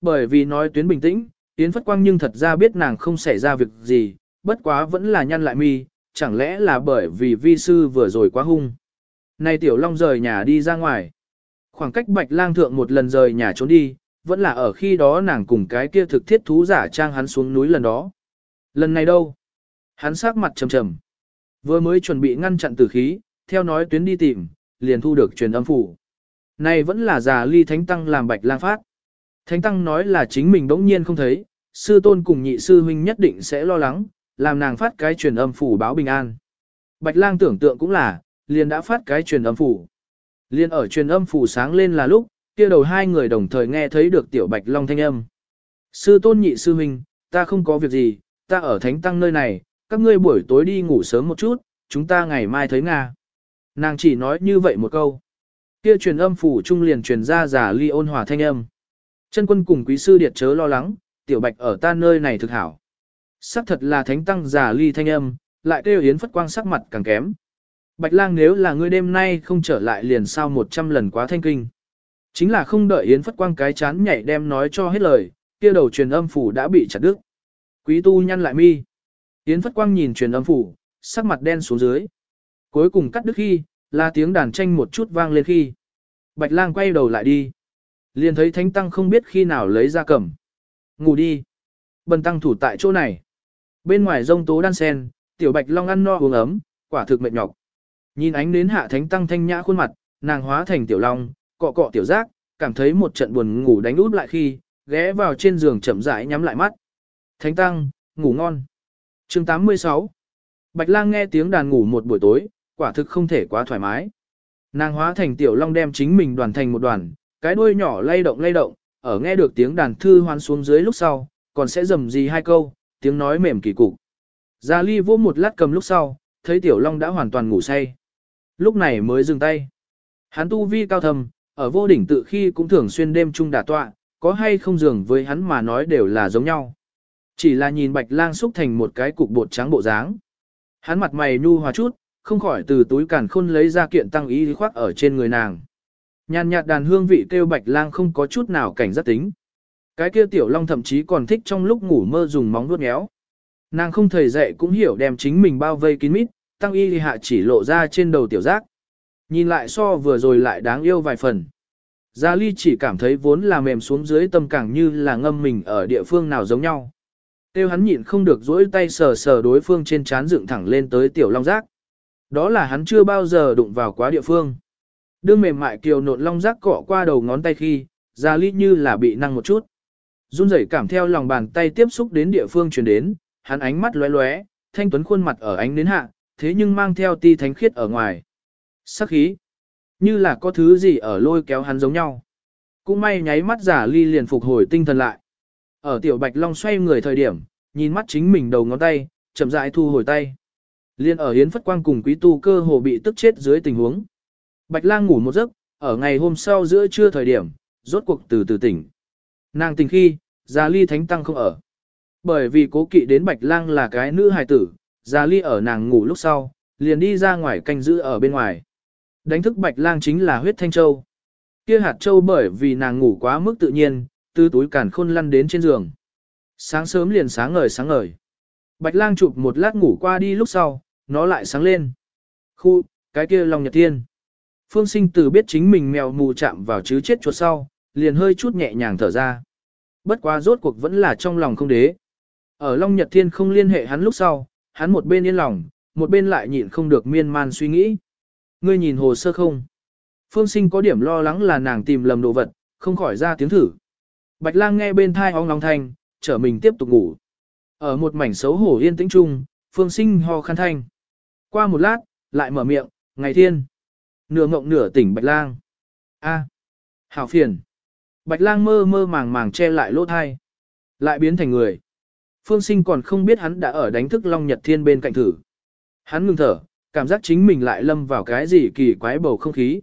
Bởi vì nói tuyến bình tĩnh, Yến Phất Quang nhưng thật ra biết nàng không xảy ra việc gì, bất quá vẫn là nhăn lại mi, chẳng lẽ là bởi vì vi sư vừa rồi quá hung. nay Tiểu Long rời nhà đi ra ngoài. Khoảng cách Bạch Lang Thượng một lần rời nhà trốn đi, vẫn là ở khi đó nàng cùng cái kia thực thiết thú giả trang hắn xuống núi lần đó. Lần này đâu? Hắn sắc mặt trầm trầm. Vừa mới chuẩn bị ngăn chặn tử khí, theo nói tuyến đi tìm, liền thu được truyền âm phủ. Này vẫn là già ly thánh tăng làm bạch lang phát. Thánh tăng nói là chính mình đống nhiên không thấy, sư tôn cùng nhị sư huynh nhất định sẽ lo lắng, làm nàng phát cái truyền âm phủ báo bình an. Bạch lang tưởng tượng cũng là, liền đã phát cái truyền âm phủ. Liền ở truyền âm phủ sáng lên là lúc, kia đầu hai người đồng thời nghe thấy được tiểu bạch long thanh âm. Sư tôn nhị sư huynh, ta không có việc gì, ta ở thánh tăng nơi này, các ngươi buổi tối đi ngủ sớm một chút, chúng ta ngày mai thấy Nga. Nàng chỉ nói như vậy một câu. Kia truyền âm phủ trung liền truyền ra giả ly ôn hòa thanh âm. Chân quân cùng quý sư điệt chớ lo lắng, tiểu bạch ở ta nơi này thực hảo. Sắc thật là thánh tăng giả ly thanh âm, lại kêu yến phất quang sắc mặt càng kém. Bạch lang nếu là ngươi đêm nay không trở lại liền sao một trăm lần quá thanh kinh. Chính là không đợi yến phất quang cái chán nhảy đem nói cho hết lời, kia đầu truyền âm phủ đã bị chặt đứt. Quý tu nhăn lại mi. Yến phất quang nhìn truyền âm phủ, sắc mặt đen xuống dưới. Cuối cùng cắt đứt khi, là tiếng đàn tranh một chút vang lên khi. Bạch lang quay đầu lại đi. Liền thấy thánh tăng không biết khi nào lấy ra cầm. Ngủ đi. Bần tăng thủ tại chỗ này. Bên ngoài rông tố đan sen, tiểu bạch long ăn no uống ấm, quả thực mệt nhọc. Nhìn ánh đến hạ thánh tăng thanh nhã khuôn mặt, nàng hóa thành tiểu long, cọ cọ tiểu giác, cảm thấy một trận buồn ngủ đánh út lại khi, ghé vào trên giường chậm rãi nhắm lại mắt. Thánh tăng, ngủ ngon. chương 86 Bạch lang nghe tiếng đàn ngủ một buổi tối, quả thực không thể quá thoải mái. Nàng hóa thành tiểu long đem chính mình đoàn thành một đoàn, cái đuôi nhỏ lay động lay động, ở nghe được tiếng đàn thư hoan xuống dưới lúc sau, còn sẽ rầm gì hai câu, tiếng nói mềm kỳ cục. Gia Ly vô một lát cầm lúc sau, thấy tiểu long đã hoàn toàn ngủ say. Lúc này mới dừng tay. Hắn tu vi cao thầm, ở vô đỉnh tự khi cũng thường xuyên đêm chung đả tọa, có hay không dường với hắn mà nói đều là giống nhau. Chỉ là nhìn bạch lang xúc thành một cái cục bột trắng bộ dáng. Hắn mặt mày nhu hòa chút, không khỏi từ túi càn khôn lấy ra kiện tăng ý khoác ở trên người nàng. Nhàn nhạt đàn hương vị kêu bạch lang không có chút nào cảnh giác tính. Cái kia tiểu long thậm chí còn thích trong lúc ngủ mơ dùng móng vuốt méo. Nàng không thời dậy cũng hiểu đem chính mình bao vây kín mít, tăng y hạ chỉ lộ ra trên đầu tiểu giác. Nhìn lại so vừa rồi lại đáng yêu vài phần. Gia Ly chỉ cảm thấy vốn là mềm xuống dưới tâm càng như là ngâm mình ở địa phương nào giống nhau. Tiêu hắn nhịn không được duỗi tay sờ sờ đối phương trên chán dựng thẳng lên tới tiểu long giác. Đó là hắn chưa bao giờ đụng vào quá địa phương. Đương mềm mại kiều nộn long rác cọ qua đầu ngón tay khi, Gia Ly như là bị năng một chút. Run rẩy cảm theo lòng bàn tay tiếp xúc đến địa phương truyền đến, hắn ánh mắt lóe lóe, thanh tuấn khuôn mặt ở ánh đến hạ, thế nhưng mang theo ti thánh khiết ở ngoài. Sắc khí, như là có thứ gì ở lôi kéo hắn giống nhau. Cũng may nháy mắt giả ly liền phục hồi tinh thần lại. Ở tiểu bạch long xoay người thời điểm, nhìn mắt chính mình đầu ngón tay, chậm rãi thu hồi tay. Liên ở hiến phất quang cùng quý tu cơ hồ bị tức chết dưới tình huống. Bạch lang ngủ một giấc, ở ngày hôm sau giữa trưa thời điểm, rốt cuộc từ từ tỉnh. Nàng tỉnh khi, Gia Ly Thánh Tăng không ở. Bởi vì cố kỵ đến Bạch Lang là cái nữ hài tử, Gia Ly ở nàng ngủ lúc sau, liền đi ra ngoài canh giữ ở bên ngoài. Đánh thức Bạch Lang chính là huyết thanh châu. Kia hạt châu bởi vì nàng ngủ quá mức tự nhiên, từ túi cản khôn lăn đến trên giường. Sáng sớm liền sáng ngời sáng ngời. Bạch Lang chụp một lát ngủ qua đi lúc sau, nó lại sáng lên. Khu, cái kia lòng nhật thiên. Phương sinh từ biết chính mình mèo mù chạm vào chứ chết chuột sau, liền hơi chút nhẹ nhàng thở ra. Bất quá rốt cuộc vẫn là trong lòng không đế. Ở Long Nhật Thiên không liên hệ hắn lúc sau, hắn một bên yên lòng, một bên lại nhịn không được miên man suy nghĩ. Ngươi nhìn hồ sơ không? Phương sinh có điểm lo lắng là nàng tìm lầm đồ vật, không khỏi ra tiếng thử. Bạch lang nghe bên thai ong long thanh, trở mình tiếp tục ngủ. Ở một mảnh xấu hổ yên tĩnh chung, phương sinh ho khăn thanh. Qua một lát, lại mở miệng, ngày thiên. Nửa ngộng nửa tỉnh bạch lang. a hảo phiền. Bạch lang mơ mơ màng màng che lại lỗ thai. Lại biến thành người. Phương sinh còn không biết hắn đã ở đánh thức Long Nhật Thiên bên cạnh thử. Hắn ngừng thở, cảm giác chính mình lại lâm vào cái gì kỳ quái bầu không khí.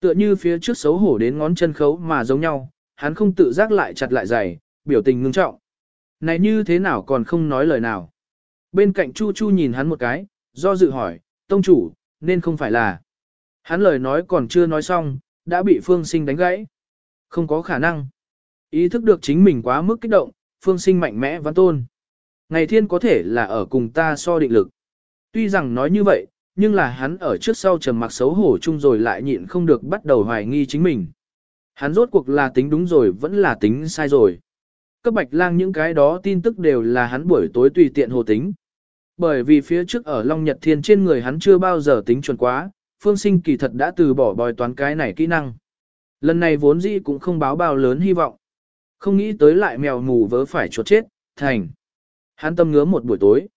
Tựa như phía trước xấu hổ đến ngón chân khấu mà giống nhau, hắn không tự giác lại chặt lại giày, biểu tình ngưng trọng. Này như thế nào còn không nói lời nào. Bên cạnh Chu Chu nhìn hắn một cái, do dự hỏi, tông chủ, nên không phải là. Hắn lời nói còn chưa nói xong, đã bị phương sinh đánh gãy. Không có khả năng. Ý thức được chính mình quá mức kích động, phương sinh mạnh mẽ văn tôn. Ngày thiên có thể là ở cùng ta so định lực. Tuy rằng nói như vậy, nhưng là hắn ở trước sau trầm mặc xấu hổ chung rồi lại nhịn không được bắt đầu hoài nghi chính mình. Hắn rốt cuộc là tính đúng rồi vẫn là tính sai rồi. Cấp bạch lang những cái đó tin tức đều là hắn buổi tối tùy tiện hồ tính. Bởi vì phía trước ở Long Nhật Thiên trên người hắn chưa bao giờ tính chuẩn quá, phương sinh kỳ thật đã từ bỏ bòi toán cái này kỹ năng. Lần này vốn dĩ cũng không báo bao lớn hy vọng. Không nghĩ tới lại mèo mù vớ phải chuột chết, thành. Hắn tâm ngứa một buổi tối.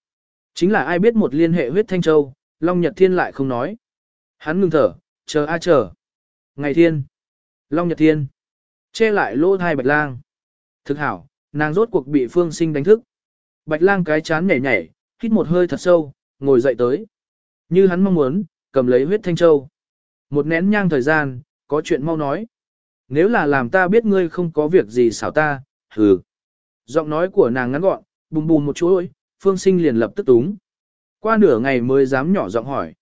Chính là ai biết một liên hệ huyết thanh châu, Long Nhật Thiên lại không nói. Hắn ngừng thở, chờ a chờ. Ngày thiên. Long Nhật Thiên. Che lại lỗ thai bạch lang. Thực hảo, nàng rốt cuộc bị phương sinh đánh thức. Bạch lang cái chán nhảy nhảy, hít một hơi thật sâu, ngồi dậy tới. Như hắn mong muốn, cầm lấy huyết thanh châu. Một nén nhang thời gian, có chuyện mau nói. Nếu là làm ta biết ngươi không có việc gì xảo ta, hừ. Giọng nói của nàng ngắn gọn, bùm bùm một chuỗi, phương sinh liền lập tức túng. Qua nửa ngày mới dám nhỏ giọng hỏi.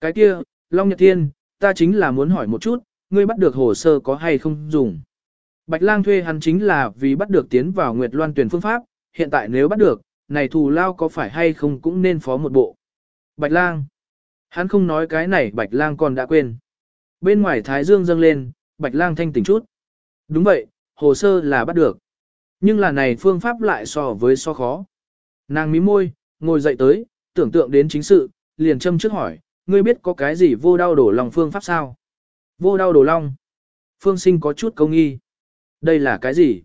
Cái kia, Long Nhật Thiên, ta chính là muốn hỏi một chút, ngươi bắt được hồ sơ có hay không dùng. Bạch lang thuê hắn chính là vì bắt được tiến vào Nguyệt Loan tuyển phương pháp, hiện tại nếu bắt được, này thù lao có phải hay không cũng nên phó một bộ. Bạch lang. Hắn không nói cái này bạch lang còn đã quên. Bên ngoài thái dương dâng lên, bạch lang thanh tỉnh chút. Đúng vậy, hồ sơ là bắt được. Nhưng là này phương pháp lại so với so khó. Nàng mí môi, ngồi dậy tới, tưởng tượng đến chính sự, liền châm trước hỏi, ngươi biết có cái gì vô đau đổ lòng phương pháp sao? Vô đau đổ long. Phương sinh có chút công nghi. Đây là cái gì?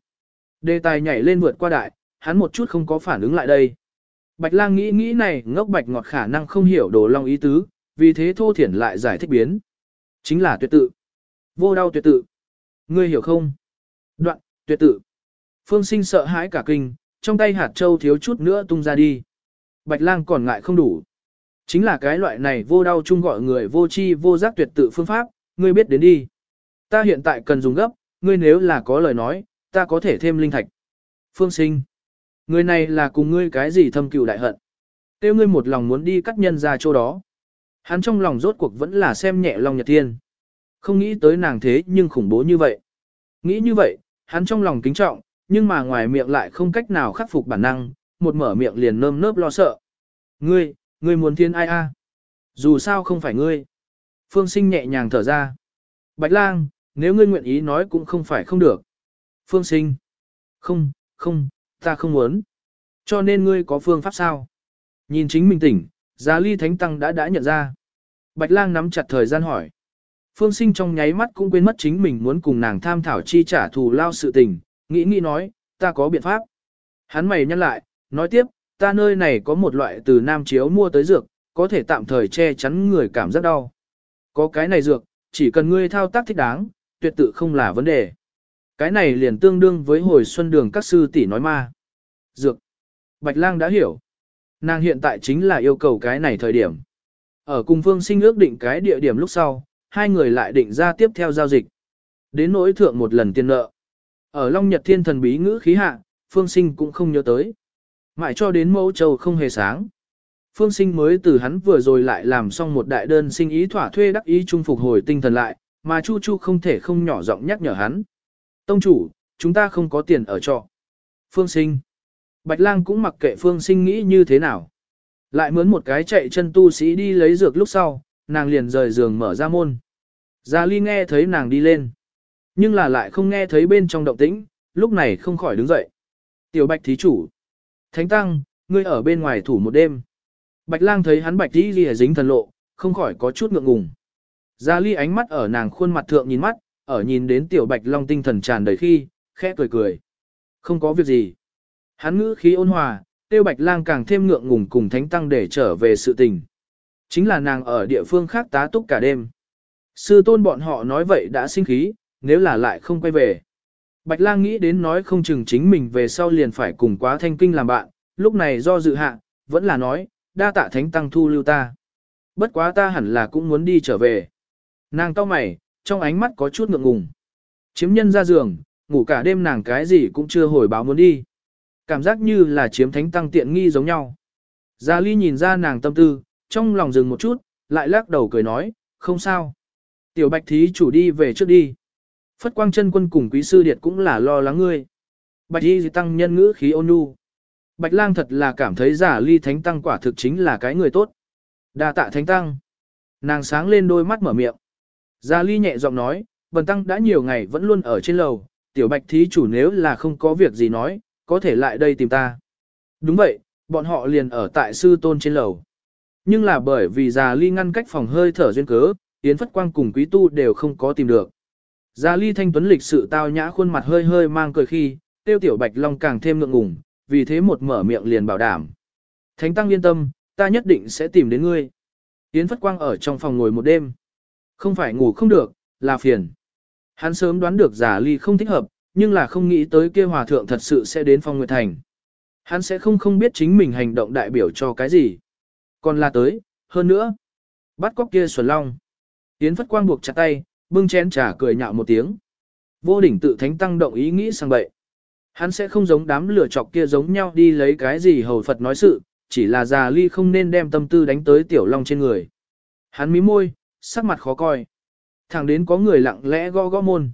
Đề tài nhảy lên vượt qua đại, hắn một chút không có phản ứng lại đây. Bạch lang nghĩ nghĩ này ngốc bạch ngọt khả năng không hiểu đổ long ý tứ, vì thế thô thiển lại giải thích biến. Chính là tuyệt tự. Vô đau tuyệt tự. Ngươi hiểu không? Đoạn, tuyệt tự. Phương sinh sợ hãi cả kinh, trong tay hạt châu thiếu chút nữa tung ra đi. Bạch lang còn ngại không đủ. Chính là cái loại này vô đau chung gọi người vô chi vô giác tuyệt tự phương pháp, ngươi biết đến đi. Ta hiện tại cần dùng gấp, ngươi nếu là có lời nói, ta có thể thêm linh thạch. Phương sinh. Người này là cùng ngươi cái gì thâm cừu đại hận. Tiêu ngươi một lòng muốn đi cắt nhân ra chỗ đó. Hắn trong lòng rốt cuộc vẫn là xem nhẹ Long Nhật Thiên. Không nghĩ tới nàng thế nhưng khủng bố như vậy. Nghĩ như vậy, hắn trong lòng kính trọng, nhưng mà ngoài miệng lại không cách nào khắc phục bản năng, một mở miệng liền nơm nớp lo sợ. Ngươi, ngươi muốn thiên ai a? À? Dù sao không phải ngươi. Phương sinh nhẹ nhàng thở ra. Bạch lang, nếu ngươi nguyện ý nói cũng không phải không được. Phương sinh. Không, không, ta không muốn. Cho nên ngươi có phương pháp sao? Nhìn chính mình tỉnh, Gia ly thánh tăng đã đã nhận ra. Bạch lang nắm chặt thời gian hỏi. Phương sinh trong nháy mắt cũng quên mất chính mình muốn cùng nàng tham thảo chi trả thù lao sự tình, nghĩ nghĩ nói, ta có biện pháp. Hắn mày nhăn lại, nói tiếp, ta nơi này có một loại từ nam chiếu mua tới dược, có thể tạm thời che chắn người cảm giác đau. Có cái này dược, chỉ cần ngươi thao tác thích đáng, tuyệt tự không là vấn đề. Cái này liền tương đương với hồi xuân đường các sư tỷ nói ma. Dược. Bạch lang đã hiểu. Nàng hiện tại chính là yêu cầu cái này thời điểm. Ở cùng phương sinh ước định cái địa điểm lúc sau, hai người lại định ra tiếp theo giao dịch. Đến nỗi thượng một lần tiền nợ. Ở Long Nhật Thiên thần bí ngữ khí hạ, phương sinh cũng không nhớ tới. Mãi cho đến mẫu châu không hề sáng. Phương sinh mới từ hắn vừa rồi lại làm xong một đại đơn sinh ý thỏa thuê đắc ý trung phục hồi tinh thần lại, mà Chu Chu không thể không nhỏ giọng nhắc nhở hắn. Tông chủ, chúng ta không có tiền ở trọ. Phương sinh. Bạch lang cũng mặc kệ phương sinh nghĩ như thế nào. Lại mướn một cái chạy chân tu sĩ đi lấy dược lúc sau, nàng liền rời giường mở ra môn. Gia Ly nghe thấy nàng đi lên. Nhưng là lại không nghe thấy bên trong động tĩnh, lúc này không khỏi đứng dậy. Tiểu bạch thí chủ. Thánh tăng, ngươi ở bên ngoài thủ một đêm. Bạch lang thấy hắn bạch đi ghi dính thần lộ, không khỏi có chút ngượng ngùng. Gia Ly ánh mắt ở nàng khuôn mặt thượng nhìn mắt, ở nhìn đến tiểu bạch long tinh thần tràn đầy khi, khẽ cười cười. Không có việc gì. Hắn ngữ khí ôn hòa, tiêu bạch lang càng thêm ngượng ngùng cùng thánh tăng để trở về sự tình. Chính là nàng ở địa phương khác tá túc cả đêm. Sư tôn bọn họ nói vậy đã sinh khí, nếu là lại không quay về. Bạch lang nghĩ đến nói không chừng chính mình về sau liền phải cùng quá thanh kinh làm bạn, lúc này do dự hạ, vẫn là nói, đa tạ thánh tăng thu lưu ta. Bất quá ta hẳn là cũng muốn đi trở về. Nàng cau mày, trong ánh mắt có chút ngượng ngùng. Chiếm nhân ra giường, ngủ cả đêm nàng cái gì cũng chưa hồi báo muốn đi. Cảm giác như là chiếm thánh tăng tiện nghi giống nhau. Gia Ly nhìn ra nàng tâm tư, trong lòng dừng một chút, lại lắc đầu cười nói, không sao. Tiểu bạch thí chủ đi về trước đi. Phất quang chân quân cùng quý sư điệt cũng là lo lắng ngươi. Bạch y tăng nhân ngữ khí ôn nhu. Bạch lang thật là cảm thấy giả ly thánh tăng quả thực chính là cái người tốt. đa tạ thánh tăng. Nàng sáng lên đôi mắt mở miệng. Giả ly nhẹ giọng nói, bần tăng đã nhiều ngày vẫn luôn ở trên lầu, tiểu bạch thí chủ nếu là không có việc gì nói, có thể lại đây tìm ta. Đúng vậy, bọn họ liền ở tại sư tôn trên lầu. Nhưng là bởi vì già ly ngăn cách phòng hơi thở duyên cớ, Yến Phất Quang cùng quý tu đều không có tìm được. Già ly thanh tuấn lịch sự tao nhã khuôn mặt hơi hơi mang cười khi, tiêu tiểu bạch long càng thêm ngượng ngùng, vì thế một mở miệng liền bảo đảm. Thánh tăng yên tâm, ta nhất định sẽ tìm đến ngươi. Yến Phất Quang ở trong phòng ngồi một đêm. Không phải ngủ không được, là phiền. Hắn sớm đoán được giả ly không thích hợp, nhưng là không nghĩ tới kia hòa thượng thật sự sẽ đến phong nguyệt thành. Hắn sẽ không không biết chính mình hành động đại biểu cho cái gì. Còn là tới, hơn nữa. Bắt cóc kia xuân long. Yến Phất Quang buộc chặt tay, bưng chén trà cười nhạo một tiếng. Vô đỉnh tự thánh tăng động ý nghĩ sang bậy. Hắn sẽ không giống đám lửa chọc kia giống nhau đi lấy cái gì hầu Phật nói sự, chỉ là già ly không nên đem tâm tư đánh tới tiểu long trên người. Hắn mí môi, sắc mặt khó coi. Thẳng đến có người lặng lẽ gõ gõ môn.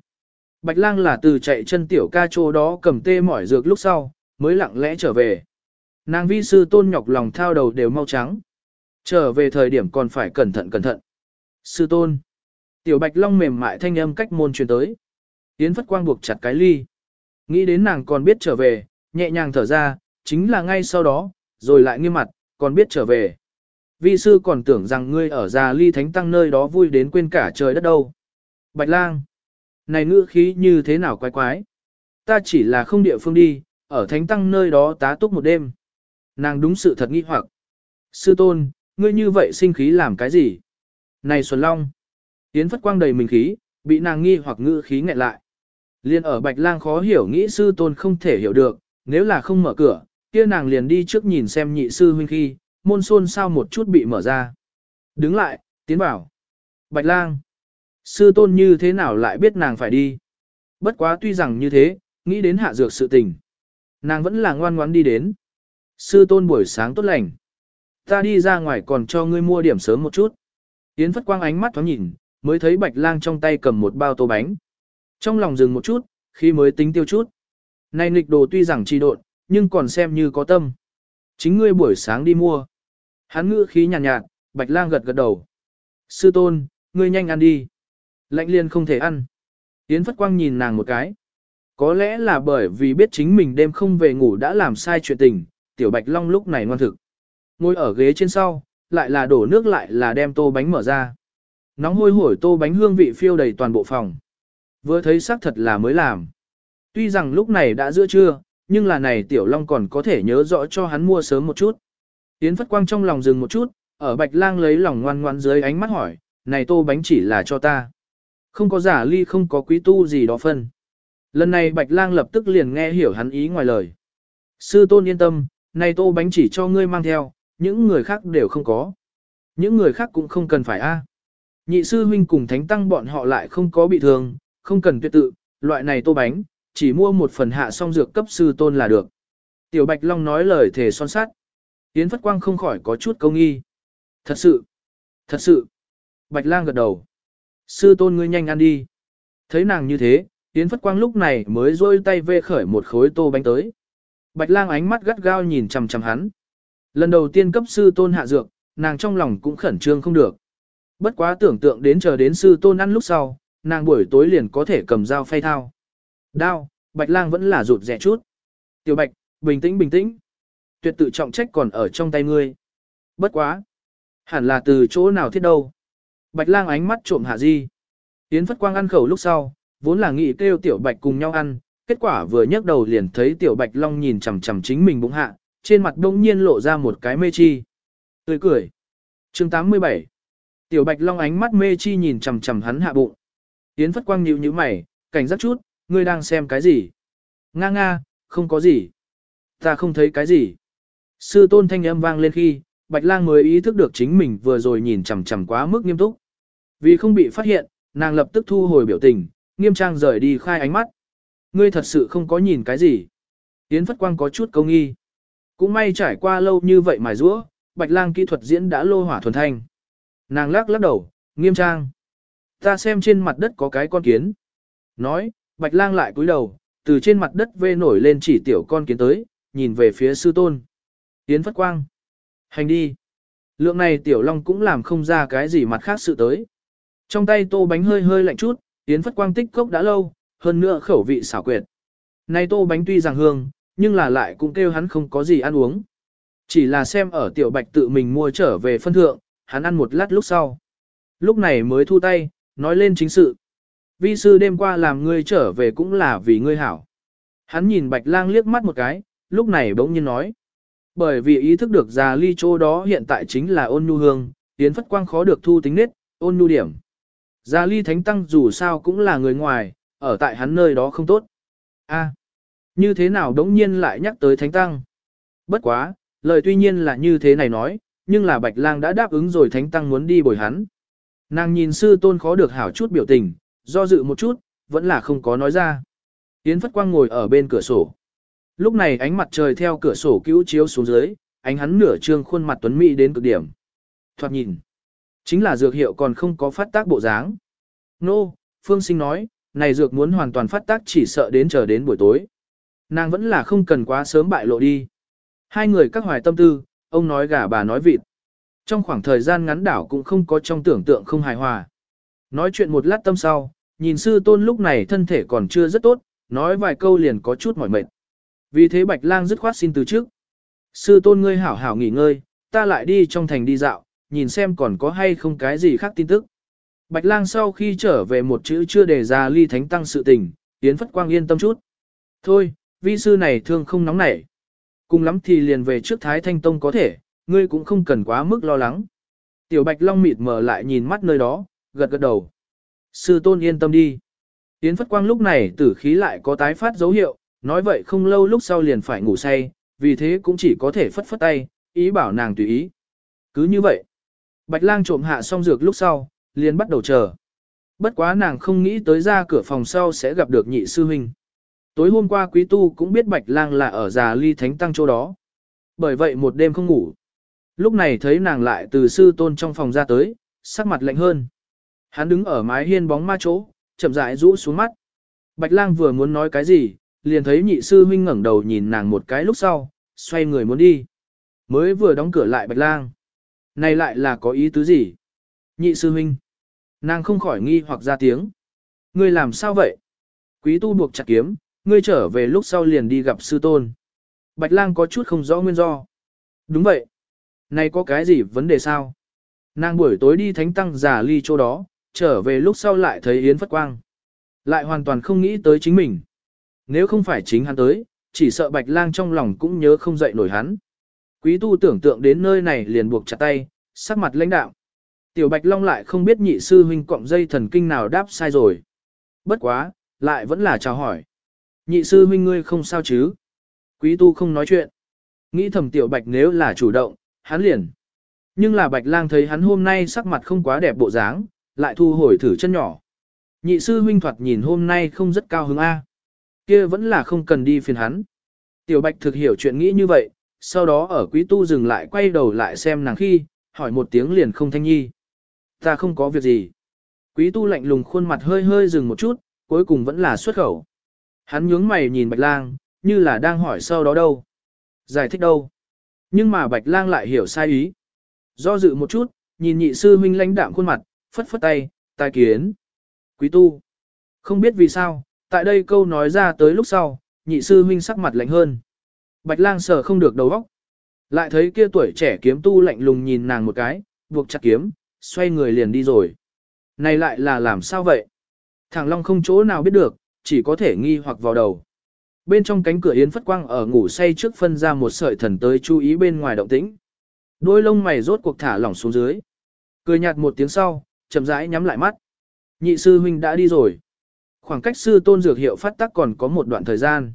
Bạch lang là từ chạy chân tiểu ca chỗ đó cầm tê mỏi dược lúc sau, mới lặng lẽ trở về. Nàng vi sư tôn nhọc lòng thao đầu đều mau trắng. Trở về thời điểm còn phải cẩn thận cẩn thận. Sư tôn. Tiểu bạch long mềm mại thanh âm cách môn truyền tới. Yến phất quang buộc chặt cái ly. Nghĩ đến nàng còn biết trở về, nhẹ nhàng thở ra, chính là ngay sau đó, rồi lại nghiêm mặt, còn biết trở về. Vi sư còn tưởng rằng ngươi ở già ly thánh tăng nơi đó vui đến quên cả trời đất đâu. Bạch lang. Này ngữ khí như thế nào quái quái. Ta chỉ là không địa phương đi, ở thánh tăng nơi đó tá túc một đêm. Nàng đúng sự thật nghi hoặc. Sư tôn, ngươi như vậy sinh khí làm cái gì? Này Xuân Long. Yến phất quang đầy mình khí, bị nàng nghi hoặc ngữ khí nghẹn lại. Liên ở Bạch Lang khó hiểu nghĩ sư tôn không thể hiểu được, nếu là không mở cửa, kia nàng liền đi trước nhìn xem nhị sư huynh khi, môn xôn sao một chút bị mở ra. Đứng lại, tiến bảo. Bạch Lang. Sư tôn như thế nào lại biết nàng phải đi? Bất quá tuy rằng như thế, nghĩ đến hạ dược sự tình. Nàng vẫn là ngoan ngoãn đi đến. Sư tôn buổi sáng tốt lành. Ta đi ra ngoài còn cho ngươi mua điểm sớm một chút. Yến Phất Quang ánh mắt thoáng nhìn, mới thấy Bạch Lang trong tay cầm một bao tô bánh. Trong lòng dừng một chút, khi mới tính tiêu chút. Này nghịch đồ tuy rằng trì độn, nhưng còn xem như có tâm. Chính ngươi buổi sáng đi mua. Hắn ngữ khí nhàn nhạt, nhạt, Bạch Lang gật gật đầu. Sư tôn, ngươi nhanh ăn đi. Lạnh liên không thể ăn. Yến Phất Quang nhìn nàng một cái. Có lẽ là bởi vì biết chính mình đêm không về ngủ đã làm sai chuyện tình, Tiểu Bạch Long lúc này ngoan thực. Ngồi ở ghế trên sau, lại là đổ nước lại là đem tô bánh mở ra. Nóng hôi hổi tô bánh hương vị phiêu đầy toàn bộ phòng. Vừa thấy xác thật là mới làm. Tuy rằng lúc này đã giữa trưa, nhưng là này Tiểu Long còn có thể nhớ rõ cho hắn mua sớm một chút. Yến Phất Quang trong lòng dừng một chút, ở Bạch Lang lấy lòng ngoan ngoan dưới ánh mắt hỏi, này tô bánh chỉ là cho ta. Không có giả ly không có quý tu gì đó phân. Lần này Bạch Lang lập tức liền nghe hiểu hắn ý ngoài lời. Sư tôn yên tâm, này tô bánh chỉ cho ngươi mang theo, những người khác đều không có. Những người khác cũng không cần phải a. Nhị sư huynh cùng thánh tăng bọn họ lại không có bị thương, không cần tuyệt tự, loại này tô bánh, chỉ mua một phần hạ song dược cấp sư tôn là được. Tiểu Bạch Long nói lời thể son sát. Yến Phất Quang không khỏi có chút câu nghi. Thật sự, thật sự. Bạch Lang gật đầu. Sư tôn ngươi nhanh ăn đi. Thấy nàng như thế, Yến Phất Quang lúc này mới rôi tay vê khởi một khối tô bánh tới. Bạch lang ánh mắt gắt gao nhìn chằm chằm hắn. Lần đầu tiên cấp sư tôn hạ dược, nàng trong lòng cũng khẩn trương không được. Bất quá tưởng tượng đến chờ đến sư tôn ăn lúc sau, nàng buổi tối liền có thể cầm dao phay thao. Đao, bạch lang vẫn là rụt rẻ chút. Tiểu bạch, bình tĩnh bình tĩnh. Tuyệt tự trọng trách còn ở trong tay ngươi. Bất quá. Hẳn là từ chỗ nào thiết đâu. Bạch lang ánh mắt trộm hạ di. Yến Phất Quang ăn khẩu lúc sau, vốn là nghĩ kêu tiểu bạch cùng nhau ăn, kết quả vừa nhấc đầu liền thấy tiểu bạch long nhìn chằm chằm chính mình bụng hạ, trên mặt đông nhiên lộ ra một cái mê chi. Tươi cười. chương 87. Tiểu bạch long ánh mắt mê chi nhìn chằm chằm hắn hạ bụng. Yến Phất Quang nhíu nhíu mày, cảnh giác chút, ngươi đang xem cái gì? Nga nga, không có gì. Ta không thấy cái gì. Sư tôn thanh âm vang lên khi, Bạch Lang mới ý thức được chính mình vừa rồi nhìn chằm chằm quá mức nghiêm túc. Vì không bị phát hiện, nàng lập tức thu hồi biểu tình, nghiêm trang rời đi khai ánh mắt. Ngươi thật sự không có nhìn cái gì. Yến Phất Quang có chút câu nghi. Cũng may trải qua lâu như vậy mài rũa, Bạch Lang kỹ thuật diễn đã lô hỏa thuần thanh. Nàng lắc lắc đầu, nghiêm trang. Ta xem trên mặt đất có cái con kiến. Nói, bạch lang lại cúi đầu, từ trên mặt đất vê nổi lên chỉ tiểu con kiến tới, nhìn về phía sư tôn. Yến phất quang. Hành đi. Lượng này tiểu long cũng làm không ra cái gì mặt khác sự tới. Trong tay tô bánh hơi hơi lạnh chút, Yến phất quang tích cốc đã lâu, hơn nữa khẩu vị xảo quyệt. Nay tô bánh tuy rằng hương, nhưng là lại cũng kêu hắn không có gì ăn uống. Chỉ là xem ở tiểu bạch tự mình mua trở về phân thượng, hắn ăn một lát lúc sau. Lúc này mới thu tay, nói lên chính sự. Vi sư đêm qua làm ngươi trở về cũng là vì ngươi hảo. Hắn nhìn bạch lang liếc mắt một cái, lúc này bỗng nhiên nói. Bởi vì ý thức được già ly chỗ đó hiện tại chính là ôn nhu hương, tiến phất quang khó được thu tính nết, ôn nhu điểm. Gia ly thánh tăng dù sao cũng là người ngoài, ở tại hắn nơi đó không tốt. a như thế nào đống nhiên lại nhắc tới thánh tăng? Bất quá, lời tuy nhiên là như thế này nói, nhưng là bạch lang đã đáp ứng rồi thánh tăng muốn đi bồi hắn. Nàng nhìn sư tôn khó được hảo chút biểu tình, do dự một chút, vẫn là không có nói ra. Yến Phất Quang ngồi ở bên cửa sổ. Lúc này ánh mặt trời theo cửa sổ cứu chiếu xuống dưới, ánh hắn nửa trương khuôn mặt tuấn mỹ đến cực điểm. Thoạt nhìn, chính là dược hiệu còn không có phát tác bộ dáng. Nô, no, Phương Sinh nói, này dược muốn hoàn toàn phát tác chỉ sợ đến chờ đến buổi tối. Nàng vẫn là không cần quá sớm bại lộ đi. Hai người các hoài tâm tư, ông nói gà bà nói vịt. Trong khoảng thời gian ngắn đảo cũng không có trong tưởng tượng không hài hòa. Nói chuyện một lát tâm sau, nhìn sư tôn lúc này thân thể còn chưa rất tốt, nói vài câu liền có chút mỏi mệt. Vì thế Bạch Lang dứt khoát xin từ trước. Sư tôn ngươi hảo hảo nghỉ ngơi, ta lại đi trong thành đi dạo, nhìn xem còn có hay không cái gì khác tin tức. Bạch Lang sau khi trở về một chữ chưa đề ra ly thánh tăng sự tình, Yến Phất Quang yên tâm chút. Thôi, vi sư này thương không nóng nảy. Cùng lắm thì liền về trước Thái Thanh Tông có thể, ngươi cũng không cần quá mức lo lắng. Tiểu Bạch Long mịt mở lại nhìn mắt nơi đó, gật gật đầu. Sư tôn yên tâm đi. Yến Phất Quang lúc này tử khí lại có tái phát dấu hiệu, nói vậy không lâu lúc sau liền phải ngủ say, vì thế cũng chỉ có thể phất phất tay, ý bảo nàng tùy ý. Cứ như vậy, Bạch Lang trộm hạ xong dược lúc sau, liền bắt đầu chờ. Bất quá nàng không nghĩ tới ra cửa phòng sau sẽ gặp được nhị sư huynh. Tối hôm qua quý tu cũng biết Bạch Lang là ở già ly thánh tăng chỗ đó. Bởi vậy một đêm không ngủ. Lúc này thấy nàng lại từ sư tôn trong phòng ra tới, sắc mặt lạnh hơn. Hắn đứng ở mái hiên bóng ma chỗ, chậm rãi rũ xuống mắt. Bạch lang vừa muốn nói cái gì, liền thấy nhị sư huynh ngẩng đầu nhìn nàng một cái lúc sau, xoay người muốn đi. Mới vừa đóng cửa lại bạch lang. Này lại là có ý tứ gì? Nhị sư huynh. Nàng không khỏi nghi hoặc ra tiếng. Ngươi làm sao vậy? Quý tu buộc chặt kiếm, ngươi trở về lúc sau liền đi gặp sư tôn. Bạch lang có chút không rõ nguyên do. Đúng vậy. Này có cái gì vấn đề sao? Nàng buổi tối đi thánh tăng giả ly chỗ đó, trở về lúc sau lại thấy Yến Phất Quang. Lại hoàn toàn không nghĩ tới chính mình. Nếu không phải chính hắn tới, chỉ sợ Bạch Lang trong lòng cũng nhớ không dậy nổi hắn. Quý tu tưởng tượng đến nơi này liền buộc chặt tay, sắc mặt lãnh đạo. Tiểu Bạch Long lại không biết nhị sư huynh cọng dây thần kinh nào đáp sai rồi. Bất quá, lại vẫn là chào hỏi. Nhị sư huynh ngươi không sao chứ? Quý tu không nói chuyện. Nghĩ thầm Tiểu Bạch nếu là chủ động, hắn liền. Nhưng là Bạch Lang thấy hắn hôm nay sắc mặt không quá đẹp bộ dáng, lại thu hồi thử chân nhỏ. Nhị sư huynh thoạt nhìn hôm nay không rất cao hứng A. kia vẫn là không cần đi phiền hắn. Tiểu Bạch thực hiểu chuyện nghĩ như vậy, sau đó ở quý tu dừng lại quay đầu lại xem nàng khi, hỏi một tiếng liền không thanh nhi. Ta không có việc gì. Quý tu lạnh lùng khuôn mặt hơi hơi dừng một chút, cuối cùng vẫn là xuất khẩu. Hắn nhướng mày nhìn Bạch Lang, như là đang hỏi sau đó đâu. Giải thích đâu. Nhưng mà Bạch Lang lại hiểu sai ý. Do dự một chút, nhìn nhị sư huynh lãnh đạm khuôn mặt, phất phất tay, tai kiến. Quý tu. Không biết vì sao, tại đây câu nói ra tới lúc sau, nhị sư huynh sắc mặt lạnh hơn. Bạch lang sờ không được đầu óc. Lại thấy kia tuổi trẻ kiếm tu lạnh lùng nhìn nàng một cái, buộc chặt kiếm, xoay người liền đi rồi. Này lại là làm sao vậy? Thằng Long không chỗ nào biết được, chỉ có thể nghi hoặc vào đầu. Bên trong cánh cửa Yến Phất Quang ở ngủ say trước phân ra một sợi thần tới chú ý bên ngoài động tĩnh. Đôi lông mày rốt cuộc thả lỏng xuống dưới. Cười nhạt một tiếng sau, chậm rãi nhắm lại mắt. Nhị sư huynh đã đi rồi. Khoảng cách sư tôn dược hiệu phát tác còn có một đoạn thời gian.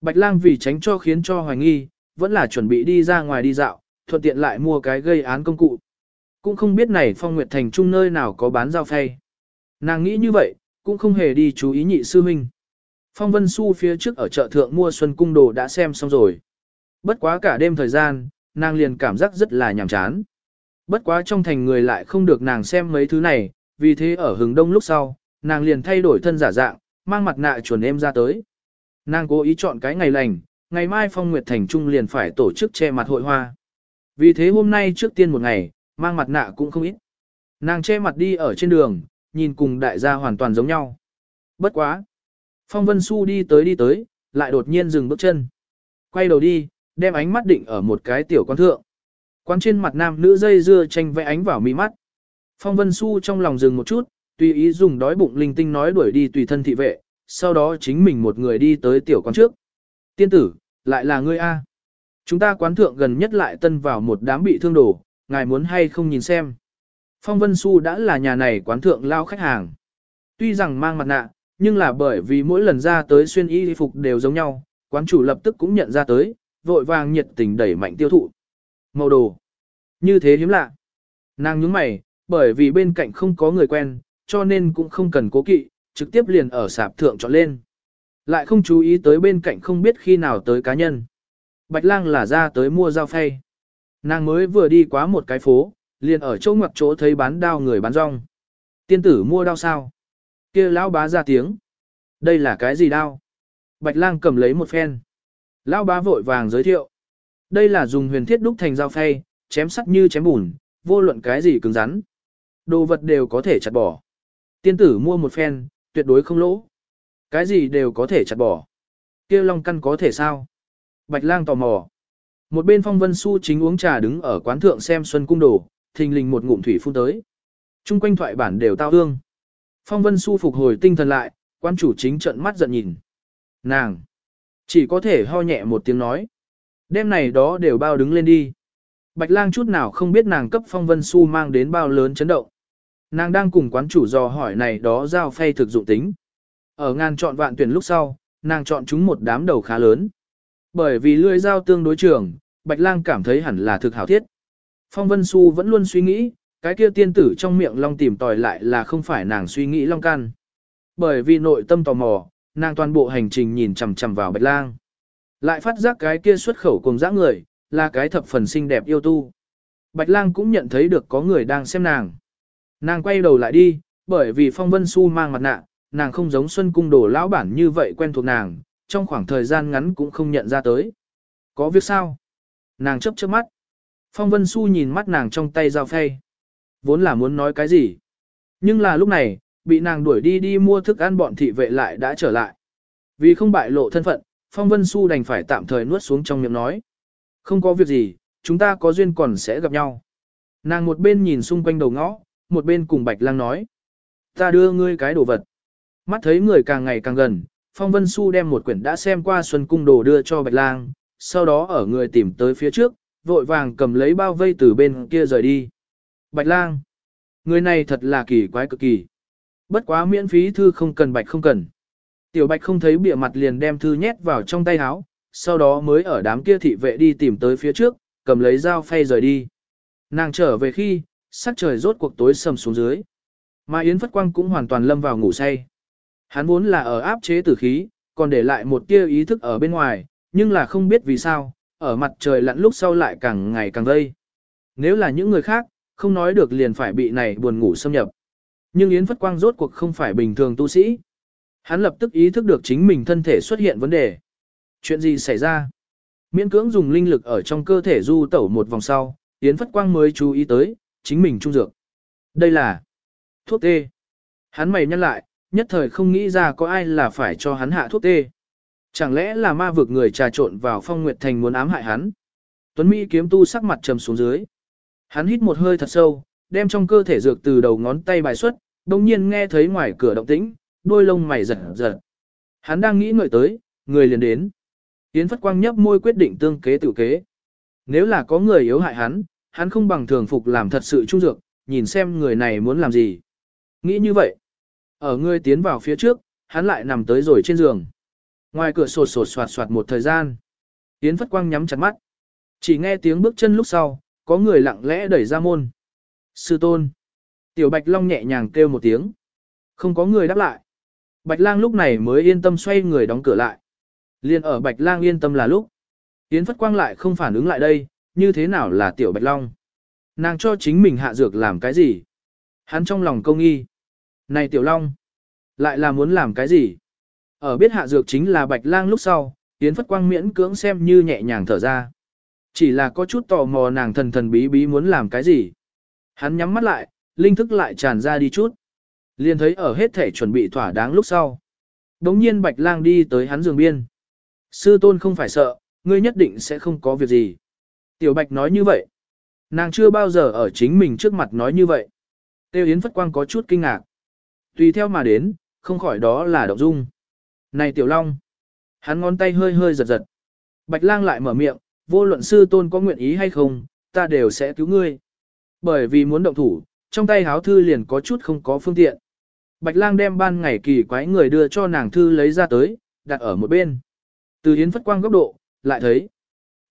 Bạch lang vì tránh cho khiến cho hoài nghi, vẫn là chuẩn bị đi ra ngoài đi dạo, thuận tiện lại mua cái gây án công cụ. Cũng không biết này phong nguyệt thành trung nơi nào có bán dao phay. Nàng nghĩ như vậy, cũng không hề đi chú ý nhị sư huynh. Phong Vân Xu phía trước ở chợ thượng mua xuân cung đồ đã xem xong rồi. Bất quá cả đêm thời gian, nàng liền cảm giác rất là nhàm chán. Bất quá trong thành người lại không được nàng xem mấy thứ này, vì thế ở hừng đông lúc sau, nàng liền thay đổi thân giả dạng, mang mặt nạ chuẩn em ra tới. Nàng cố ý chọn cái ngày lành, ngày mai Phong Nguyệt Thành Trung liền phải tổ chức che mặt hội hoa. Vì thế hôm nay trước tiên một ngày, mang mặt nạ cũng không ít. Nàng che mặt đi ở trên đường, nhìn cùng đại gia hoàn toàn giống nhau. Bất quá. Phong Vân Xu đi tới đi tới, lại đột nhiên dừng bước chân. Quay đầu đi, đem ánh mắt định ở một cái tiểu quan thượng. Quán trên mặt nam nữ dây dưa tranh vẽ ánh vào mi mắt. Phong Vân Xu trong lòng dừng một chút, tùy ý dùng đói bụng linh tinh nói đuổi đi tùy thân thị vệ, sau đó chính mình một người đi tới tiểu quán trước. Tiên tử, lại là ngươi A. Chúng ta quán thượng gần nhất lại tân vào một đám bị thương đổ, ngài muốn hay không nhìn xem. Phong Vân Xu đã là nhà này quán thượng lao khách hàng. Tuy rằng mang mặt nạ, nhưng là bởi vì mỗi lần ra tới xuyên y phục đều giống nhau, quán chủ lập tức cũng nhận ra tới, vội vàng nhiệt tình đẩy mạnh tiêu thụ. Màu đồ. Như thế hiếm lạ. Nàng nhướng mày, bởi vì bên cạnh không có người quen, cho nên cũng không cần cố kỵ, trực tiếp liền ở sạp thượng chọn lên. Lại không chú ý tới bên cạnh không biết khi nào tới cá nhân. Bạch lang là ra tới mua dao phay. Nàng mới vừa đi qua một cái phố, liền ở chỗ ngoặc chỗ thấy bán đao người bán rong. Tiên tử mua đao sao? kia lão bá ra tiếng. Đây là cái gì đao? Bạch lang cầm lấy một phen. Lão bá vội vàng giới thiệu. Đây là dùng huyền thiết đúc thành dao phay, chém sắt như chém bùn, vô luận cái gì cứng rắn. Đồ vật đều có thể chặt bỏ. Tiên tử mua một phen, tuyệt đối không lỗ. Cái gì đều có thể chặt bỏ. kia long căn có thể sao? Bạch lang tò mò. Một bên phong vân su chính uống trà đứng ở quán thượng xem xuân cung đồ, thình lình một ngụm thủy phun tới. Trung quanh thoại bản đều tao hương. Phong vân su phục hồi tinh thần lại, quan chủ chính trận mắt giận nhìn. Nàng! Chỉ có thể ho nhẹ một tiếng nói. Đêm này đó đều bao đứng lên đi. Bạch lang chút nào không biết nàng cấp phong vân su mang đến bao lớn chấn động. Nàng đang cùng quán chủ dò hỏi này đó giao phay thực dụng tính. Ở ngàn chọn vạn tuyển lúc sau, nàng chọn chúng một đám đầu khá lớn. Bởi vì lưỡi dao tương đối trường, Bạch lang cảm thấy hẳn là thực hảo thiết. Phong vân su vẫn luôn suy nghĩ, cái kia tiên tử trong miệng long tìm tòi lại là không phải nàng suy nghĩ long can. Bởi vì nội tâm tò mò, nàng toàn bộ hành trình nhìn chằm chằm vào bạch lang. Lại phát giác cái kia xuất khẩu cùng dã người, là cái thập phần xinh đẹp yêu tu. Bạch lang cũng nhận thấy được có người đang xem nàng. Nàng quay đầu lại đi, bởi vì phong vân su mang mặt nạ, nàng không giống xuân cung đồ lão bản như vậy quen thuộc nàng, trong khoảng thời gian ngắn cũng không nhận ra tới. Có việc sao? Nàng chấp chớp mắt. Phong vân su nhìn mắt nàng trong tay dao phay. Vốn là muốn nói cái gì. Nhưng là lúc này, bị nàng đuổi đi đi mua thức ăn bọn thị vệ lại đã trở lại. Vì không bại lộ thân phận, Phong Vân Xu đành phải tạm thời nuốt xuống trong miệng nói. Không có việc gì, chúng ta có duyên còn sẽ gặp nhau. Nàng một bên nhìn xung quanh đầu ngõ, một bên cùng Bạch Lang nói. Ta đưa ngươi cái đồ vật. Mắt thấy người càng ngày càng gần, Phong Vân Xu đem một quyển đã xem qua Xuân Cung đồ đưa cho Bạch Lang, sau đó ở người tìm tới phía trước, vội vàng cầm lấy bao vây từ bên kia rời đi. Bạch lang. Người này thật là kỳ quái cực kỳ. Bất quá miễn phí thư không cần bạch không cần. Tiểu bạch không thấy bịa mặt liền đem thư nhét vào trong tay áo, sau đó mới ở đám kia thị vệ đi tìm tới phía trước, cầm lấy dao phay rời đi. Nàng trở về khi, sắc trời rốt cuộc tối sầm xuống dưới. Mà Yến Phất Quang cũng hoàn toàn lâm vào ngủ say. Hắn vốn là ở áp chế tử khí, còn để lại một tia ý thức ở bên ngoài, nhưng là không biết vì sao, ở mặt trời lặn lúc sau lại càng ngày càng gây. Nếu là những người khác, không nói được liền phải bị này buồn ngủ xâm nhập. Nhưng Yến Phất Quang rốt cuộc không phải bình thường tu sĩ. Hắn lập tức ý thức được chính mình thân thể xuất hiện vấn đề. Chuyện gì xảy ra? Miễn cưỡng dùng linh lực ở trong cơ thể du tẩu một vòng sau, Yến Phất Quang mới chú ý tới, chính mình trung dược. Đây là thuốc tê. Hắn mày nhắc lại, nhất thời không nghĩ ra có ai là phải cho hắn hạ thuốc tê. Chẳng lẽ là ma vực người trà trộn vào phong nguyệt thành muốn ám hại hắn? Tuấn Mỹ kiếm tu sắc mặt trầm xuống dưới. Hắn hít một hơi thật sâu, đem trong cơ thể dược từ đầu ngón tay bài xuất, đồng nhiên nghe thấy ngoài cửa động tĩnh, đôi lông mày giật giật. Hắn đang nghĩ ngợi tới, người liền đến. Yến Phất Quang nhấp môi quyết định tương kế tự kế. Nếu là có người yếu hại hắn, hắn không bằng thường phục làm thật sự trung dược, nhìn xem người này muốn làm gì. Nghĩ như vậy. Ở người tiến vào phía trước, hắn lại nằm tới rồi trên giường. Ngoài cửa sột sột soạt soạt một thời gian. Yến Phất Quang nhắm chặt mắt. Chỉ nghe tiếng bước chân lúc sau, có người lặng lẽ đẩy ra môn. Sư tôn. Tiểu Bạch Long nhẹ nhàng kêu một tiếng. Không có người đáp lại. Bạch Lang lúc này mới yên tâm xoay người đóng cửa lại. Liên ở Bạch Lang yên tâm là lúc. Yến Phất Quang lại không phản ứng lại đây, như thế nào là Tiểu Bạch Long. Nàng cho chính mình hạ dược làm cái gì? Hắn trong lòng công nghi. Này Tiểu Long. Lại là muốn làm cái gì? Ở biết hạ dược chính là bạch lang lúc sau, Yến Phất Quang miễn cưỡng xem như nhẹ nhàng thở ra. Chỉ là có chút tò mò nàng thần thần bí bí muốn làm cái gì. Hắn nhắm mắt lại, linh thức lại tràn ra đi chút. Liền thấy ở hết thể chuẩn bị thỏa đáng lúc sau. Đống nhiên bạch lang đi tới hắn giường biên. Sư tôn không phải sợ, ngươi nhất định sẽ không có việc gì. Tiểu bạch nói như vậy. Nàng chưa bao giờ ở chính mình trước mặt nói như vậy. Tiêu Yến Phất Quang có chút kinh ngạc. Tùy theo mà đến, không khỏi đó là động dung. Này Tiểu Long! Hắn ngón tay hơi hơi giật giật. Bạch lang lại mở miệng, vô luận sư tôn có nguyện ý hay không, ta đều sẽ cứu ngươi. Bởi vì muốn động thủ, trong tay háo thư liền có chút không có phương tiện. Bạch lang đem ban ngày kỳ quái người đưa cho nàng thư lấy ra tới, đặt ở một bên. Từ Yến phất quang góc độ, lại thấy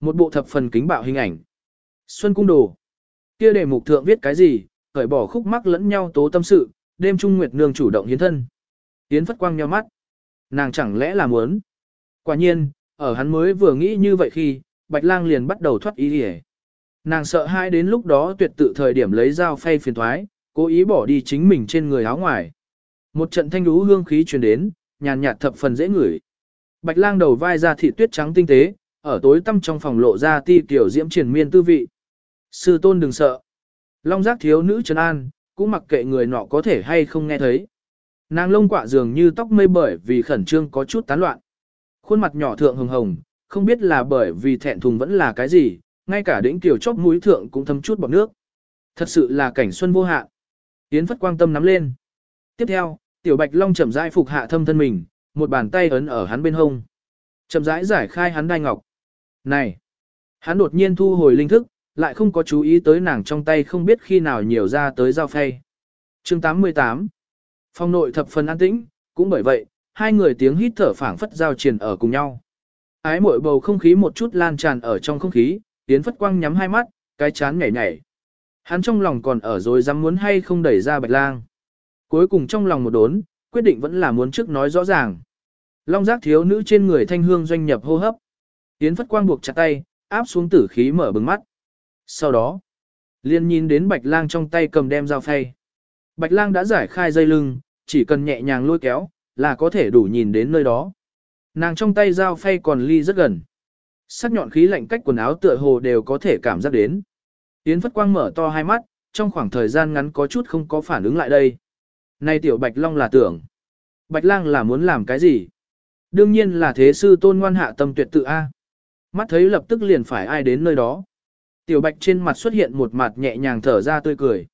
một bộ thập phần kính bạo hình ảnh. Xuân cung đồ. Kia để mục thượng viết cái gì, cởi bỏ khúc mắc lẫn nhau tố tâm sự, đêm trung nguyệt nương chủ động hiến thân. yến phất quang nheo mắt. Nàng chẳng lẽ là muốn. Quả nhiên, ở hắn mới vừa nghĩ như vậy khi, Bạch Lang liền bắt đầu thoát ý đi Nàng sợ hai đến lúc đó tuyệt tự thời điểm lấy dao phay phiền thoái, cố ý bỏ đi chính mình trên người áo ngoài. Một trận thanh lũ hương khí truyền đến, nhàn nhạt thập phần dễ ngửi. Bạch lang đầu vai ra thị tuyết trắng tinh tế, ở tối tăm trong phòng lộ ra ti tiểu diễm triển miên tư vị. Sư tôn đừng sợ. Long giác thiếu nữ trấn an, cũng mặc kệ người nọ có thể hay không nghe thấy. Nàng lông quạ dường như tóc mây bởi vì khẩn trương có chút tán loạn. Khuôn mặt nhỏ thượng hồng hồng, không biết là bởi vì thẹn thùng vẫn là cái gì, ngay cả đỉnh tiểu chóp mũi thượng cũng thấm chút bọt nước. Thật sự là cảnh xuân vô hạn. Yến Phất quan tâm nắm lên. Tiếp theo, tiểu bạch long chậm rãi phục hạ thâm thân mình, một bàn tay ấn ở hắn bên hông. Chậm rãi giải khai hắn đai ngọc. Này! Hắn đột nhiên thu hồi linh thức, lại không có chú ý tới nàng trong tay không biết khi nào nhiều ra tới dao phay. chương 88 Phong nội thập phần an tĩnh, cũng bởi vậy, hai người tiếng hít thở phảng phất giao triền ở cùng nhau. Ái mội bầu không khí một chút lan tràn ở trong không khí, tiến Phất Quang nhắm hai mắt, cái chán nhảy nhảy. Hắn trong lòng còn ở rồi dám muốn hay không đẩy ra bạch lang. Cuối cùng trong lòng một đốn, quyết định vẫn là muốn trước nói rõ ràng. Long giác thiếu nữ trên người thanh hương doanh nhập hô hấp. Yến Phất Quang buộc chặt tay, áp xuống tử khí mở bừng mắt. Sau đó, liền nhìn đến bạch lang trong tay cầm đem dao phay. Bạch lang đã giải khai dây lưng, chỉ cần nhẹ nhàng lôi kéo, là có thể đủ nhìn đến nơi đó. Nàng trong tay dao phay còn ly rất gần. Sắc nhọn khí lạnh cách quần áo tựa hồ đều có thể cảm giác đến. Yến Phất Quang mở to hai mắt, trong khoảng thời gian ngắn có chút không có phản ứng lại đây. Này tiểu Bạch Long là tưởng. Bạch Lang là muốn làm cái gì? Đương nhiên là thế sư tôn ngoan hạ tâm tuyệt tự A. Mắt thấy lập tức liền phải ai đến nơi đó. Tiểu Bạch trên mặt xuất hiện một mặt nhẹ nhàng thở ra tươi cười.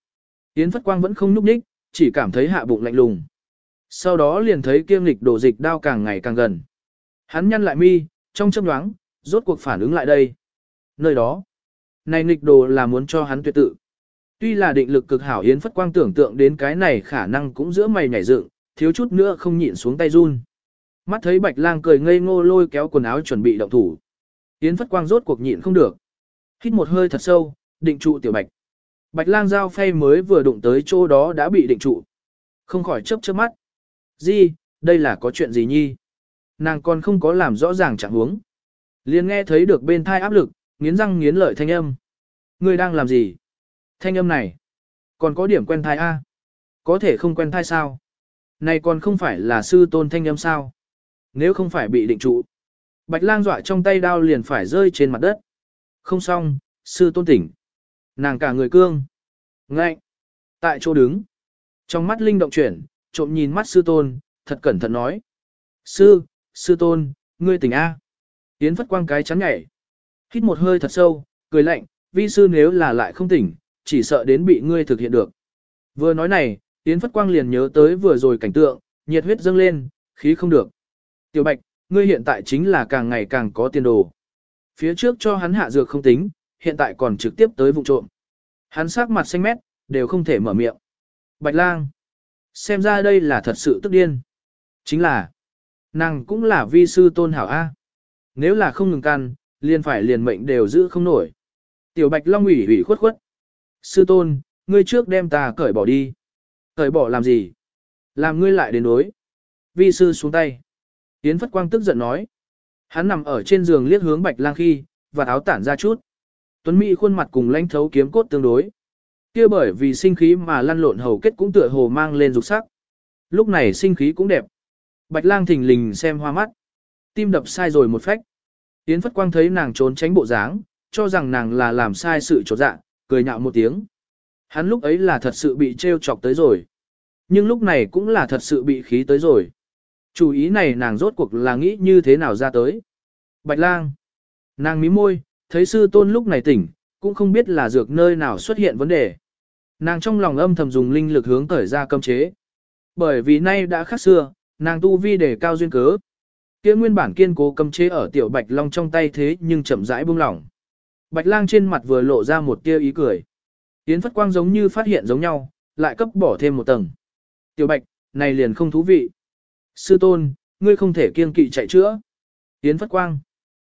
Yến Phất Quang vẫn không nhúc nhích, chỉ cảm thấy hạ bụng lạnh lùng. Sau đó liền thấy kiêm lịch đổ dịch đao càng ngày càng gần. Hắn nhăn lại mi, trong chớp nhoáng, rốt cuộc phản ứng lại đây. Nơi đó, này nghịch đồ là muốn cho hắn tuyệt tự. Tuy là định lực cực hảo Yến Phất Quang tưởng tượng đến cái này khả năng cũng giữa mày nhảy dựng, thiếu chút nữa không nhịn xuống tay run. Mắt thấy Bạch Lang cười ngây ngô lôi kéo quần áo chuẩn bị động thủ. Yến Phất Quang rốt cuộc nhịn không được. Hít một hơi thật sâu, định trụ tiểu Bạch. Bạch Lang giao phay mới vừa đụng tới chỗ đó đã bị định trụ. Không khỏi chớp chớp mắt. Gì, đây là có chuyện gì nhi? Nàng còn không có làm rõ ràng trạng huống. Liền nghe thấy được bên thai áp lực, nghiến răng nghiến lợi thanh âm. Ngươi đang làm gì? Thanh âm này. Còn có điểm quen thai A. Có thể không quen thai sao? Này còn không phải là sư tôn thanh âm sao? Nếu không phải bị định trụ. Bạch lang dọa trong tay đao liền phải rơi trên mặt đất. Không xong, sư tôn tỉnh. Nàng cả người cương. Ngạnh. Tại chỗ đứng. Trong mắt linh động chuyển, trộm nhìn mắt sư tôn, thật cẩn thận nói. Sư, sư tôn, ngươi tỉnh A. Yến phất quang cái chắn nhảy. Hít một hơi thật sâu, cười lạnh, vi sư nếu là lại không tỉnh, chỉ sợ đến bị ngươi thực hiện được. Vừa nói này, Yến phất quang liền nhớ tới vừa rồi cảnh tượng, nhiệt huyết dâng lên, khí không được. Tiểu bạch, ngươi hiện tại chính là càng ngày càng có tiền đồ. Phía trước cho hắn hạ dược không tính, hiện tại còn trực tiếp tới vụ trộm. Hắn sắc mặt xanh mét, đều không thể mở miệng. Bạch lang. Xem ra đây là thật sự tức điên. Chính là, nàng cũng là vi sư tôn hảo A. Nếu là không ngừng can, liền phải liền mệnh đều giữ không nổi. Tiểu Bạch Long ủy ủy khuất khuất. Sư tôn, ngươi trước đem ta cởi bỏ đi. Cởi bỏ làm gì? Làm ngươi lại đến đối. Vi sư xuống tay. Yến Phất Quang tức giận nói. Hắn nằm ở trên giường liếc hướng Bạch Lang khi, và áo tản ra chút. Tuấn Mỹ khuôn mặt cùng lãnh thấu kiếm cốt tương đối. kia bởi vì sinh khí mà lăn lộn hầu kết cũng tựa hồ mang lên dục sắc. Lúc này sinh khí cũng đẹp. Bạch lang thình lình xem hoa mắt. Tim đập sai rồi một phách. Yến Phất Quang thấy nàng trốn tránh bộ dáng, cho rằng nàng là làm sai sự trột dạ, cười nhạo một tiếng. Hắn lúc ấy là thật sự bị trêu chọc tới rồi. Nhưng lúc này cũng là thật sự bị khí tới rồi. Chủ ý này nàng rốt cuộc là nghĩ như thế nào ra tới. Bạch lang. Nàng mí môi, thấy sư tôn lúc này tỉnh, cũng không biết là dược nơi nào xuất hiện vấn đề. Nàng trong lòng âm thầm dùng linh lực hướng cởi ra cấm chế. Bởi vì nay đã khác xưa, nàng tu vi để cao duyên cớ. Kia nguyên bản kiên cố cấm chế ở tiểu Bạch Long trong tay thế nhưng chậm rãi buông lỏng. Bạch Lang trên mặt vừa lộ ra một tia ý cười. Yến Phất Quang giống như phát hiện giống nhau, lại cấp bỏ thêm một tầng. Tiểu Bạch, này liền không thú vị. Sư tôn, ngươi không thể kiên kỵ chạy chữa. Yến Phất Quang.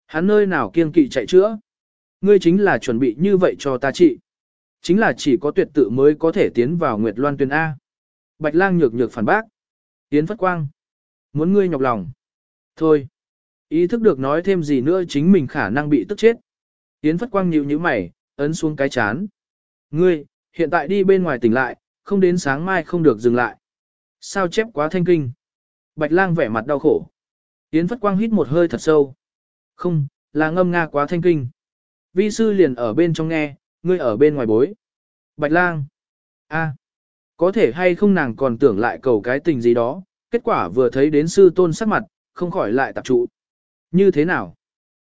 Hắn nơi nào kiên kỵ chạy chữa. Ngươi chính là chuẩn bị như vậy cho ta trị. Chính là chỉ có tuyệt tự mới có thể tiến vào Nguyệt Loan tuyên A. Bạch lang nhược nhược phản bác. Yến Phất Quang. Muốn ngươi nhọc lòng. Thôi. Ý thức được nói thêm gì nữa chính mình khả năng bị tức chết. Yến Phất Quang nhíu nhíu mày, ấn xuống cái chán. Ngươi, hiện tại đi bên ngoài tỉnh lại, không đến sáng mai không được dừng lại. Sao chép quá thanh kinh. Bạch lang vẻ mặt đau khổ. Yến Phất Quang hít một hơi thật sâu. Không, là ngâm nga quá thanh kinh. Vi sư liền ở bên trong nghe, ngươi ở bên ngoài bối. Bạch lang. a, có thể hay không nàng còn tưởng lại cầu cái tình gì đó, kết quả vừa thấy đến sư tôn sắc mặt, không khỏi lại tập trụ. Như thế nào?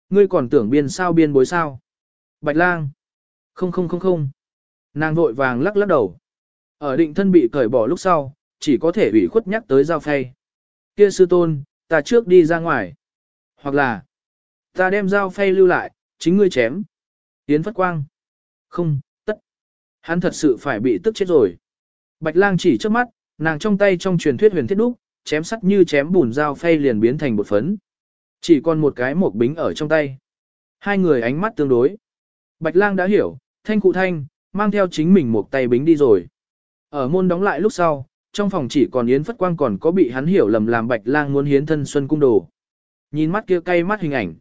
Ngươi còn tưởng biên sao biên bối sao? Bạch lang. Không không không không. Nàng vội vàng lắc lắc đầu. Ở định thân bị cởi bỏ lúc sau, chỉ có thể ủy khuất nhắc tới giao phay. Kia sư tôn, ta trước đi ra ngoài. Hoặc là, ta đem dao phay lưu lại, chính ngươi chém. Yến Phất Quang. Không, tất. Hắn thật sự phải bị tức chết rồi. Bạch lang chỉ trước mắt, nàng trong tay trong truyền thuyết huyền thiết đúc, chém sắt như chém bùn dao phay liền biến thành bột phấn. Chỉ còn một cái một bính ở trong tay. Hai người ánh mắt tương đối. Bạch lang đã hiểu, thanh cụ thanh, mang theo chính mình một tay bính đi rồi. Ở môn đóng lại lúc sau, trong phòng chỉ còn Yến Phất Quang còn có bị hắn hiểu lầm làm Bạch lang muốn hiến thân xuân cung đồ. Nhìn mắt kia cay mắt hình ảnh.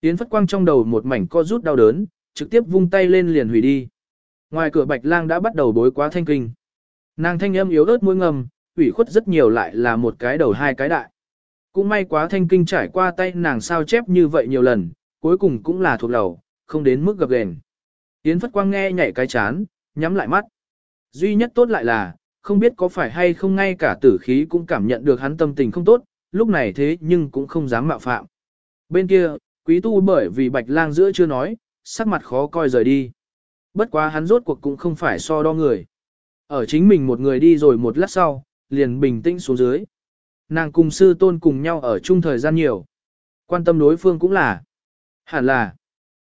Yến Phất Quang trong đầu một mảnh co rút đau đớn, trực tiếp vung tay lên liền hủy đi. Ngoài cửa Bạch Lang đã bắt đầu bối quá thanh kinh. Nàng thanh âm yếu ớt môi ngầm, ủy khuất rất nhiều lại là một cái đầu hai cái đại. Cũng may quá thanh kinh trải qua tay nàng sao chép như vậy nhiều lần, cuối cùng cũng là thuộc đầu, không đến mức gặp gền. Yến Phất Quang nghe nhảy cái chán, nhắm lại mắt. Duy nhất tốt lại là, không biết có phải hay không ngay cả tử khí cũng cảm nhận được hắn tâm tình không tốt, lúc này thế nhưng cũng không dám mạo phạm. Bên kia, quý tu bởi vì bạch lang giữa chưa nói, sắc mặt khó coi rời đi. Bất quá hắn rốt cuộc cũng không phải so đo người. Ở chính mình một người đi rồi một lát sau, liền bình tĩnh xuống dưới. Nàng cùng sư tôn cùng nhau ở chung thời gian nhiều. Quan tâm đối phương cũng là. Hẳn là.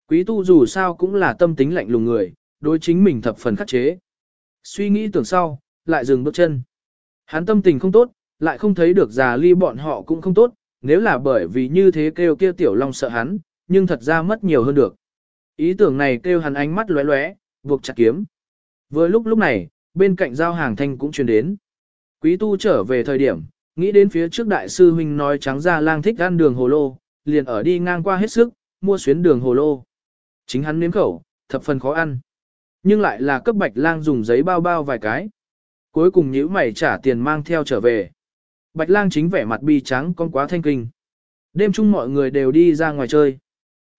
Quý tu dù sao cũng là tâm tính lạnh lùng người, đối chính mình thập phần khắc chế. Suy nghĩ tưởng sau, lại dừng bước chân. Hắn tâm tình không tốt, lại không thấy được già ly bọn họ cũng không tốt, nếu là bởi vì như thế kêu kia tiểu long sợ hắn, nhưng thật ra mất nhiều hơn được. Ý tưởng này kêu hắn ánh mắt lóe lóe, buộc chặt kiếm. Vừa lúc lúc này, bên cạnh giao hàng thanh cũng truyền đến. Quý tu trở về thời điểm, nghĩ đến phía trước đại sư huynh nói trắng ra lang thích ăn đường hồ lô, liền ở đi ngang qua hết sức, mua xuyến đường hồ lô. Chính hắn nếm khẩu, thập phần khó ăn. Nhưng lại là cấp bạch lang dùng giấy bao bao vài cái. Cuối cùng nhíu mày trả tiền mang theo trở về. Bạch lang chính vẻ mặt bi trắng con quá thanh kinh. Đêm chung mọi người đều đi ra ngoài chơi.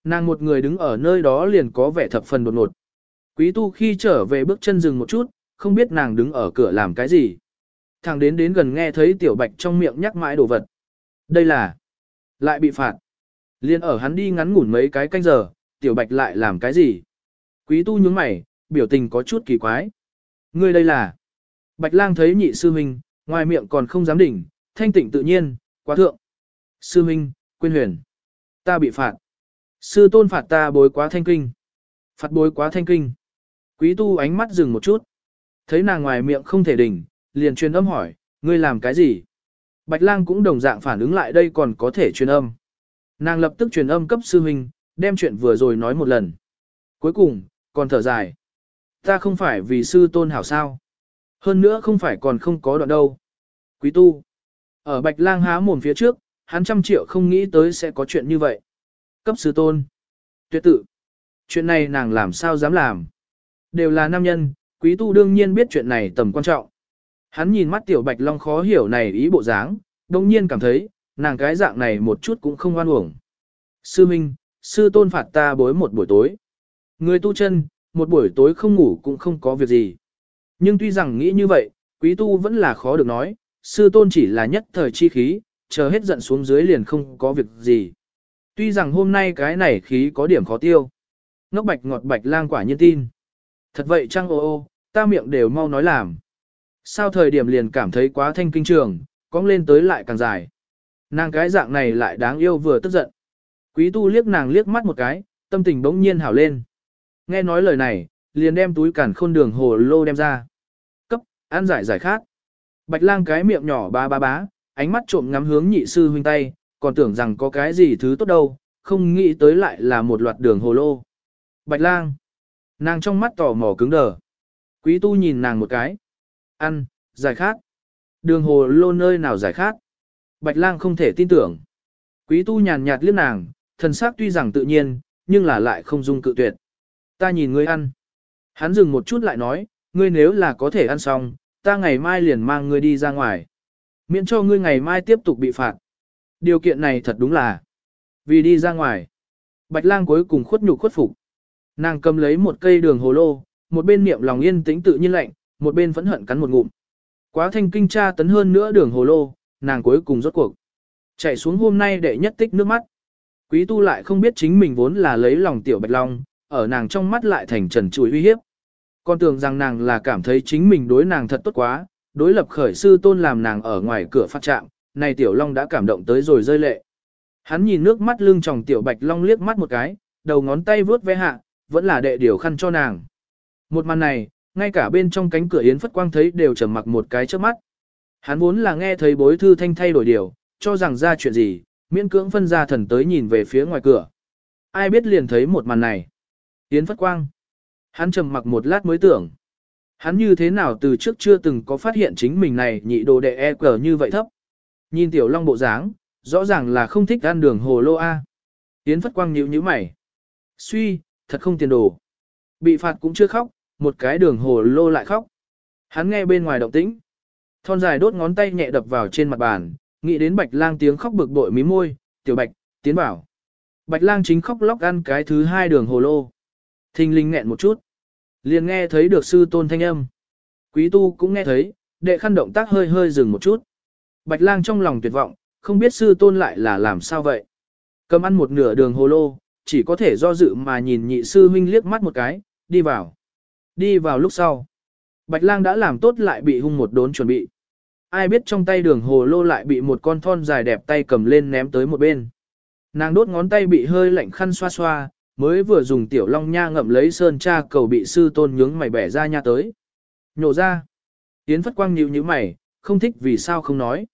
Nàng một người đứng ở nơi đó liền có vẻ thập phần đột ngột. Quý tu khi trở về bước chân dừng một chút, không biết nàng đứng ở cửa làm cái gì. Thằng đến đến gần nghe thấy tiểu bạch trong miệng nhắc mãi đồ vật. Đây là... Lại bị phạt. Liên ở hắn đi ngắn ngủn mấy cái canh giờ, tiểu bạch lại làm cái gì? Quý tu nhướng mày, biểu tình có chút kỳ quái. Ngươi đây là... Bạch lang thấy nhị sư huynh, ngoài miệng còn không dám đỉnh, thanh tịnh tự nhiên, quá thượng. Sư huynh, quên huyền. Ta bị phạt. Sư tôn phạt ta bối quá thanh kinh. Phạt bối quá thanh kinh. Quý tu ánh mắt dừng một chút. Thấy nàng ngoài miệng không thể đỉnh, liền truyền âm hỏi, ngươi làm cái gì? Bạch lang cũng đồng dạng phản ứng lại đây còn có thể truyền âm. Nàng lập tức truyền âm cấp sư huynh, đem chuyện vừa rồi nói một lần. Cuối cùng, còn thở dài. Ta không phải vì sư tôn hảo sao. Hơn nữa không phải còn không có đoạn đâu. Quý tu. Ở bạch lang há mồm phía trước, hắn trăm triệu không nghĩ tới sẽ có chuyện như vậy. Cấp sư tôn. Tuyệt tự. Chuyện này nàng làm sao dám làm. Đều là nam nhân, quý tu đương nhiên biết chuyện này tầm quan trọng. Hắn nhìn mắt tiểu bạch long khó hiểu này ý bộ dáng, đồng nhiên cảm thấy, nàng cái dạng này một chút cũng không oan uổng. Sư Minh, sư tôn phạt ta bối một buổi tối. Người tu chân, một buổi tối không ngủ cũng không có việc gì. Nhưng tuy rằng nghĩ như vậy, quý tu vẫn là khó được nói, sư tôn chỉ là nhất thời chi khí, chờ hết giận xuống dưới liền không có việc gì. Tuy rằng hôm nay cái này khí có điểm khó tiêu. Ngốc bạch ngọt bạch lang quả nhiên tin. Thật vậy chăng ô ô, ta miệng đều mau nói làm. Sao thời điểm liền cảm thấy quá thanh kinh trường, cong lên tới lại càng dài. Nàng cái dạng này lại đáng yêu vừa tức giận. Quý tu liếc nàng liếc mắt một cái, tâm tình bỗng nhiên hảo lên. Nghe nói lời này, liền đem túi cản khôn đường hồ lô đem ra. Cấp, ăn giải giải khát. Bạch lang cái miệng nhỏ ba ba bá, ánh mắt trộm ngắm hướng nhị sư huynh tay, còn tưởng rằng có cái gì thứ tốt đâu, không nghĩ tới lại là một loạt đường hồ lô. Bạch lang. Nàng trong mắt tỏ mò cứng đờ. Quý tu nhìn nàng một cái. Ăn, giải khát. Đường hồ lô nơi nào giải khát. Bạch lang không thể tin tưởng. Quý tu nhàn nhạt liếc nàng, thần sắc tuy rằng tự nhiên, nhưng là lại không dung cự tuyệt. Ta nhìn ngươi ăn. Hắn dừng một chút lại nói, ngươi nếu là có thể ăn xong, ta ngày mai liền mang ngươi đi ra ngoài. Miễn cho ngươi ngày mai tiếp tục bị phạt. Điều kiện này thật đúng là vì đi ra ngoài. Bạch lang cuối cùng khuất nhục khuất phục. Nàng cầm lấy một cây đường hồ lô, một bên niệm lòng yên tĩnh tự nhiên lạnh, một bên phẫn hận cắn một ngụm. Quá thanh kinh tra tấn hơn nữa đường hồ lô, nàng cuối cùng rốt cuộc. Chạy xuống hôm nay để nhất tích nước mắt. Quý tu lại không biết chính mình vốn là lấy lòng tiểu bạch long, ở nàng trong mắt lại thành trần chùi uy hiếp. Con tưởng rằng nàng là cảm thấy chính mình đối nàng thật tốt quá, đối lập khởi sư tôn làm nàng ở ngoài cửa phát trạm, này tiểu long đã cảm động tới rồi rơi lệ. Hắn nhìn nước mắt lưng tròng tiểu bạch long liếc mắt một cái, đầu ngón tay vướt ve hạ, vẫn là đệ điều khăn cho nàng. Một màn này, ngay cả bên trong cánh cửa Yến Phất Quang thấy đều trầm mặc một cái trước mắt. Hắn vốn là nghe thấy bối thư thanh thay đổi điều, cho rằng ra chuyện gì, miễn cưỡng phân ra thần tới nhìn về phía ngoài cửa. Ai biết liền thấy một màn này. Yến Phất Quang. Hắn trầm mặc một lát mới tưởng. Hắn như thế nào từ trước chưa từng có phát hiện chính mình này nhị đồ đệ e cờ như vậy thấp. Nhìn tiểu long bộ dáng, rõ ràng là không thích ăn đường hồ lô A. Yến Phất Quang nhíu nhíu mày. Suy, thật không tiền đồ. Bị phạt cũng chưa khóc, một cái đường hồ lô lại khóc. Hắn nghe bên ngoài động tĩnh. Thon dài đốt ngón tay nhẹ đập vào trên mặt bàn, nghĩ đến bạch lang tiếng khóc bực bội mí môi, tiểu bạch, tiến bảo. Bạch lang chính khóc lóc ăn cái thứ hai đường hồ lô. Thình linh nghẹn một chút. Liền nghe thấy được sư tôn thanh âm. Quý tu cũng nghe thấy, đệ khăn động tác hơi hơi dừng một chút. Bạch lang trong lòng tuyệt vọng, không biết sư tôn lại là làm sao vậy. Cầm ăn một nửa đường hồ lô, chỉ có thể do dự mà nhìn nhị sư huynh liếc mắt một cái, đi vào. Đi vào lúc sau. Bạch lang đã làm tốt lại bị hung một đốn chuẩn bị. Ai biết trong tay đường hồ lô lại bị một con thon dài đẹp tay cầm lên ném tới một bên. Nàng đốt ngón tay bị hơi lạnh khăn xoa xoa, mới vừa dùng tiểu long nha ngậm lấy sơn cha cầu bị sư tôn nhướng mày bẻ ra nha tới. Nhổ ra. Yến Phất Quang nhíu nhíu mày, không thích vì sao không nói.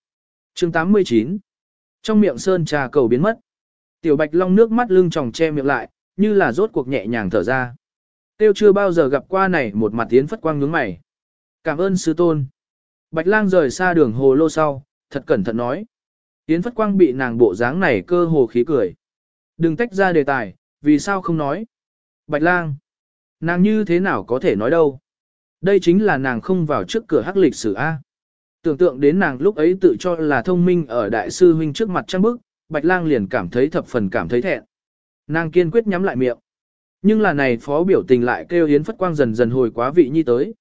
chương 89. Trong miệng sơn trà cầu biến mất. Tiểu bạch long nước mắt lưng tròng che miệng lại, như là rốt cuộc nhẹ nhàng thở ra. Tiêu chưa bao giờ gặp qua này một mặt Yến Phất Quang nhướng mày. Cảm ơn sư tôn. Bạch lang rời xa đường hồ lô sau, thật cẩn thận nói. Yến Phất Quang bị nàng bộ dáng này cơ hồ khí cười. Đừng tách ra đề tài, vì sao không nói? Bạch lang. Nàng như thế nào có thể nói đâu? Đây chính là nàng không vào trước cửa hắc lịch sử A. Tưởng tượng đến nàng lúc ấy tự cho là thông minh ở đại sư huynh trước mặt trăng bức, Bạch lang liền cảm thấy thập phần cảm thấy thẹn. Nàng kiên quyết nhắm lại miệng. Nhưng là này phó biểu tình lại kêu hiến Phất Quang dần dần hồi quá vị nhi tới.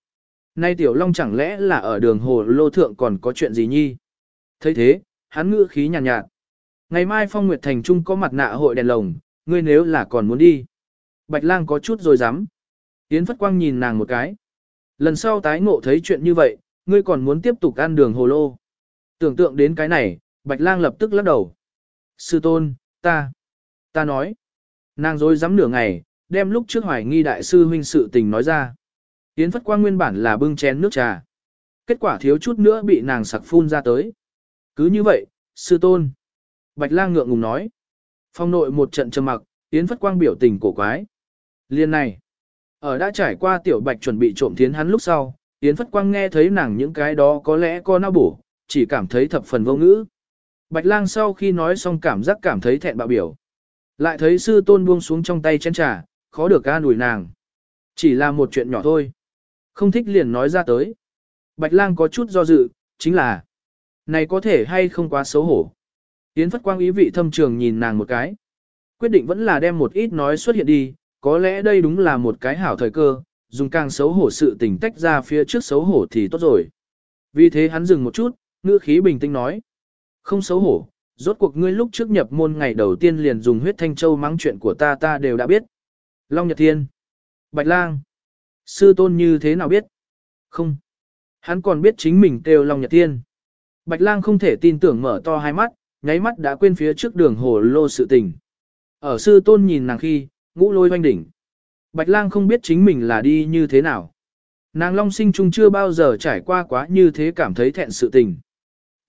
Nay Tiểu Long chẳng lẽ là ở đường hồ lô thượng còn có chuyện gì nhi? thấy thế, hắn ngữ khí nhàn nhạt, nhạt. Ngày mai Phong Nguyệt Thành Trung có mặt nạ hội đèn lồng, ngươi nếu là còn muốn đi. Bạch lang có chút rồi dám. Yến Phất Quang nhìn nàng một cái. Lần sau tái ngộ thấy chuyện như vậy, ngươi còn muốn tiếp tục ăn đường hồ lô. Tưởng tượng đến cái này, Bạch lang lập tức lắc đầu. Sư tôn, ta, ta nói. Nàng rồi dám nửa ngày, đem lúc trước hoài nghi đại sư huynh sự tình nói ra. Yến Phất Quang nguyên bản là bưng chén nước trà. Kết quả thiếu chút nữa bị nàng sặc phun ra tới. Cứ như vậy, sư tôn. Bạch lang ngượng ngùng nói. Phong nội một trận trầm mặc, Yến Phất Quang biểu tình cổ quái. Liên này, ở đã trải qua tiểu bạch chuẩn bị trộm thiến hắn lúc sau, Yến Phất Quang nghe thấy nàng những cái đó có lẽ có nao bổ, chỉ cảm thấy thập phần vô ngữ. Bạch lang sau khi nói xong cảm giác cảm thấy thẹn bạo biểu. Lại thấy sư tôn buông xuống trong tay chén trà, khó được ca đùi nàng. Chỉ là một chuyện nhỏ thôi. Không thích liền nói ra tới. Bạch lang có chút do dự, chính là Này có thể hay không quá xấu hổ. Yến Phất Quang ý vị thâm trường nhìn nàng một cái. Quyết định vẫn là đem một ít nói xuất hiện đi, có lẽ đây đúng là một cái hảo thời cơ, dùng càng xấu hổ sự tình tách ra phía trước xấu hổ thì tốt rồi. Vì thế hắn dừng một chút, ngữ khí bình tĩnh nói. Không xấu hổ, rốt cuộc ngươi lúc trước nhập môn ngày đầu tiên liền dùng huyết thanh châu mắng chuyện của ta ta đều đã biết. Long Nhật Thiên. Bạch Lang. Sư tôn như thế nào biết? Không. Hắn còn biết chính mình kêu Long Nhật Thiên. Bạch Lang không thể tin tưởng mở to hai mắt, nháy mắt đã quên phía trước đường hồ lô sự tình. Ở sư tôn nhìn nàng khi, ngũ lôi hoanh đỉnh. Bạch lang không biết chính mình là đi như thế nào. Nàng long sinh chung chưa bao giờ trải qua quá như thế cảm thấy thẹn sự tình.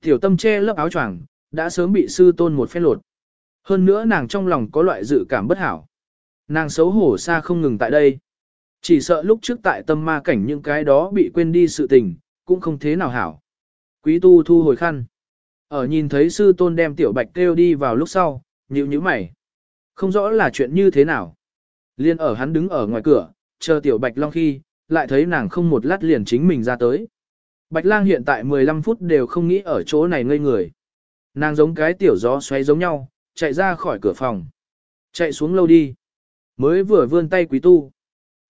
Tiểu tâm che lớp áo choàng, đã sớm bị sư tôn một phen lột. Hơn nữa nàng trong lòng có loại dự cảm bất hảo. Nàng xấu hổ xa không ngừng tại đây. Chỉ sợ lúc trước tại tâm ma cảnh những cái đó bị quên đi sự tình, cũng không thế nào hảo. Quý tu thu hồi khăn. Ở nhìn thấy sư tôn đem tiểu bạch kêu đi vào lúc sau, nhíu nhíu mày. Không rõ là chuyện như thế nào. Liên ở hắn đứng ở ngoài cửa, chờ tiểu bạch long khi, lại thấy nàng không một lát liền chính mình ra tới. Bạch lang hiện tại 15 phút đều không nghĩ ở chỗ này ngây người. Nàng giống cái tiểu gió xoay giống nhau, chạy ra khỏi cửa phòng. Chạy xuống lâu đi. Mới vừa vươn tay quý tu.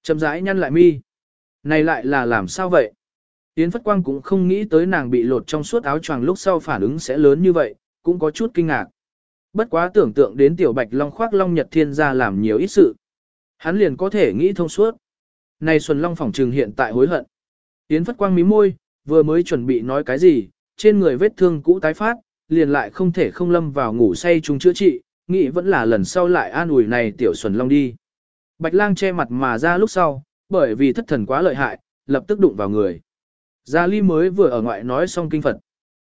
Chậm rãi nhăn lại mi. Này lại là làm sao vậy? Yến Phất Quang cũng không nghĩ tới nàng bị lột trong suốt áo choàng lúc sau phản ứng sẽ lớn như vậy, cũng có chút kinh ngạc. Bất quá tưởng tượng đến tiểu bạch long khoác long nhật thiên ra làm nhiều ít sự. Hắn liền có thể nghĩ thông suốt. Này Xuân Long phỏng trừng hiện tại hối hận. Yến Phất Quang mí môi, vừa mới chuẩn bị nói cái gì, trên người vết thương cũ tái phát, liền lại không thể không lâm vào ngủ say chung chữa trị, nghĩ vẫn là lần sau lại an ủi này tiểu Xuân Long đi. Bạch lang che mặt mà ra lúc sau, bởi vì thất thần quá lợi hại, lập tức đụng vào người. Gia Ly mới vừa ở ngoại nói xong kinh Phật.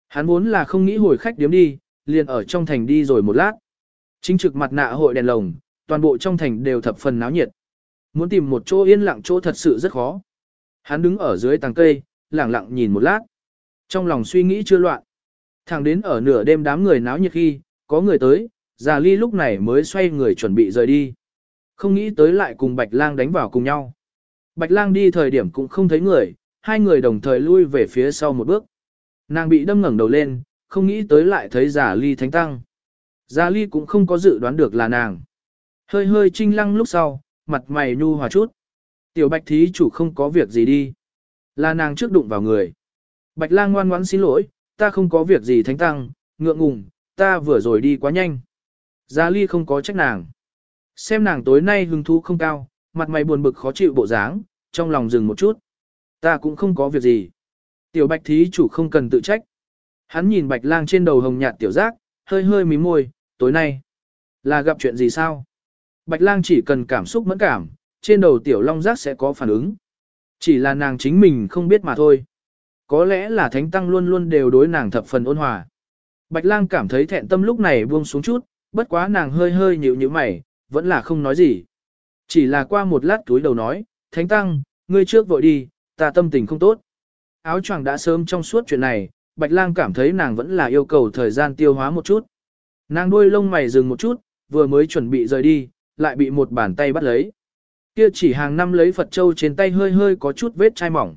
Hắn vốn là không nghĩ hồi khách điếm đi, liền ở trong thành đi rồi một lát. Chính trực mặt nạ hội đèn lồng, toàn bộ trong thành đều thập phần náo nhiệt. Muốn tìm một chỗ yên lặng chỗ thật sự rất khó. Hắn đứng ở dưới tàng cây, lặng lặng nhìn một lát. Trong lòng suy nghĩ chưa loạn. Thẳng đến ở nửa đêm đám người náo nhiệt khi, có người tới, Già Ly lúc này mới xoay người chuẩn bị rời đi. Không nghĩ tới lại cùng Bạch Lang đánh vào cùng nhau. Bạch Lang đi thời điểm cũng không thấy người, hai người đồng thời lui về phía sau một bước. Nàng bị đâm ngẩng đầu lên, không nghĩ tới lại thấy giả ly thánh tăng. Giả ly cũng không có dự đoán được là nàng. Hơi hơi trinh lăng lúc sau, mặt mày nhu hòa chút. Tiểu bạch thí chủ không có việc gì đi. Là nàng trước đụng vào người. Bạch lang ngoan ngoãn xin lỗi, ta không có việc gì thánh tăng, ngượng ngùng, ta vừa rồi đi quá nhanh. Gia ly không có trách nàng. Xem nàng tối nay hứng thú không cao, mặt mày buồn bực khó chịu bộ dáng, trong lòng dừng một chút. Ta cũng không có việc gì. Tiểu bạch thí chủ không cần tự trách. Hắn nhìn bạch lang trên đầu hồng nhạt tiểu giác, hơi hơi mím môi, tối nay. Là gặp chuyện gì sao? Bạch lang chỉ cần cảm xúc mẫn cảm, trên đầu tiểu long giác sẽ có phản ứng. Chỉ là nàng chính mình không biết mà thôi. Có lẽ là thánh tăng luôn luôn đều đối nàng thập phần ôn hòa. Bạch lang cảm thấy thẹn tâm lúc này buông xuống chút, bất quá nàng hơi hơi nhịu nhíu mày, vẫn là không nói gì. Chỉ là qua một lát túi đầu nói, thánh tăng, ngươi trước vội đi, ta tâm tình không tốt. Áo choàng đã sớm trong suốt chuyện này, Bạch Lang cảm thấy nàng vẫn là yêu cầu thời gian tiêu hóa một chút. Nàng đuôi lông mày dừng một chút, vừa mới chuẩn bị rời đi, lại bị một bàn tay bắt lấy. Kia chỉ hàng năm lấy Phật Châu trên tay hơi hơi có chút vết chai mỏng.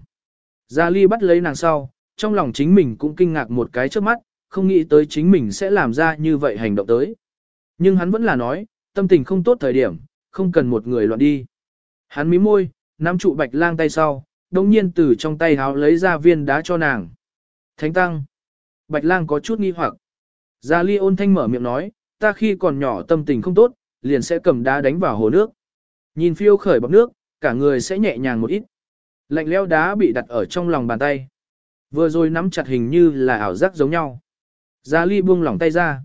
Gia Ly bắt lấy nàng sau, trong lòng chính mình cũng kinh ngạc một cái trước mắt, không nghĩ tới chính mình sẽ làm ra như vậy hành động tới. Nhưng hắn vẫn là nói, tâm tình không tốt thời điểm, không cần một người loạn đi. Hắn mím môi, nắm trụ bạch lang tay sau, đồng nhiên từ trong tay háo lấy ra viên đá cho nàng. Thánh tăng. Bạch lang có chút nghi hoặc. Gia Ly ôn thanh mở miệng nói, ta khi còn nhỏ tâm tình không tốt, liền sẽ cầm đá đánh vào hồ nước. Nhìn phiêu khởi bọc nước, cả người sẽ nhẹ nhàng một ít. Lạnh leo đá bị đặt ở trong lòng bàn tay. Vừa rồi nắm chặt hình như là ảo giác giống nhau. Gia Ly buông lỏng tay ra.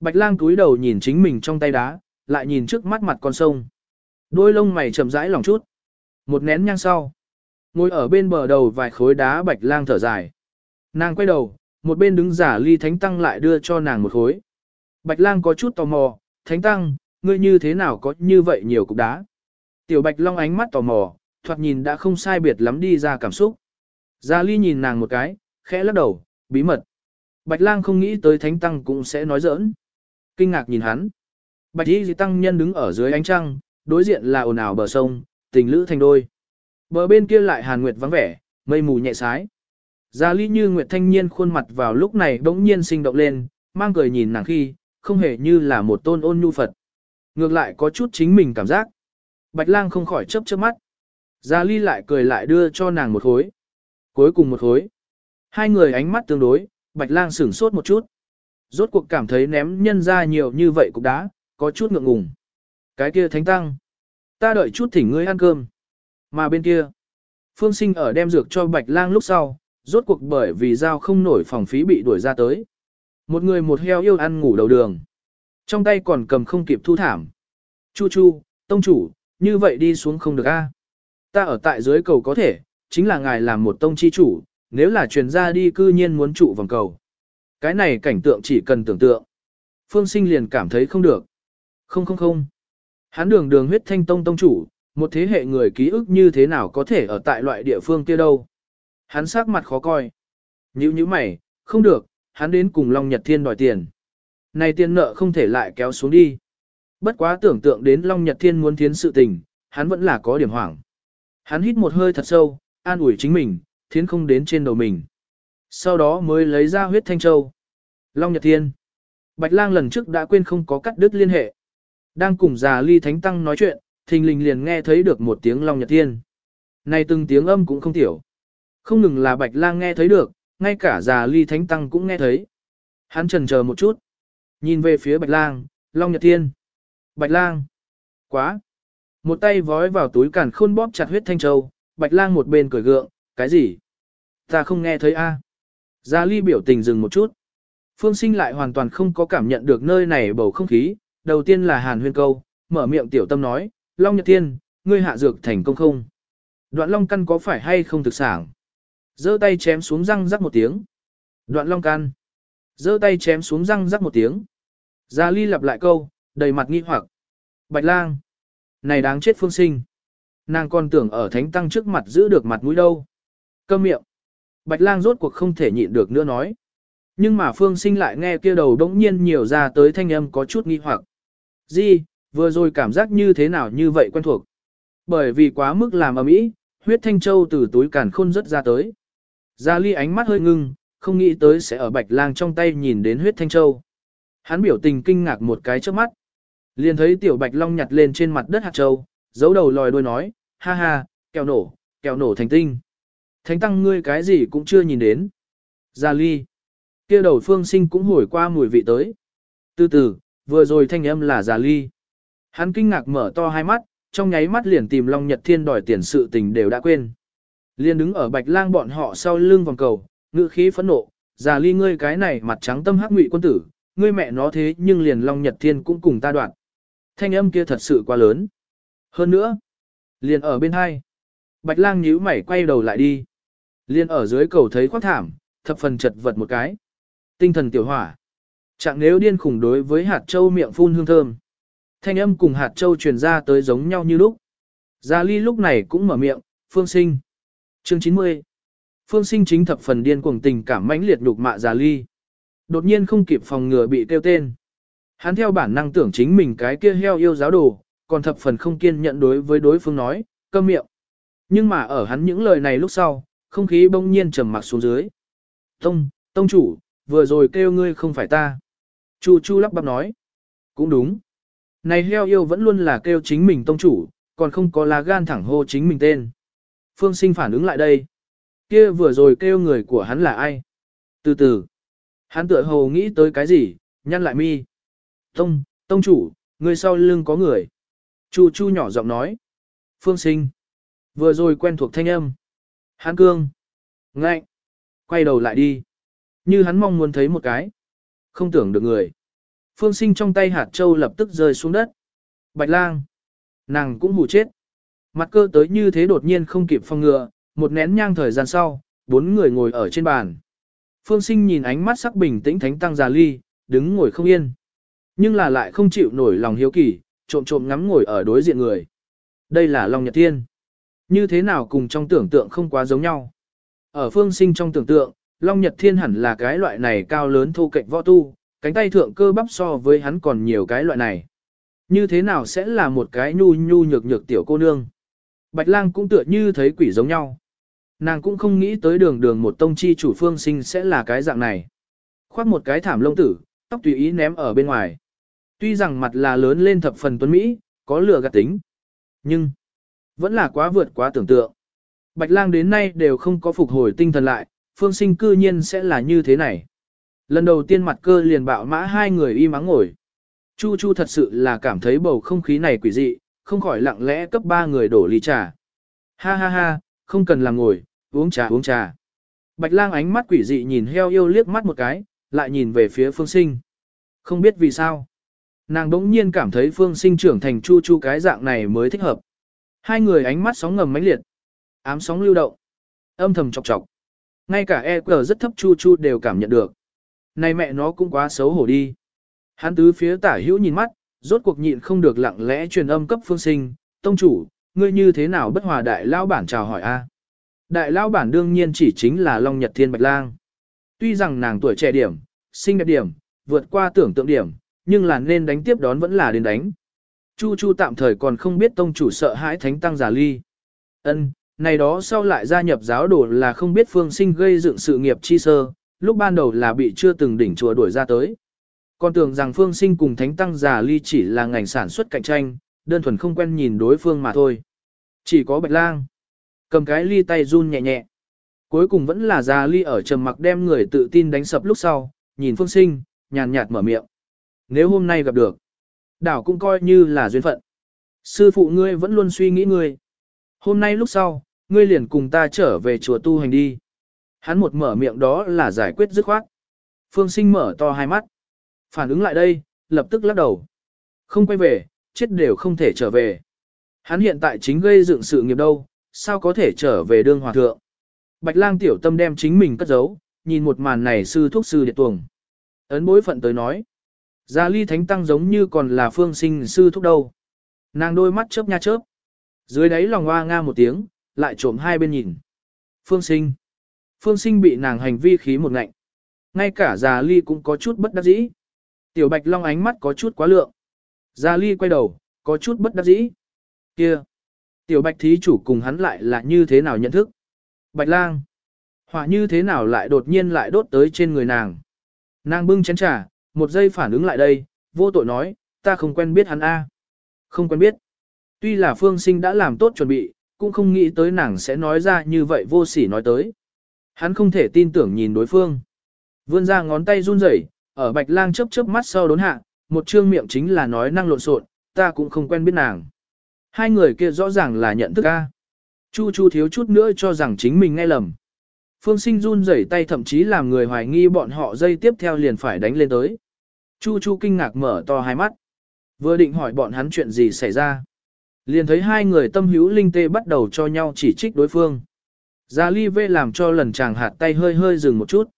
Bạch lang cúi đầu nhìn chính mình trong tay đá, lại nhìn trước mắt mặt con sông. Đôi lông mày chậm rãi lòng chút. Một nén nhang sau. Ngồi ở bên bờ đầu vài khối đá bạch lang thở dài. Nàng quay đầu, một bên đứng giả ly thánh tăng lại đưa cho nàng một khối. Bạch lang có chút tò mò, thánh tăng, ngươi như thế nào có như vậy nhiều cục đá. Tiểu bạch long ánh mắt tò mò, thoạt nhìn đã không sai biệt lắm đi ra cảm xúc. Giả ly nhìn nàng một cái, khẽ lắc đầu, bí mật. Bạch lang không nghĩ tới thánh tăng cũng sẽ nói giỡn. Kinh ngạc nhìn hắn. Bạch y tăng nhân đứng ở dưới ánh trăng, đối diện là ồn ào bờ sông, tình lữ thành đôi. Bờ bên kia lại hàn nguyệt vắng vẻ, mây mù nhẹ sái. Gia ly như nguyệt thanh niên khuôn mặt vào lúc này bỗng nhiên sinh động lên, mang cười nhìn nàng khi, không hề như là một tôn ôn nhu Phật. Ngược lại có chút chính mình cảm giác. Bạch lang không khỏi chớp chớp mắt. Gia ly lại cười lại đưa cho nàng một khối. Cuối cùng một khối. Hai người ánh mắt tương đối, bạch lang sửng sốt một chút. Rốt cuộc cảm thấy ném nhân ra nhiều như vậy cũng đã, có chút ngượng ngùng. Cái kia thánh tăng. Ta đợi chút thỉnh ngươi ăn cơm. Mà bên kia, Phương Sinh ở đem dược cho Bạch Lang lúc sau, rốt cuộc bởi vì giao không nổi phòng phí bị đuổi ra tới. Một người một heo yêu ăn ngủ đầu đường. Trong tay còn cầm không kịp thu thảm. Chu chu, tông chủ, như vậy đi xuống không được a. Ta ở tại dưới cầu có thể, chính là ngài làm một tông chi chủ, nếu là truyền ra đi cư nhiên muốn trụ vòng cầu. Cái này cảnh tượng chỉ cần tưởng tượng. Phương sinh liền cảm thấy không được. Không không không. Hắn đường đường huyết thanh tông tông chủ, một thế hệ người ký ức như thế nào có thể ở tại loại địa phương kia đâu. Hắn sắc mặt khó coi. Nhữ như mày, không được, hắn đến cùng Long Nhật Thiên đòi tiền. Này tiền nợ không thể lại kéo xuống đi. Bất quá tưởng tượng đến Long Nhật Thiên muốn thiến sự tình, hắn vẫn là có điểm hoảng. Hắn hít một hơi thật sâu, an ủi chính mình, thiến không đến trên đầu mình. Sau đó mới lấy ra huyết thanh châu. Long Nhật Thiên. Bạch lang lần trước đã quên không có cắt đứt liên hệ. Đang cùng già ly thánh tăng nói chuyện, thình lình liền nghe thấy được một tiếng Long Nhật Thiên. Này từng tiếng âm cũng không tiểu. Không ngừng là bạch lang nghe thấy được, ngay cả già ly thánh tăng cũng nghe thấy. Hắn trần chờ một chút. Nhìn về phía bạch lang, Long Nhật Thiên. Bạch lang. Quá. Một tay vói vào túi cản khôn bóp chặt huyết thanh châu, bạch lang một bên cười gượng, cái gì? Ta không nghe thấy a. Gia ly biểu tình dừng một chút. Phương sinh lại hoàn toàn không có cảm nhận được nơi này bầu không khí, đầu tiên là hàn huyên câu, mở miệng tiểu tâm nói, Long Nhật Thiên, ngươi hạ dược thành công không? Đoạn Long căn có phải hay không thực sản? giơ tay chém xuống răng rắc một tiếng. Đoạn Long căn. giơ tay chém xuống răng rắc một tiếng. Gia Ly lặp lại câu, đầy mặt nghi hoặc. Bạch lang. Này đáng chết phương sinh. Nàng còn tưởng ở thánh tăng trước mặt giữ được mặt mũi đâu. Câm miệng. Bạch lang rốt cuộc không thể nhịn được nữa nói. Nhưng mà phương sinh lại nghe kia đầu đống nhiên nhiều ra tới thanh âm có chút nghi hoặc. Gì? Vừa rồi cảm giác như thế nào như vậy quen thuộc. Bởi vì quá mức làm ầm ĩ, huyết thanh châu từ túi càn khôn rất ra tới. Gia ly ánh mắt hơi ngưng, không nghĩ tới sẽ ở bạch lang trong tay nhìn đến huyết thanh châu. Hắn biểu tình kinh ngạc một cái trước mắt. Liền thấy tiểu bạch long nhặt lên trên mặt đất hạt châu, giấu đầu lòi đuôi nói, ha ha, kẹo nổ, kẹo nổ thành tinh. Thánh tăng ngươi cái gì cũng chưa nhìn đến. Gia ly. kia đầu phương sinh cũng hồi qua mùi vị tới. Từ từ, vừa rồi thanh âm là Gia ly. Hắn kinh ngạc mở to hai mắt, trong nháy mắt liền tìm Long Nhật Thiên đòi tiền sự tình đều đã quên. Liền đứng ở bạch lang bọn họ sau lưng vòng cầu, ngữ khí phẫn nộ, già ly ngươi cái này mặt trắng tâm hắc ngụy quân tử, ngươi mẹ nó thế nhưng liền Long Nhật Thiên cũng cùng ta đoạn. Thanh âm kia thật sự quá lớn. Hơn nữa, liền ở bên hai. Bạch lang nhíu mày quay đầu lại đi. Liền ở dưới cầu thấy khoác thảm, thập phần chật vật một cái. Tinh thần tiểu hỏa. Chẳng nếu điên khủng đối với hạt châu miệng phun hương thơm. Thanh âm cùng hạt châu truyền ra tới giống nhau như lúc. Gia Ly lúc này cũng mở miệng, Phương Sinh. Chương 90. Phương Sinh chính thập phần điên cuồng tình cảm mãnh liệt nhục mạ Gia Ly. Đột nhiên không kịp phòng ngừa bị tiêu tên. Hắn theo bản năng tưởng chính mình cái kia heo yêu giáo đồ, còn thập phần không kiên nhận đối với đối phương nói, câm miệng. Nhưng mà ở hắn những lời này lúc sau, không khí bỗng nhiên trầm mặc xuống dưới. Tông, tông chủ, vừa rồi kêu ngươi không phải ta. Chu chu lắp bắp nói. Cũng đúng. Này heo yêu vẫn luôn là kêu chính mình tông chủ, còn không có lá gan thẳng hô chính mình tên. Phương sinh phản ứng lại đây. Kia vừa rồi kêu người của hắn là ai? Từ từ. Hắn tựa hồ nghĩ tới cái gì, nhăn lại mi. Tông, tông chủ, người sau lưng có người. Chu chu nhỏ giọng nói. Phương sinh. Vừa rồi quen thuộc thanh âm. Hắn cương. Ngạnh. Quay đầu lại đi. Như hắn mong muốn thấy một cái. Không tưởng được người. Phương sinh trong tay hạt châu lập tức rơi xuống đất. Bạch lang. Nàng cũng hù chết. Mặt cơ tới như thế đột nhiên không kịp phong ngừa, một nén nhang thời gian sau, bốn người ngồi ở trên bàn. Phương sinh nhìn ánh mắt sắc bình tĩnh thánh tăng già ly, đứng ngồi không yên. Nhưng là lại không chịu nổi lòng hiếu kỳ, trộm trộm ngắm ngồi ở đối diện người. Đây là Long Nhật Thiên. Như thế nào cùng trong tưởng tượng không quá giống nhau. Ở phương sinh trong tưởng tượng, Long Nhật Thiên hẳn là cái loại này cao lớn thu cạnh võ tu, cánh tay thượng cơ bắp so với hắn còn nhiều cái loại này. Như thế nào sẽ là một cái nhu nhu nhược nhược tiểu cô nương. Bạch lang cũng tựa như thấy quỷ giống nhau. Nàng cũng không nghĩ tới đường đường một tông chi chủ phương sinh sẽ là cái dạng này. Khoác một cái thảm lông tử, tóc tùy ý ném ở bên ngoài. Tuy rằng mặt là lớn lên thập phần tuấn Mỹ, có lửa gạt tính. Nhưng, vẫn là quá vượt quá tưởng tượng. Bạch lang đến nay đều không có phục hồi tinh thần lại, phương sinh cư nhiên sẽ là như thế này. Lần đầu tiên mặt cơ liền bạo mã hai người y mắng ngồi. Chu Chu thật sự là cảm thấy bầu không khí này quỷ dị, không khỏi lặng lẽ cấp ba người đổ ly trà. Ha ha ha, không cần làm ngồi, uống trà uống trà. Bạch lang ánh mắt quỷ dị nhìn heo yêu liếc mắt một cái, lại nhìn về phía phương sinh. Không biết vì sao. Nàng đống nhiên cảm thấy phương sinh trưởng thành chu chu cái dạng này mới thích hợp. Hai người ánh mắt sóng ngầm mãnh liệt. Ám sóng lưu động. Âm thầm chọc chọc. Ngay cả EQ rất thấp chu chu đều cảm nhận được. Này mẹ nó cũng quá xấu hổ đi. Hắn tứ phía tả hữu nhìn mắt, rốt cuộc nhịn không được lặng lẽ truyền âm cấp phương sinh. Tông chủ, ngươi như thế nào bất hòa đại lao bản chào hỏi a? Đại lao bản đương nhiên chỉ chính là Long Nhật Thiên Bạch Lang. Tuy rằng nàng tuổi trẻ điểm, xinh đẹp điểm, vượt qua tưởng tượng điểm, nhưng là nên đánh tiếp đón vẫn là đến đánh. Chu Chu tạm thời còn không biết tông chủ sợ hãi thánh tăng giả ly. Ân, này đó sau lại gia nhập giáo đồ là không biết phương sinh gây dựng sự nghiệp chi sơ, lúc ban đầu là bị chưa từng đỉnh chùa đuổi ra tới. Còn tưởng rằng phương sinh cùng thánh tăng già ly chỉ là ngành sản xuất cạnh tranh, đơn thuần không quen nhìn đối phương mà thôi. Chỉ có bạch lang. Cầm cái ly tay run nhẹ nhẹ. Cuối cùng vẫn là già ly ở trầm mặc đem người tự tin đánh sập lúc sau, nhìn phương sinh, nhàn nhạt mở miệng. Nếu hôm nay gặp được, đảo cũng coi như là duyên phận. Sư phụ ngươi vẫn luôn suy nghĩ ngươi. Hôm nay lúc sau, ngươi liền cùng ta trở về chùa tu hành đi. Hắn một mở miệng đó là giải quyết dứt khoát. Phương sinh mở to hai mắt. Phản ứng lại đây, lập tức lắc đầu. Không quay về, chết đều không thể trở về. Hắn hiện tại chính gây dựng sự nghiệp đâu, sao có thể trở về đương hòa thượng. Bạch lang tiểu tâm đem chính mình cất giấu, nhìn một màn này sư thuốc sư địa tuồng. Ấn bối phận tới nói. Gia ly thánh tăng giống như còn là phương sinh sư thúc đâu. Nàng đôi mắt chớp nha chớp. Dưới đáy lòng hoa nga một tiếng, lại trộm hai bên nhìn. Phương sinh. Phương sinh bị nàng hành vi khí một ngạnh. Ngay cả già ly cũng có chút bất đắc dĩ. Tiểu bạch long ánh mắt có chút quá lượng. Già ly quay đầu, có chút bất đắc dĩ. Kia. Tiểu bạch thí chủ cùng hắn lại là như thế nào nhận thức? Bạch lang. Hỏa như thế nào lại đột nhiên lại đốt tới trên người nàng? Nàng bưng chén trà, một giây phản ứng lại đây, vô tội nói, ta không quen biết hắn A. Không quen biết. Tuy là phương sinh đã làm tốt chuẩn bị, cũng không nghĩ tới nàng sẽ nói ra như vậy vô sỉ nói tới. Hắn không thể tin tưởng nhìn đối phương. Vươn ra ngón tay run rẩy, ở bạch lang chớp chớp mắt sau đốn hạ, một trương miệng chính là nói năng lộn xộn, ta cũng không quen biết nàng. Hai người kia rõ ràng là nhận thức A. Chu Chu thiếu chút nữa cho rằng chính mình nghe lầm. Phương sinh run rẩy tay thậm chí làm người hoài nghi bọn họ dây tiếp theo liền phải đánh lên tới. Chu Chu kinh ngạc mở to hai mắt. Vừa định hỏi bọn hắn chuyện gì xảy ra. Liền thấy hai người tâm hữu linh tê bắt đầu cho nhau chỉ trích đối phương. Gia Ly Vê làm cho lần chàng hạt tay hơi hơi dừng một chút.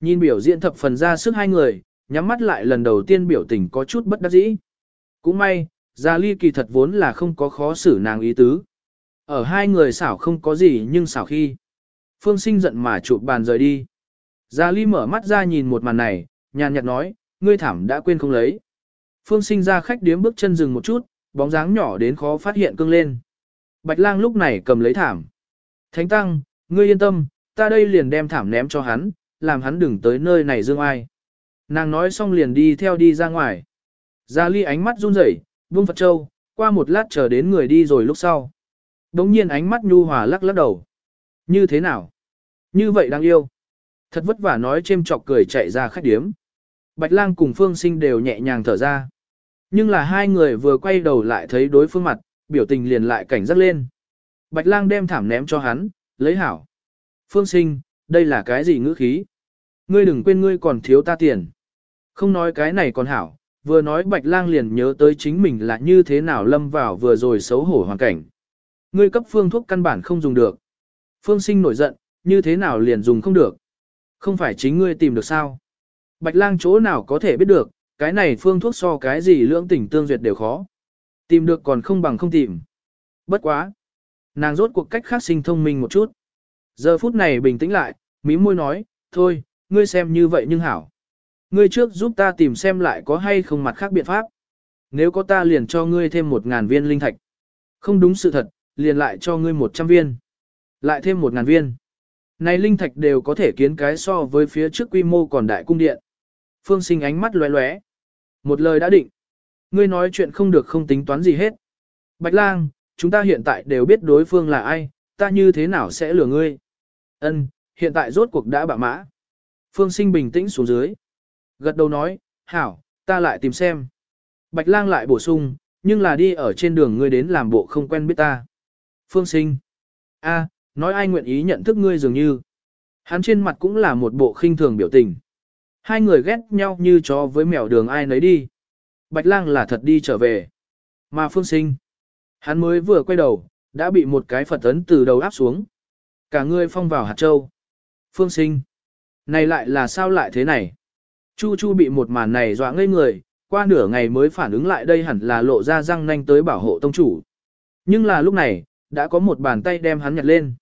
Nhìn biểu diễn thập phần ra sức hai người, nhắm mắt lại lần đầu tiên biểu tình có chút bất đắc dĩ. Cũng may, Gia Ly kỳ thật vốn là không có khó xử nàng ý tứ. Ở hai người xảo không có gì nhưng xảo khi. Phương sinh giận mà chụp bàn rời đi. Gia Ly mở mắt ra nhìn một màn này, nhàn nhạt nói, ngươi thảm đã quên không lấy. Phương sinh ra khách điếm bước chân dừng một chút, bóng dáng nhỏ đến khó phát hiện cưng lên. Bạch lang lúc này cầm lấy thảm. Thánh tăng, ngươi yên tâm, ta đây liền đem thảm ném cho hắn, làm hắn đừng tới nơi này dương ai. Nàng nói xong liền đi theo đi ra ngoài. Gia Ly ánh mắt run rẩy, buông Phật Châu, qua một lát chờ đến người đi rồi lúc sau. Đống nhiên ánh mắt nhu hòa lắc lắc đầu. Như thế nào? Như vậy đang yêu. Thật vất vả nói chêm chọc cười chạy ra khách điếm. Bạch lang cùng phương sinh đều nhẹ nhàng thở ra. Nhưng là hai người vừa quay đầu lại thấy đối phương mặt, biểu tình liền lại cảnh giác lên. Bạch lang đem thảm ném cho hắn, lấy hảo. Phương sinh, đây là cái gì ngữ khí? Ngươi đừng quên ngươi còn thiếu ta tiền. Không nói cái này còn hảo, vừa nói bạch lang liền nhớ tới chính mình là như thế nào lâm vào vừa rồi xấu hổ hoàn cảnh. Ngươi cấp phương thuốc căn bản không dùng được. Phương sinh nổi giận, như thế nào liền dùng không được. Không phải chính ngươi tìm được sao. Bạch lang chỗ nào có thể biết được, cái này phương thuốc so cái gì lưỡng tình tương duyệt đều khó. Tìm được còn không bằng không tìm. Bất quá. Nàng rốt cuộc cách khác sinh thông minh một chút. Giờ phút này bình tĩnh lại, mí môi nói, thôi, ngươi xem như vậy nhưng hảo. Ngươi trước giúp ta tìm xem lại có hay không mặt khác biện pháp. Nếu có ta liền cho ngươi thêm một ngàn viên linh thạch. Không đúng sự thật, liền lại cho ngươi một trăm viên. Lại thêm một ngàn viên. Này linh thạch đều có thể kiến cái so với phía trước quy mô còn đại cung điện. Phương sinh ánh mắt lóe lóe. Một lời đã định. Ngươi nói chuyện không được không tính toán gì hết. Bạch lang, chúng ta hiện tại đều biết đối phương là ai, ta như thế nào sẽ lừa ngươi. Ân, hiện tại rốt cuộc đã bạ mã. Phương sinh bình tĩnh xuống dưới. Gật đầu nói, hảo, ta lại tìm xem. Bạch lang lại bổ sung, nhưng là đi ở trên đường ngươi đến làm bộ không quen biết ta. Phương sinh. a, nói ai nguyện ý nhận thức ngươi dường như. Hắn trên mặt cũng là một bộ khinh thường biểu tình. Hai người ghét nhau như chó với mèo đường ai nấy đi. Bạch lang là thật đi trở về. Mà phương sinh. Hắn mới vừa quay đầu, đã bị một cái Phật tấn từ đầu áp xuống. Cả người phong vào hạt châu. Phương sinh. Này lại là sao lại thế này? Chu Chu bị một màn này dọa ngây người, qua nửa ngày mới phản ứng lại đây hẳn là lộ ra răng nanh tới bảo hộ tông chủ. Nhưng là lúc này, đã có một bàn tay đem hắn nhặt lên.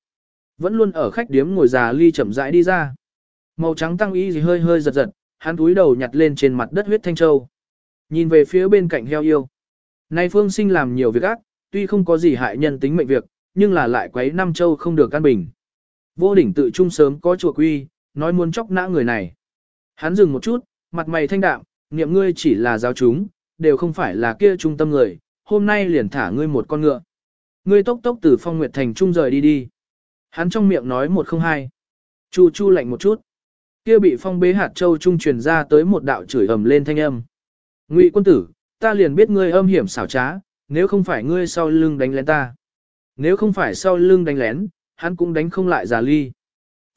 Vẫn luôn ở khách điếm ngồi già ly chậm rãi đi ra. Màu trắng tăng y gì hơi hơi giật giật, hắn túi đầu nhặt lên trên mặt đất huyết thanh châu. Nhìn về phía bên cạnh heo yêu. Nay phương sinh làm nhiều việc ác, tuy không có gì hại nhân tính mệnh việc, nhưng là lại quấy năm châu không được căn bình. Vô đỉnh tự trung sớm có chùa quy, nói muốn chóc nã người này. Hắn dừng một chút, mặt mày thanh đạm, niệm ngươi chỉ là giáo chúng, đều không phải là kia trung tâm người, hôm nay liền thả ngươi một con ngựa. Ngươi tốc tốc từ phong nguyệt thành trung rời đi đi. Hắn trong miệng nói một không hai. Chu chu lạnh một chút. Kia bị phong bế hạt châu trung truyền ra tới một đạo chửi ầm lên thanh âm. Ngụy quân tử, ta liền biết ngươi âm hiểm xảo trá, nếu không phải ngươi sau lưng đánh lén ta. Nếu không phải sau lưng đánh lén, hắn cũng đánh không lại giả ly.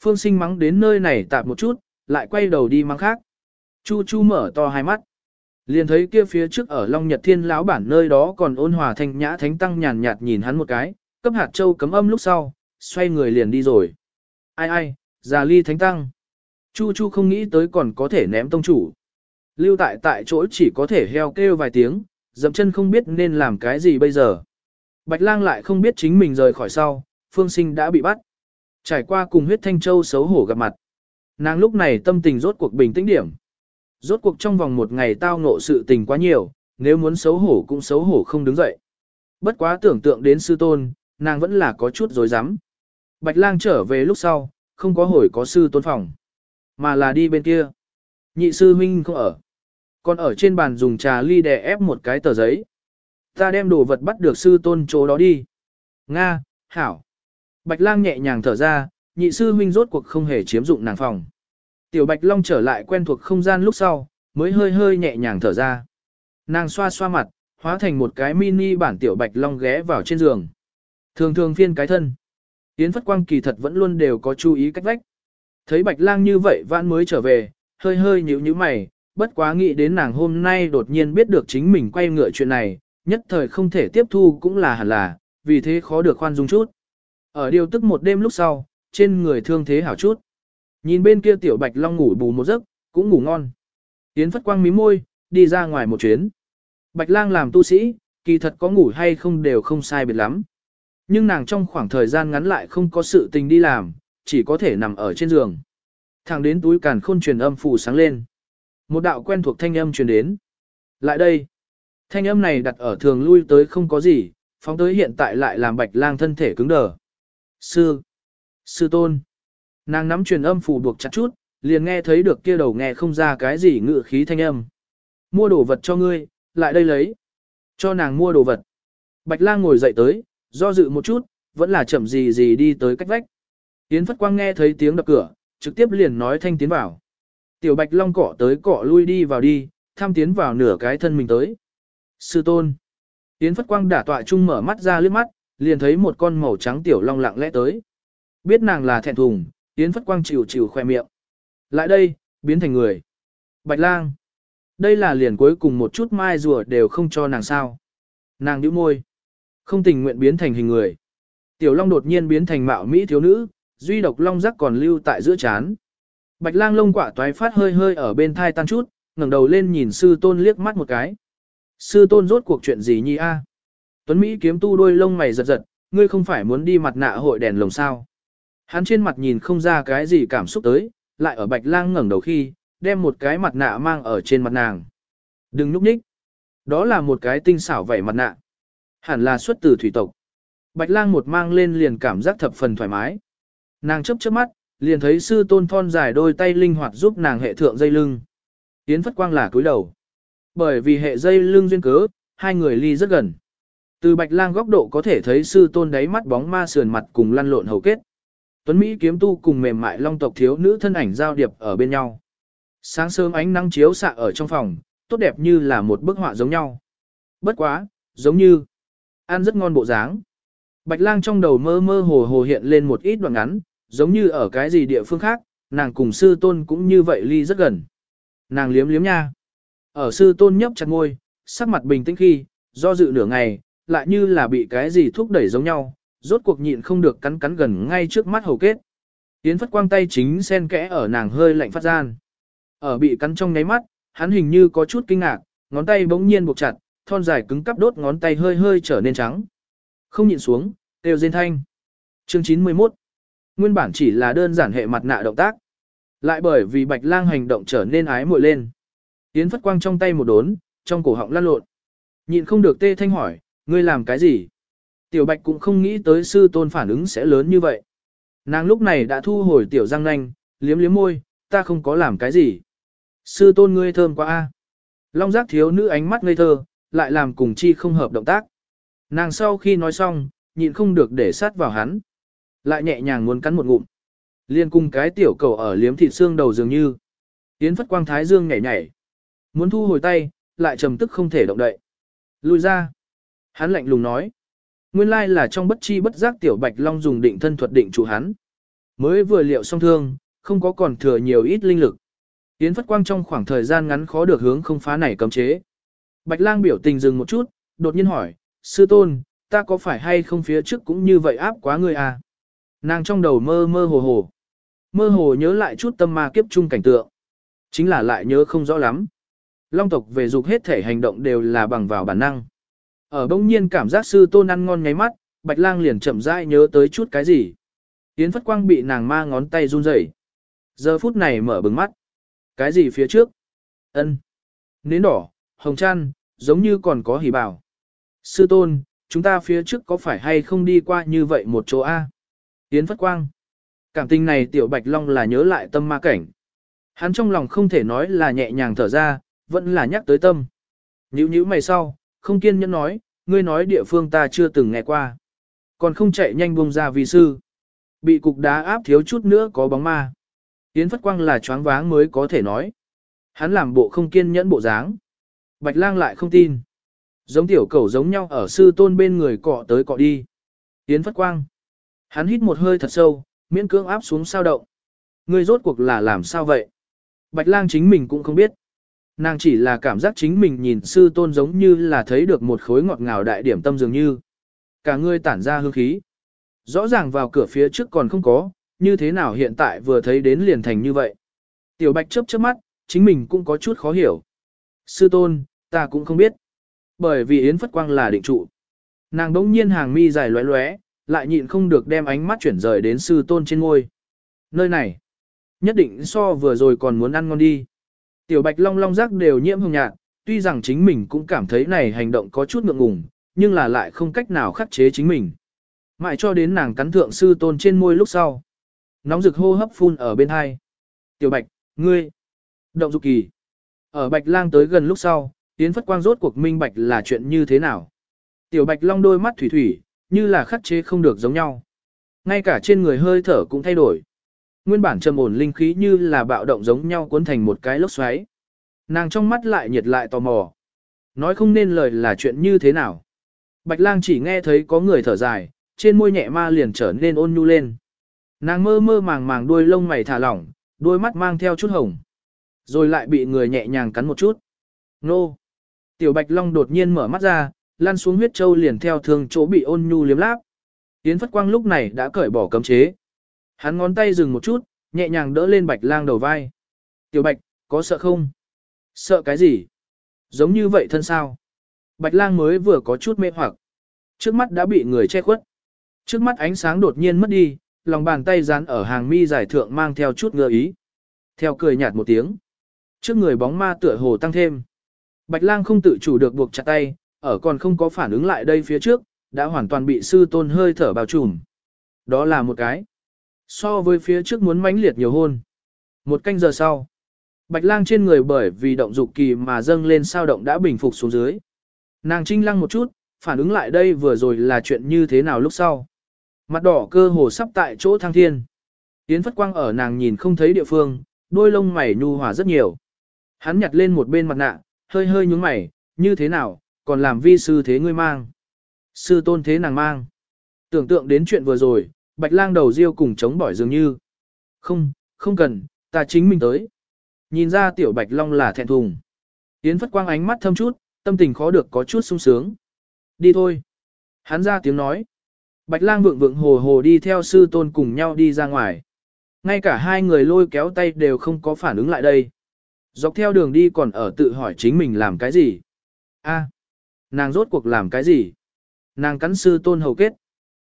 Phương sinh mắng đến nơi này tạp một chút, lại quay đầu đi mắng khác. Chu chu mở to hai mắt. Liền thấy kia phía trước ở Long Nhật Thiên lão bản nơi đó còn ôn hòa thanh nhã thánh tăng nhàn nhạt nhìn hắn một cái, cấp hạt châu cấm âm lúc sau, xoay người liền đi rồi. Ai ai, già ly thánh tăng. Chu chu không nghĩ tới còn có thể ném tông chủ. Lưu tại tại chỗ chỉ có thể heo kêu vài tiếng, dậm chân không biết nên làm cái gì bây giờ. Bạch lang lại không biết chính mình rời khỏi sau, phương sinh đã bị bắt. Trải qua cùng huyết thanh châu xấu hổ gặp mặt. Nàng lúc này tâm tình rốt cuộc bình tĩnh điểm. Rốt cuộc trong vòng một ngày tao ngộ sự tình quá nhiều, nếu muốn xấu hổ cũng xấu hổ không đứng dậy. Bất quá tưởng tượng đến sư tôn, nàng vẫn là có chút dối rắm Bạch lang trở về lúc sau, không có hồi có sư tôn phòng, mà là đi bên kia. Nhị sư huynh không ở. Còn ở trên bàn dùng trà ly đè ép một cái tờ giấy. Ta đem đồ vật bắt được sư tôn chỗ đó đi. Nga, hảo. Bạch lang nhẹ nhàng thở ra, nhị sư huynh rốt cuộc không hề chiếm dụng nàng phòng. Tiểu Bạch Long trở lại quen thuộc không gian lúc sau, mới hơi hơi nhẹ nhàng thở ra. Nàng xoa xoa mặt, hóa thành một cái mini bản Tiểu Bạch Long ghé vào trên giường. Thường thường phiên cái thân. Yến Phất Quang kỳ thật vẫn luôn đều có chú ý cách vách. Thấy Bạch Lang như vậy vãn mới trở về, hơi hơi nhíu nhíu mày, bất quá nghĩ đến nàng hôm nay đột nhiên biết được chính mình quay ngựa chuyện này, nhất thời không thể tiếp thu cũng là hẳn là, vì thế khó được khoan dung chút. Ở điều tức một đêm lúc sau, trên người thương thế hảo chút. Nhìn bên kia tiểu bạch long ngủ bù một giấc, cũng ngủ ngon. Yến phất quang mí môi, đi ra ngoài một chuyến. Bạch lang làm tu sĩ, kỳ thật có ngủ hay không đều không sai biệt lắm. Nhưng nàng trong khoảng thời gian ngắn lại không có sự tình đi làm, chỉ có thể nằm ở trên giường. Thẳng đến túi càn khôn truyền âm phủ sáng lên. Một đạo quen thuộc thanh âm truyền đến. Lại đây. Thanh âm này đặt ở thường lui tới không có gì, phóng tới hiện tại lại làm bạch lang thân thể cứng đờ. Sư. Sư tôn. Nàng nắm truyền âm phủ buộc chặt chút, liền nghe thấy được kia đầu nghe không ra cái gì ngự khí thanh âm. Mua đồ vật cho ngươi, lại đây lấy. Cho nàng mua đồ vật. Bạch lang ngồi dậy tới, do dự một chút, vẫn là chậm gì gì đi tới cách vách. Yến Phất Quang nghe thấy tiếng đập cửa, trực tiếp liền nói thanh tiến vào. Tiểu Bạch Long cọ tới cọ lui đi vào đi, tham tiến vào nửa cái thân mình tới. Sư tôn. Yến Phất Quang đả tọa chung mở mắt ra liếc mắt, liền thấy một con màu trắng tiểu long lặng lẽ tới. Biết nàng là thẹn thùng, Yến Phất Quang chịu chịu khoe miệng. Lại đây, biến thành người. Bạch lang. Đây là liền cuối cùng một chút mai rùa đều không cho nàng sao. Nàng nhíu môi. Không tình nguyện biến thành hình người. Tiểu long đột nhiên biến thành mạo mỹ thiếu nữ, duy độc long rắc còn lưu tại giữa chán. Bạch lang lông quả toái phát hơi hơi ở bên thai tan chút, ngẩng đầu lên nhìn sư tôn liếc mắt một cái. Sư tôn rốt cuộc chuyện gì nhi a? Tuấn Mỹ kiếm tu đôi lông mày giật giật, ngươi không phải muốn đi mặt nạ hội đèn lồng sao? Hắn trên mặt nhìn không ra cái gì cảm xúc tới, lại ở bạch lang ngẩng đầu khi, đem một cái mặt nạ mang ở trên mặt nàng. Đừng núp nhích. Đó là một cái tinh xảo vảy mặt nạ. Hẳn là xuất từ thủy tộc. Bạch lang một mang lên liền cảm giác thập phần thoải mái. Nàng chấp chớp mắt, liền thấy sư tôn thon dài đôi tay linh hoạt giúp nàng hệ thượng dây lưng. Yến Phất Quang là cúi đầu. Bởi vì hệ dây lưng duyên cớ, hai người ly rất gần. Từ bạch lang góc độ có thể thấy sư tôn đáy mắt bóng ma sườn mặt cùng lăn lộn hầu kết. Tuấn Mỹ kiếm tu cùng mềm mại long tộc thiếu nữ thân ảnh giao điệp ở bên nhau. Sáng sớm ánh nắng chiếu xạ ở trong phòng, tốt đẹp như là một bức họa giống nhau. Bất quá, giống như, ăn rất ngon bộ dáng. Bạch lang trong đầu mơ mơ hồ hồ hiện lên một ít đoạn ngắn, giống như ở cái gì địa phương khác, nàng cùng sư tôn cũng như vậy ly rất gần. Nàng liếm liếm nha. Ở sư tôn nhấp chặt môi, sắc mặt bình tĩnh khi, do dự nửa ngày, lại như là bị cái gì thúc đẩy giống nhau, rốt cuộc nhịn không được cắn cắn gần ngay trước mắt hầu kết. Yến phất quang tay chính sen kẽ ở nàng hơi lạnh phát gian. Ở bị cắn trong nháy mắt, hắn hình như có chút kinh ngạc, ngón tay bỗng nhiên buộc chặt, thon dài cứng cắp đốt ngón tay hơi hơi trở nên trắng. Không nhịn xuống, đều rên thanh. Chương 91 Nguyên bản chỉ là đơn giản hệ mặt nạ động tác. Lại bởi vì bạch lang hành động trở nên ái muội lên. Yến phất quang trong tay một đốn, trong cổ họng lăn lộn. Nhịn không được tê thanh hỏi, ngươi làm cái gì? Tiểu bạch cũng không nghĩ tới sư tôn phản ứng sẽ lớn như vậy. Nàng lúc này đã thu hồi tiểu răng nanh, liếm liếm môi, ta không có làm cái gì. Sư tôn ngươi thơm quá a. Long giác thiếu nữ ánh mắt ngây thơ, lại làm cùng chi không hợp động tác. Nàng sau khi nói xong, nhịn không được để sát vào hắn. Lại nhẹ nhàng muốn cắn một ngụm. Liên cùng cái tiểu cầu ở liếm thịt xương đầu dường như. Yến phất quang thái dương nhảy nhảy. Muốn thu hồi tay, lại trầm tức không thể động đậy. Lùi ra. Hắn lạnh lùng nói. Nguyên lai là trong bất chi bất giác tiểu bạch long dùng định thân thuật định chủ hắn. Mới vừa liệu xong thương, không có còn thừa nhiều ít linh lực. Yến phất quang trong khoảng thời gian ngắn khó được hướng không phá này cấm chế. Bạch lang biểu tình dừng một chút, đột nhiên hỏi, sư tôn, ta có phải hay không phía trước cũng như vậy áp quá ngươi à? Nàng trong đầu mơ mơ hồ hồ. Mơ hồ nhớ lại chút tâm ma kiếp chung cảnh tượng. Chính là lại nhớ không rõ lắm. Long tộc về dục hết thể hành động đều là bằng vào bản năng. Ở bỗng nhiên cảm giác sư tôn ăn ngon nháy mắt, bạch lang liền chậm rãi nhớ tới chút cái gì. Yến phất quang bị nàng ma ngón tay run rẩy. Giờ phút này mở bừng mắt. Cái gì phía trước? ân Nến đỏ, hồng chăn, giống như còn có hỉ bảo. Sư tôn, chúng ta phía trước có phải hay không đi qua như vậy một chỗ A? Yến phất quang. Cảm tình này tiểu bạch long là nhớ lại tâm ma cảnh. Hắn trong lòng không thể nói là nhẹ nhàng thở ra, vẫn là nhắc tới tâm. Nhữ nhữ mày sau, không kiên nhẫn nói, ngươi nói địa phương ta chưa từng nghe qua. Còn không chạy nhanh buông ra vì sư. Bị cục đá áp thiếu chút nữa có bóng ma. Yến Phất Quang là choáng váng mới có thể nói. Hắn làm bộ không kiên nhẫn bộ dáng. Bạch lang lại không tin. Giống tiểu cẩu giống nhau ở sư tôn bên người cọ tới cọ đi. Yến Phất Quang. Hắn hít một hơi thật sâu, miễn cưỡng áp xuống sao động. Ngươi rốt cuộc là làm sao vậy? Bạch lang chính mình cũng không biết. Nàng chỉ là cảm giác chính mình nhìn sư tôn giống như là thấy được một khối ngọt ngào đại điểm tâm dường như. Cả người tản ra hương khí. Rõ ràng vào cửa phía trước còn không có, như thế nào hiện tại vừa thấy đến liền thành như vậy. Tiểu bạch chớp chớp mắt, chính mình cũng có chút khó hiểu. Sư tôn, ta cũng không biết. Bởi vì Yến Phất Quang là định trụ. Nàng đống nhiên hàng mi dài loé loé lại nhịn không được đem ánh mắt chuyển rời đến sư tôn trên ngôi. Nơi này, nhất định so vừa rồi còn muốn ăn ngon đi. Tiểu bạch long long rác đều nhiễm hồng nhạt, tuy rằng chính mình cũng cảm thấy này hành động có chút ngượng ngùng, nhưng là lại không cách nào khắc chế chính mình. Mãi cho đến nàng cắn thượng sư tôn trên môi lúc sau. Nóng rực hô hấp phun ở bên hai. Tiểu bạch, ngươi, động dục kỳ. Ở bạch lang tới gần lúc sau, tiến phất quang rốt cuộc minh bạch là chuyện như thế nào. Tiểu bạch long đôi mắt thủy thủy, như là khắc chế không được giống nhau. Ngay cả trên người hơi thở cũng thay đổi. Nguyên bản trầm ổn linh khí như là bạo động giống nhau cuốn thành một cái lốc xoáy. Nàng trong mắt lại nhiệt lại tò mò. Nói không nên lời là chuyện như thế nào. Bạch lang chỉ nghe thấy có người thở dài, trên môi nhẹ ma liền trở nên ôn nhu lên. Nàng mơ mơ màng màng đuôi lông mày thả lỏng, đôi mắt mang theo chút hồng. Rồi lại bị người nhẹ nhàng cắn một chút. Nô! Tiểu bạch long đột nhiên mở mắt ra, lăn xuống huyết châu liền theo thường chỗ bị ôn nhu liếm láp. Yến Phất Quang lúc này đã cởi bỏ cấm chế. Hắn ngón tay dừng một chút, nhẹ nhàng đỡ lên bạch lang đầu vai. Tiểu bạch, có sợ không? Sợ cái gì? Giống như vậy thân sao? Bạch lang mới vừa có chút mê hoặc. Trước mắt đã bị người che khuất. Trước mắt ánh sáng đột nhiên mất đi, lòng bàn tay dán ở hàng mi giải thượng mang theo chút ngơ ý. Theo cười nhạt một tiếng. Trước người bóng ma tựa hồ tăng thêm. Bạch lang không tự chủ được buộc chặt tay, ở còn không có phản ứng lại đây phía trước, đã hoàn toàn bị sư tôn hơi thở bao trùm. Đó là một cái. So với phía trước muốn mãnh liệt nhiều hôn. Một canh giờ sau, Bạch lang trên người bởi vì động dục kỳ mà dâng lên sao động đã bình phục xuống dưới. Nàng trinh lăng một chút, phản ứng lại đây vừa rồi là chuyện như thế nào lúc sau. Mặt đỏ cơ hồ sắp tại chỗ thăng thiên. Yến Phất Quang ở nàng nhìn không thấy địa phương, đôi lông mày nhu hòa rất nhiều. Hắn nhặt lên một bên mặt nạ, hơi hơi nhúng mày, như thế nào, còn làm vi sư thế ngươi mang. Sư tôn thế nàng mang. Tưởng tượng đến chuyện vừa rồi, bạch lang đầu riêu cùng chống bỏi dường như. Không, không cần, ta chính mình tới. Nhìn ra tiểu bạch long là thẹn thùng. Yến Phất Quang ánh mắt thâm chút, tâm tình khó được có chút sung sướng. Đi thôi. Hắn ra tiếng nói. Bạch lang vượng vượng hồ hồ đi theo sư tôn cùng nhau đi ra ngoài. Ngay cả hai người lôi kéo tay đều không có phản ứng lại đây. Dọc theo đường đi còn ở tự hỏi chính mình làm cái gì. a nàng rốt cuộc làm cái gì? Nàng cắn sư tôn hầu kết.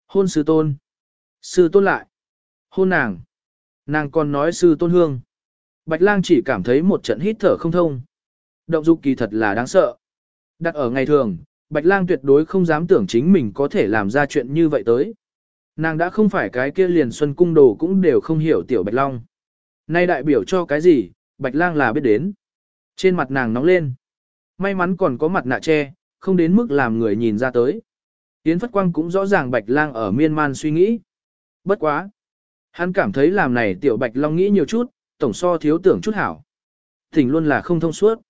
Hôn sư tôn. Sư tôn lại. Hôn nàng. Nàng còn nói sư tôn hương. Bạch lang chỉ cảm thấy một trận hít thở không thông. Động dục kỳ thật là đáng sợ. Đặt ở ngày thường, Bạch lang tuyệt đối không dám tưởng chính mình có thể làm ra chuyện như vậy tới. Nàng đã không phải cái kia liền xuân cung đồ cũng đều không hiểu tiểu Bạch Long. Nay đại biểu cho cái gì, Bạch lang là biết đến. Trên mặt nàng nóng lên. May mắn còn có mặt nạ che, không đến mức làm người nhìn ra tới. Yến Phất Quang cũng rõ ràng Bạch lang ở miên man suy nghĩ. Bất quá. Hắn cảm thấy làm này tiểu Bạch Long nghĩ nhiều chút, tổng so thiếu tưởng chút hảo. Thỉnh luôn là không thông suốt.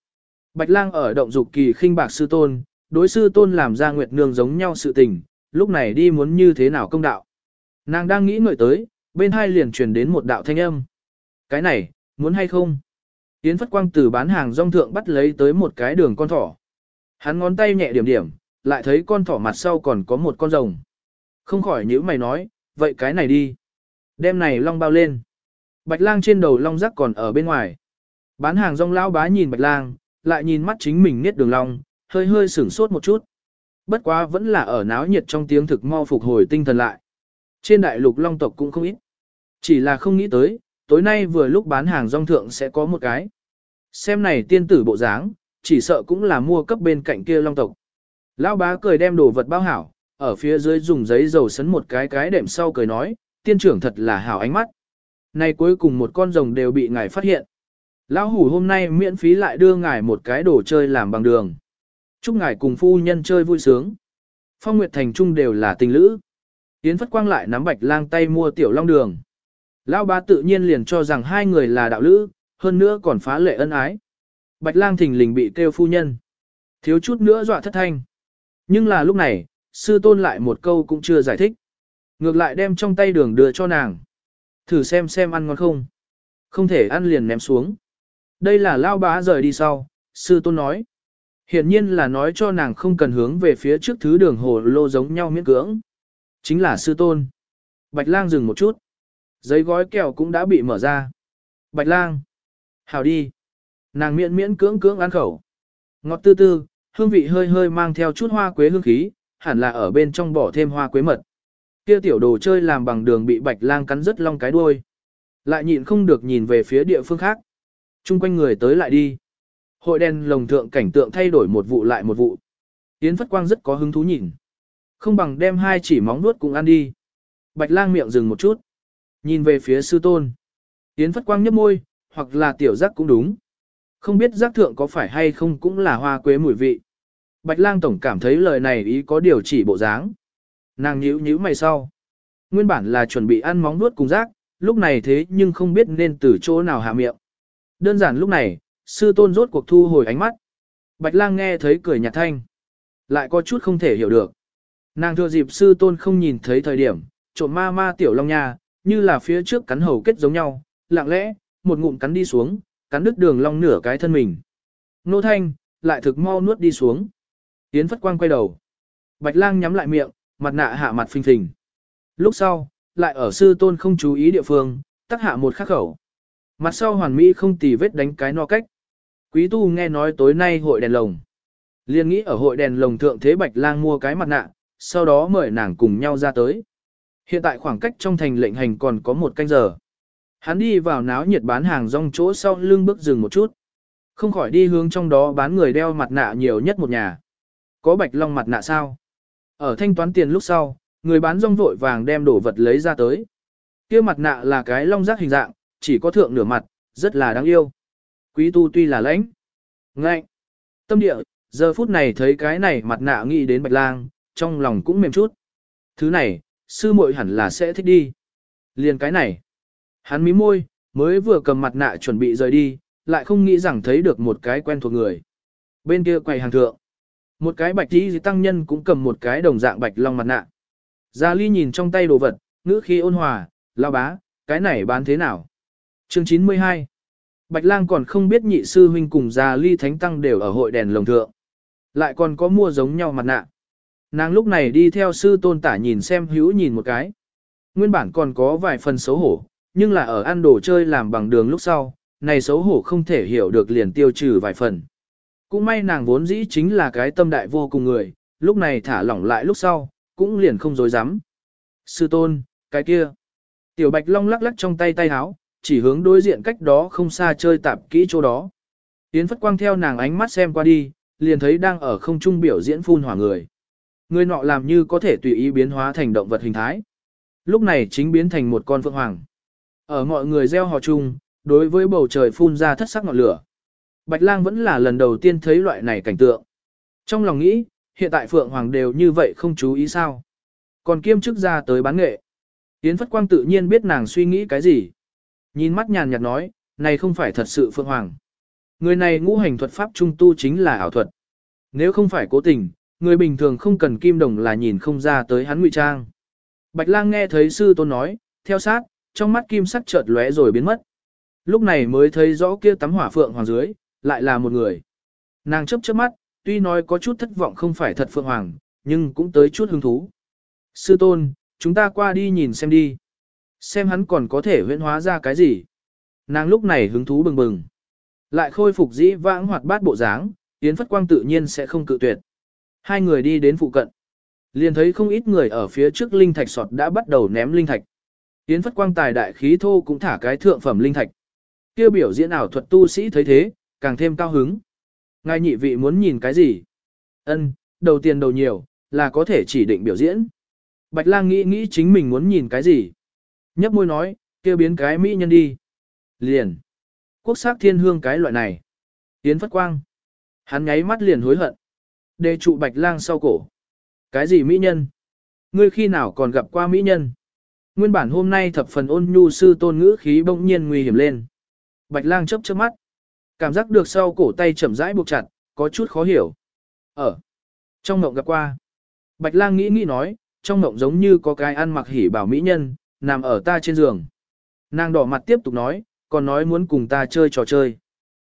Bạch lang ở động dục kỳ khinh bạc sư tôn, đối sư tôn làm ra nguyệt nương giống nhau sự tình, lúc này đi muốn như thế nào công đạo. Nàng đang nghĩ ngợi tới, bên hai liền truyền đến một đạo thanh âm. Cái này, muốn hay không? Yến Phất Quang từ bán hàng rong thượng bắt lấy tới một cái đường con thỏ. Hắn ngón tay nhẹ điểm điểm, lại thấy con thỏ mặt sau còn có một con rồng. Không khỏi nhữ mày nói, vậy cái này đi. Đem này long bao lên. Bạch lang trên đầu long rắc còn ở bên ngoài. Bán hàng rong lão bá nhìn bạch lang, lại nhìn mắt chính mình niết đường long, hơi hơi sửng sốt một chút. Bất quá vẫn là ở náo nhiệt trong tiếng thực mau phục hồi tinh thần lại. Trên đại lục long tộc cũng không ít. Chỉ là không nghĩ tới, tối nay vừa lúc bán hàng rong thượng sẽ có một cái. Xem này tiên tử bộ dáng, chỉ sợ cũng là mua cấp bên cạnh kia long tộc. Lão bá cười đem đồ vật bao hảo, ở phía dưới dùng giấy dầu sấn một cái cái đệm sau cười nói, tiên trưởng thật là hảo ánh mắt. nay cuối cùng một con rồng đều bị ngài phát hiện. Lão hủ hôm nay miễn phí lại đưa ngài một cái đồ chơi làm bằng đường. Chúc ngài cùng phu nhân chơi vui sướng. Phong Nguyệt Thành Trung đều là tình lữ. Yến Phất Quang lại nắm bạch lang tay mua tiểu long đường. Lão bá tự nhiên liền cho rằng hai người là đạo lữ, hơn nữa còn phá lệ ân ái. Bạch lang thình lình bị kêu phu nhân. Thiếu chút nữa dọa thất thanh. Nhưng là lúc này, sư tôn lại một câu cũng chưa giải thích. Ngược lại đem trong tay đường đưa cho nàng. Thử xem xem ăn ngon không. Không thể ăn liền ném xuống. Đây là lao bá rời đi sau, sư tôn nói. Hiện nhiên là nói cho nàng không cần hướng về phía trước thứ đường hồ lô giống nhau miễn cưỡng. Chính là sư tôn. Bạch lang dừng một chút. Giấy gói kẹo cũng đã bị mở ra. Bạch lang. Hào đi. Nàng miễn miễn cưỡng cưỡng ăn khẩu. Ngọt tư tư, hương vị hơi hơi mang theo chút hoa quế hương khí, hẳn là ở bên trong bỏ thêm hoa quế mật. Kia tiểu đồ chơi làm bằng đường bị bạch lang cắn rất long cái đuôi. Lại nhịn không được nhìn về phía địa phương khác. Trung quanh người tới lại đi. Hội đen lồng thượng cảnh tượng thay đổi một vụ lại một vụ. Yến Phất Quang rất có hứng thú nhìn. Không bằng đem hai chỉ móng nuốt cùng ăn đi. Bạch lang miệng dừng một chút. Nhìn về phía sư tôn. Yến Phất Quang nhấp môi, hoặc là tiểu giác cũng đúng. Không biết giác thượng có phải hay không cũng là hoa quế mùi vị. Bạch lang tổng cảm thấy lời này ý có điều chỉ bộ dáng. Nàng nhíu nhíu mày sau. Nguyên bản là chuẩn bị ăn móng nuốt cùng giác lúc này thế nhưng không biết nên từ chỗ nào hạ miệng. Đơn giản lúc này, sư tôn rốt cuộc thu hồi ánh mắt. Bạch lang nghe thấy cười nhạt thanh. Lại có chút không thể hiểu được. Nàng thừa dịp sư tôn không nhìn thấy thời điểm, trộm ma ma tiểu long nha, như là phía trước cắn hầu kết giống nhau, lặng lẽ, một ngụm cắn đi xuống, cắn đứt đường long nửa cái thân mình. Nô thanh, lại thực mau nuốt đi xuống. Yến phất quang quay đầu. Bạch lang nhắm lại miệng, mặt nạ hạ mặt phình phình. Lúc sau, lại ở sư tôn không chú ý địa phương, tắc hạ một khắc khẩu. Mặt sau hoàn mỹ không tì vết đánh cái no cách. Quý tu nghe nói tối nay hội đèn lồng. Liên nghĩ ở hội đèn lồng thượng thế bạch lang mua cái mặt nạ, sau đó mời nàng cùng nhau ra tới. Hiện tại khoảng cách trong thành lệnh hành còn có một canh giờ. Hắn đi vào náo nhiệt bán hàng rong chỗ sau lưng bước dừng một chút. Không khỏi đi hướng trong đó bán người đeo mặt nạ nhiều nhất một nhà. Có bạch long mặt nạ sao? Ở thanh toán tiền lúc sau, người bán rong vội vàng đem đồ vật lấy ra tới. kia mặt nạ là cái long rác hình dạng, chỉ có thượng nửa mặt, rất là đáng yêu. Quý tu tuy là lãnh, ngạnh, tâm địa, giờ phút này thấy cái này mặt nạ nghĩ đến bạch lang, trong lòng cũng mềm chút. Thứ này, sư muội hẳn là sẽ thích đi. Liền cái này. Hắn mím môi, mới vừa cầm mặt nạ chuẩn bị rời đi, lại không nghĩ rằng thấy được một cái quen thuộc người. Bên kia quầy hàng thượng. Một cái bạch tí tăng nhân cũng cầm một cái đồng dạng bạch long mặt nạ. Gia Ly nhìn trong tay đồ vật, ngữ khí ôn hòa, lao bá, cái này bán thế nào? Chương 92 Bạch lang còn không biết nhị sư huynh cùng Gia Ly thánh tăng đều ở hội đèn lồng thượng. Lại còn có mua giống nhau mặt nạ. Nàng lúc này đi theo sư tôn tả nhìn xem hữu nhìn một cái. Nguyên bản còn có vài phần xấu hổ, nhưng là ở ăn đồ chơi làm bằng đường lúc sau, này xấu hổ không thể hiểu được liền tiêu trừ vài phần. Cũng may nàng vốn dĩ chính là cái tâm đại vô cùng người, lúc này thả lỏng lại lúc sau, cũng liền không dối dám. Sư tôn, cái kia. Tiểu Bạch Long lắc lắc trong tay tay háo, chỉ hướng đối diện cách đó không xa chơi tạp kỹ chỗ đó. Yến Phất Quang theo nàng ánh mắt xem qua đi, liền thấy đang ở không trung biểu diễn phun hỏa người. Người nọ làm như có thể tùy ý biến hóa thành động vật hình thái. Lúc này chính biến thành một con phượng hoàng. Ở mọi người gieo hò chung, đối với bầu trời phun ra thất sắc ngọn lửa. Bạch lang vẫn là lần đầu tiên thấy loại này cảnh tượng. Trong lòng nghĩ, hiện tại phượng hoàng đều như vậy không chú ý sao. Còn kiêm chức ra tới bán nghệ. Yến Phất Quang tự nhiên biết nàng suy nghĩ cái gì. Nhìn mắt nhàn nhạt nói, này không phải thật sự phượng hoàng. Người này ngũ hành thuật pháp trung tu chính là ảo thuật. Nếu không phải cố tình, người bình thường không cần kim đồng là nhìn không ra tới hắn ngụy trang. Bạch lang nghe thấy sư tôn nói, theo sát, trong mắt kim sắc chợt lóe rồi biến mất. Lúc này mới thấy rõ kia tắm hỏa phượng hoàng dưới, lại là một người. Nàng chấp chớp mắt, tuy nói có chút thất vọng không phải thật phượng hoàng, nhưng cũng tới chút hứng thú. Sư tôn, chúng ta qua đi nhìn xem đi. Xem hắn còn có thể huyễn hóa ra cái gì. Nàng lúc này hứng thú bừng bừng. Lại khôi phục dĩ vãng hoạt bát bộ dáng, Yến Phất Quang tự nhiên sẽ không cự tuyệt. Hai người đi đến phụ cận. Liền thấy không ít người ở phía trước linh thạch sọt đã bắt đầu ném linh thạch. Yến Phất Quang tài đại khí thô cũng thả cái thượng phẩm linh thạch. Kêu biểu diễn ảo thuật tu sĩ thấy thế, càng thêm cao hứng. Ngài nhị vị muốn nhìn cái gì? Ân, đầu tiền đầu nhiều, là có thể chỉ định biểu diễn. Bạch lang nghĩ nghĩ chính mình muốn nhìn cái gì. Nhấp môi nói, kêu biến cái mỹ nhân đi. Liền. Quốc sắc thiên hương cái loại này. Yến Phất Quang. Hắn nháy mắt liền hối hận. Đề trụ bạch lang sau cổ. Cái gì mỹ nhân? Ngươi khi nào còn gặp qua mỹ nhân? Nguyên bản hôm nay thập phần ôn nhu sư tôn ngữ khí bỗng nhiên nguy hiểm lên. Bạch lang chớp chớp mắt. Cảm giác được sau cổ tay chậm rãi buộc chặt, có chút khó hiểu. Ở. Trong mộng gặp qua. Bạch lang nghĩ nghĩ nói, trong mộng giống như có cái ăn mặc hỉ bảo mỹ nhân, nằm ở ta trên giường. Nàng đỏ mặt tiếp tục nói, còn nói muốn cùng ta chơi trò chơi.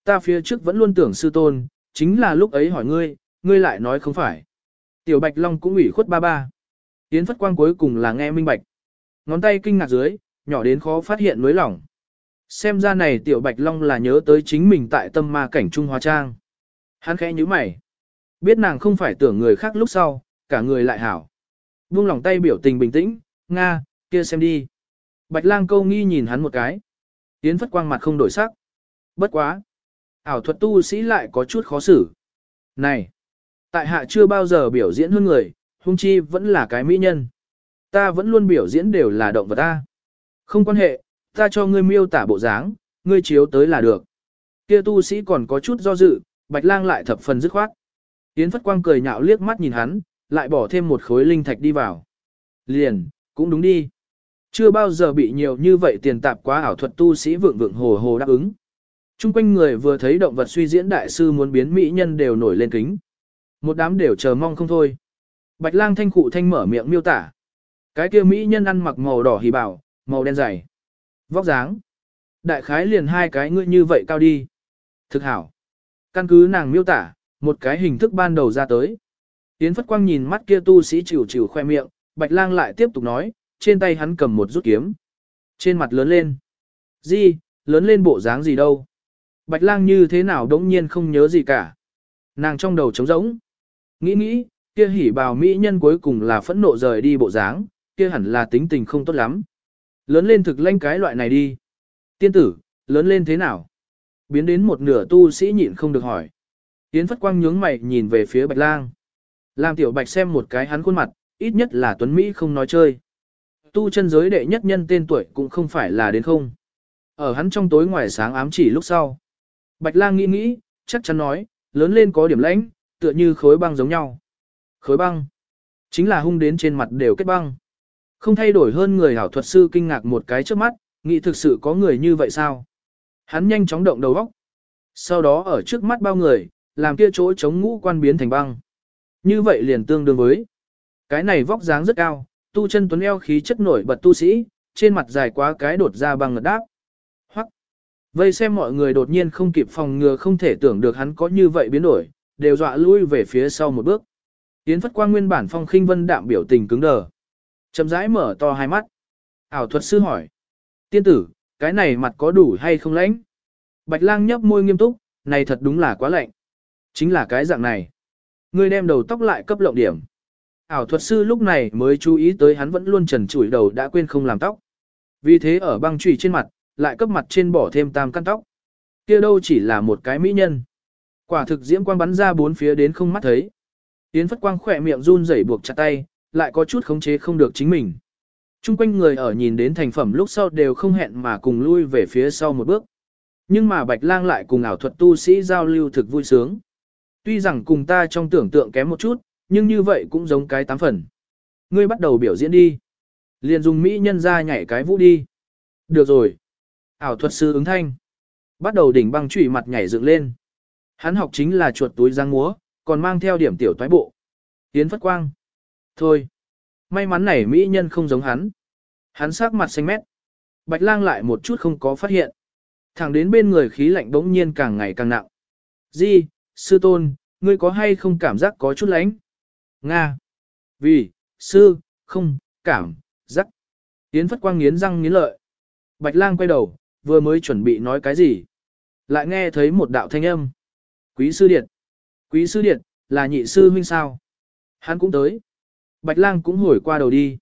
Ta phía trước vẫn luôn tưởng sư tôn, chính là lúc ấy hỏi ngươi, ngươi lại nói không phải. Tiểu Bạch Long cũng ủy khuất ba ba. Yến Phất Quang cuối cùng là nghe minh bạch. Ngón tay kinh ngạc dưới, nhỏ đến khó phát hiện nối lỏng. Xem ra này Tiểu Bạch Long là nhớ tới chính mình tại tâm ma cảnh Trung Hoa Trang. Hắn khẽ nhíu mày. Biết nàng không phải tưởng người khác lúc sau, cả người lại hảo. Buông lòng tay biểu tình bình tĩnh, Nga, kia xem đi. Bạch lang câu nghi nhìn hắn một cái. Yến Phất Quang mặt không đổi sắc. Bất quá. Ảo thuật tu sĩ lại có chút khó xử. Này! Tại hạ chưa bao giờ biểu diễn hơn người, hung chi vẫn là cái mỹ nhân. Ta vẫn luôn biểu diễn đều là động vật ta. Không quan hệ, ta cho ngươi miêu tả bộ dáng, ngươi chiếu tới là được. Kia tu sĩ còn có chút do dự, bạch lang lại thập phần dứt khoát. Yến Phất Quang cười nhạo liếc mắt nhìn hắn, lại bỏ thêm một khối linh thạch đi vào. Liền, cũng đúng đi. Chưa bao giờ bị nhiều như vậy tiền tạp quá ảo thuật tu sĩ vượng vượng hồ hồ đáp ứng. Trung quanh người vừa thấy động vật suy diễn đại sư muốn biến mỹ nhân đều nổi lên kính. Một đám đều chờ mong không thôi. Bạch lang thanh cụ thanh mở miệng miêu tả. Cái kia mỹ nhân ăn mặc màu đỏ hỉ bảo, màu đen dày. Vóc dáng. Đại khái liền hai cái ngươi như vậy cao đi. Thực hảo. Căn cứ nàng miêu tả, một cái hình thức ban đầu ra tới. Yến Phất Quang nhìn mắt kia tu sĩ chịu chịu khoe miệng, Bạch Lang lại tiếp tục nói, trên tay hắn cầm một rút kiếm. Trên mặt lớn lên. Gì, lớn lên bộ dáng gì đâu. Bạch Lang như thế nào đống nhiên không nhớ gì cả. Nàng trong đầu trống rỗng. Nghĩ nghĩ, kia hỉ bào mỹ nhân cuối cùng là phẫn nộ rời đi bộ dáng, kia hẳn là tính tình không tốt lắm. Lớn lên thực lanh cái loại này đi. Tiên tử, lớn lên thế nào? Biến đến một nửa tu sĩ nhịn không được hỏi. Yến Phất Quang nhướng mày nhìn về phía Bạch Lang. Làm tiểu bạch xem một cái hắn khuôn mặt, ít nhất là tuấn Mỹ không nói chơi. Tu chân giới đệ nhất nhân tên tuổi cũng không phải là đến không. Ở hắn trong tối ngoài sáng ám chỉ lúc sau. Bạch lang nghĩ nghĩ, chắc chắn nói, lớn lên có điểm lãnh, tựa như khối băng giống nhau. Khối băng. Chính là hung đến trên mặt đều kết băng. Không thay đổi hơn người hảo thuật sư kinh ngạc một cái trước mắt, nghĩ thực sự có người như vậy sao? Hắn nhanh chóng động đầu óc. Sau đó ở trước mắt bao người, làm kia chỗ chống ngũ quan biến thành băng. Như vậy liền tương đương với. Cái này vóc dáng rất cao, tu chân tuấn eo khí chất nổi bật tu sĩ, trên mặt dài quá cái đột ra băng ngật đáp. Hoặc, vây xem mọi người đột nhiên không kịp phòng ngừa không thể tưởng được hắn có như vậy biến đổi, đều dọa lui về phía sau một bước. Yến Phất Quang nguyên bản phong khinh vân đạm biểu tình cứng đờ. Chậm rãi mở to hai mắt. Ảo thuật sư hỏi. Tiên tử, cái này mặt có đủ hay không lãnh? Bạch lang nhấp môi nghiêm túc, này thật đúng là quá lạnh. Chính là cái dạng này. Ngươi đem đầu tóc lại cấp lộng điểm. Ảo thuật sư lúc này mới chú ý tới hắn vẫn luôn trần trụi đầu đã quên không làm tóc. Vì thế ở băng trụy trên mặt, lại cấp mặt trên bỏ thêm tam căn tóc. kia đâu chỉ là một cái mỹ nhân. Quả thực diễm quang bắn ra bốn phía đến không mắt thấy. Yến Phất Quang khỏe miệng run rẩy buộc chặt tay, lại có chút khống chế không được chính mình. Trung quanh người ở nhìn đến thành phẩm lúc sau đều không hẹn mà cùng lui về phía sau một bước. Nhưng mà Bạch Lang lại cùng ảo thuật tu sĩ giao lưu thực vui sướng. Tuy rằng cùng ta trong tưởng tượng kém một chút, nhưng như vậy cũng giống cái tám phần. Ngươi bắt đầu biểu diễn đi. Liền dùng mỹ nhân ra nhảy cái vũ đi. Được rồi. Ảo thuật sư ứng thanh. Bắt đầu đỉnh băng trụy mặt nhảy dựng lên. Hắn học chính là chuột túi giang múa, còn mang theo điểm tiểu toái bộ. Tiến phất quang. Thôi. May mắn này mỹ nhân không giống hắn. Hắn sắc mặt xanh mét. Bạch lang lại một chút không có phát hiện. Thẳng đến bên người khí lạnh bỗng nhiên càng ngày càng nặng. Di, sư tôn, ngươi có hay không cảm giác có chút lánh? Nga. Vì, sư, không, cảm, giác. Yến Phất Quang nghiến răng nghiến lợi. Bạch lang quay đầu, vừa mới chuẩn bị nói cái gì. Lại nghe thấy một đạo thanh âm. Quý sư điện. Quý sư điện, là nhị sư huynh sao? Hắn cũng tới. Bạch lang cũng hồi qua đầu đi.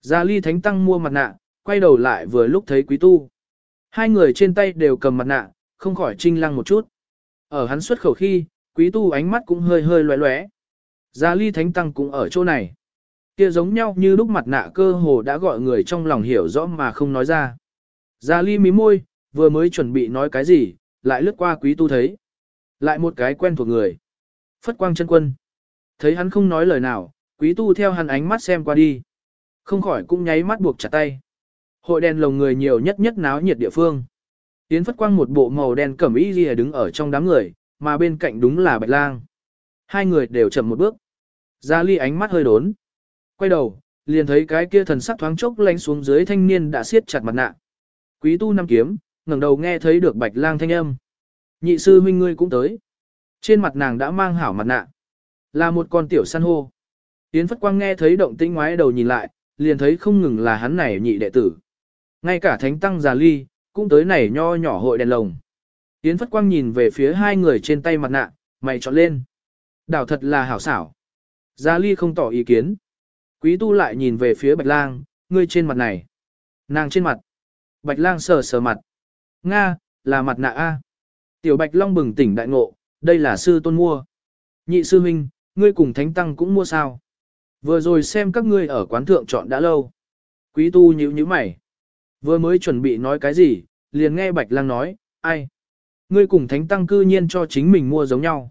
Gia ly thánh tăng mua mặt nạ, quay đầu lại vừa lúc thấy quý tu. Hai người trên tay đều cầm mặt nạ, không khỏi trinh lăng một chút. Ở hắn xuất khẩu khi, quý tu ánh mắt cũng hơi hơi loé loé. Gia ly thánh tăng cũng ở chỗ này. Kia giống nhau như lúc mặt nạ cơ hồ đã gọi người trong lòng hiểu rõ mà không nói ra. Gia ly mí môi, vừa mới chuẩn bị nói cái gì, lại lướt qua quý tu thấy. Lại một cái quen thuộc người. Phất quang chân quân. Thấy hắn không nói lời nào, quý tu theo hắn ánh mắt xem qua đi. Không khỏi cũng nháy mắt buộc chặt tay. Hội đèn lồng người nhiều nhất nhất náo nhiệt địa phương. Yến Phất Quang một bộ màu đen cẩm y lìa đứng ở trong đám người, mà bên cạnh đúng là Bạch Lang. Hai người đều chậm một bước. Gia Ly ánh mắt hơi đốn. Quay đầu, liền thấy cái kia thần sắc thoáng chốc lánh xuống dưới thanh niên đã siết chặt mặt nạ. Quý tu năm kiếm, ngẩng đầu nghe thấy được Bạch Lang thanh âm. Nhị sư huynh ngươi cũng tới. Trên mặt nàng đã mang hảo mặt nạ. Là một con tiểu san hô. Yến Phất Quang nghe thấy động tĩnh ngoái đầu nhìn lại, liền thấy không ngừng là hắn này nhị đệ tử. Ngay cả thánh tăng già ly, cũng tới này nho nhỏ hội đèn lồng. Yến Phất Quang nhìn về phía hai người trên tay mặt nạ, mày chọn lên. Đảo thật là hảo xảo. Già ly không tỏ ý kiến. Quý tu lại nhìn về phía bạch lang, ngươi trên mặt này. Nàng trên mặt. Bạch lang sờ sờ mặt. Nga, là mặt nạ A. Tiểu bạch long bừng tỉnh đại ngộ, đây là sư tôn mua. Nhị sư huynh, ngươi cùng thánh tăng cũng mua sao? Vừa rồi xem các ngươi ở quán thượng chọn đã lâu. Quý tu nhíu nhíu mày. Vừa mới chuẩn bị nói cái gì, liền nghe Bạch Lang nói, ai? Ngươi cùng thánh tăng cư nhiên cho chính mình mua giống nhau.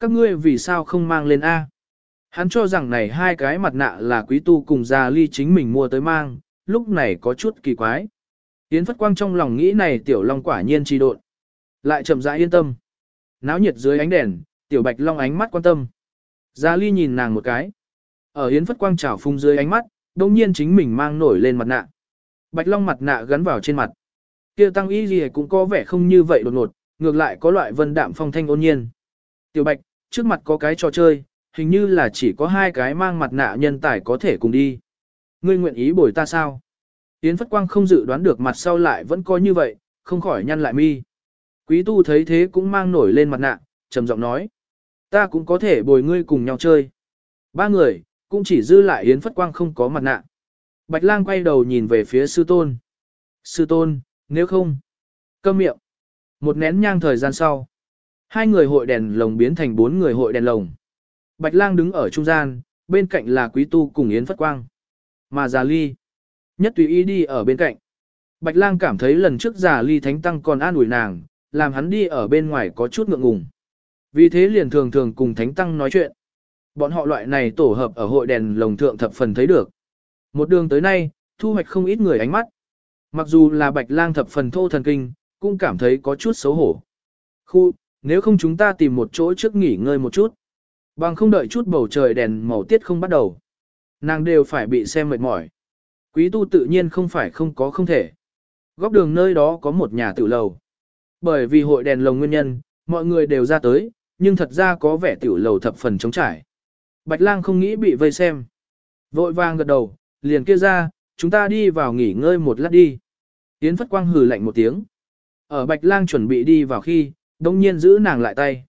Các ngươi vì sao không mang lên A? Hắn cho rằng này hai cái mặt nạ là quý tu cùng già ly chính mình mua tới mang, lúc này có chút kỳ quái. Yến Phất Quang trong lòng nghĩ này tiểu long quả nhiên trì độn. Lại chậm rãi yên tâm. Náo nhiệt dưới ánh đèn, tiểu bạch long ánh mắt quan tâm. Gia ly nhìn nàng một cái. Ở Yến Phất Quang trào phung dưới ánh mắt, đồng nhiên chính mình mang nổi lên mặt nạ. Bạch long mặt nạ gắn vào trên mặt. kia tăng y gì cũng có vẻ không như vậy đột ngột, ngược lại có loại vân đạm phong thanh ôn nhiên. Tiểu bạch, trước mặt có cái trò chơi, hình như là chỉ có hai cái mang mặt nạ nhân tài có thể cùng đi. Ngươi nguyện ý bồi ta sao? Yến Phất Quang không dự đoán được mặt sau lại vẫn có như vậy, không khỏi nhăn lại mi. Quý tu thấy thế cũng mang nổi lên mặt nạ, trầm giọng nói. Ta cũng có thể bồi ngươi cùng nhau chơi. Ba người, cũng chỉ dư lại Yến Phất Quang không có mặt nạ. Bạch lang quay đầu nhìn về phía sư tôn. Sư tôn, nếu không, câm miệng. Một nén nhang thời gian sau, hai người hội đèn lồng biến thành bốn người hội đèn lồng. Bạch lang đứng ở trung gian, bên cạnh là quý tu cùng Yến Phất Quang. Mà già ly, nhất tùy ý đi ở bên cạnh. Bạch lang cảm thấy lần trước già ly thánh tăng còn an ủi nàng, làm hắn đi ở bên ngoài có chút ngượng ngùng. Vì thế liền thường thường cùng thánh tăng nói chuyện. Bọn họ loại này tổ hợp ở hội đèn lồng thượng thập phần thấy được. Một đường tới nay, thu hoạch không ít người ánh mắt. Mặc dù là bạch lang thập phần thô thần kinh, cũng cảm thấy có chút xấu hổ. Khu, nếu không chúng ta tìm một chỗ trước nghỉ ngơi một chút. Bằng không đợi chút bầu trời đèn màu tiết không bắt đầu. Nàng đều phải bị xem mệt mỏi. Quý tu tự nhiên không phải không có không thể. Góc đường nơi đó có một nhà tiểu lầu. Bởi vì hội đèn lồng nguyên nhân, mọi người đều ra tới, nhưng thật ra có vẻ tiểu lầu thập phần trống trải. Bạch lang không nghĩ bị vây xem. Vội vàng gật đầu, liền kia ra, chúng ta đi vào nghỉ ngơi một lát đi. Yến Phất Quang hừ lạnh một tiếng. Ở Bạch lang chuẩn bị đi vào khi, đông nhiên giữ nàng lại tay.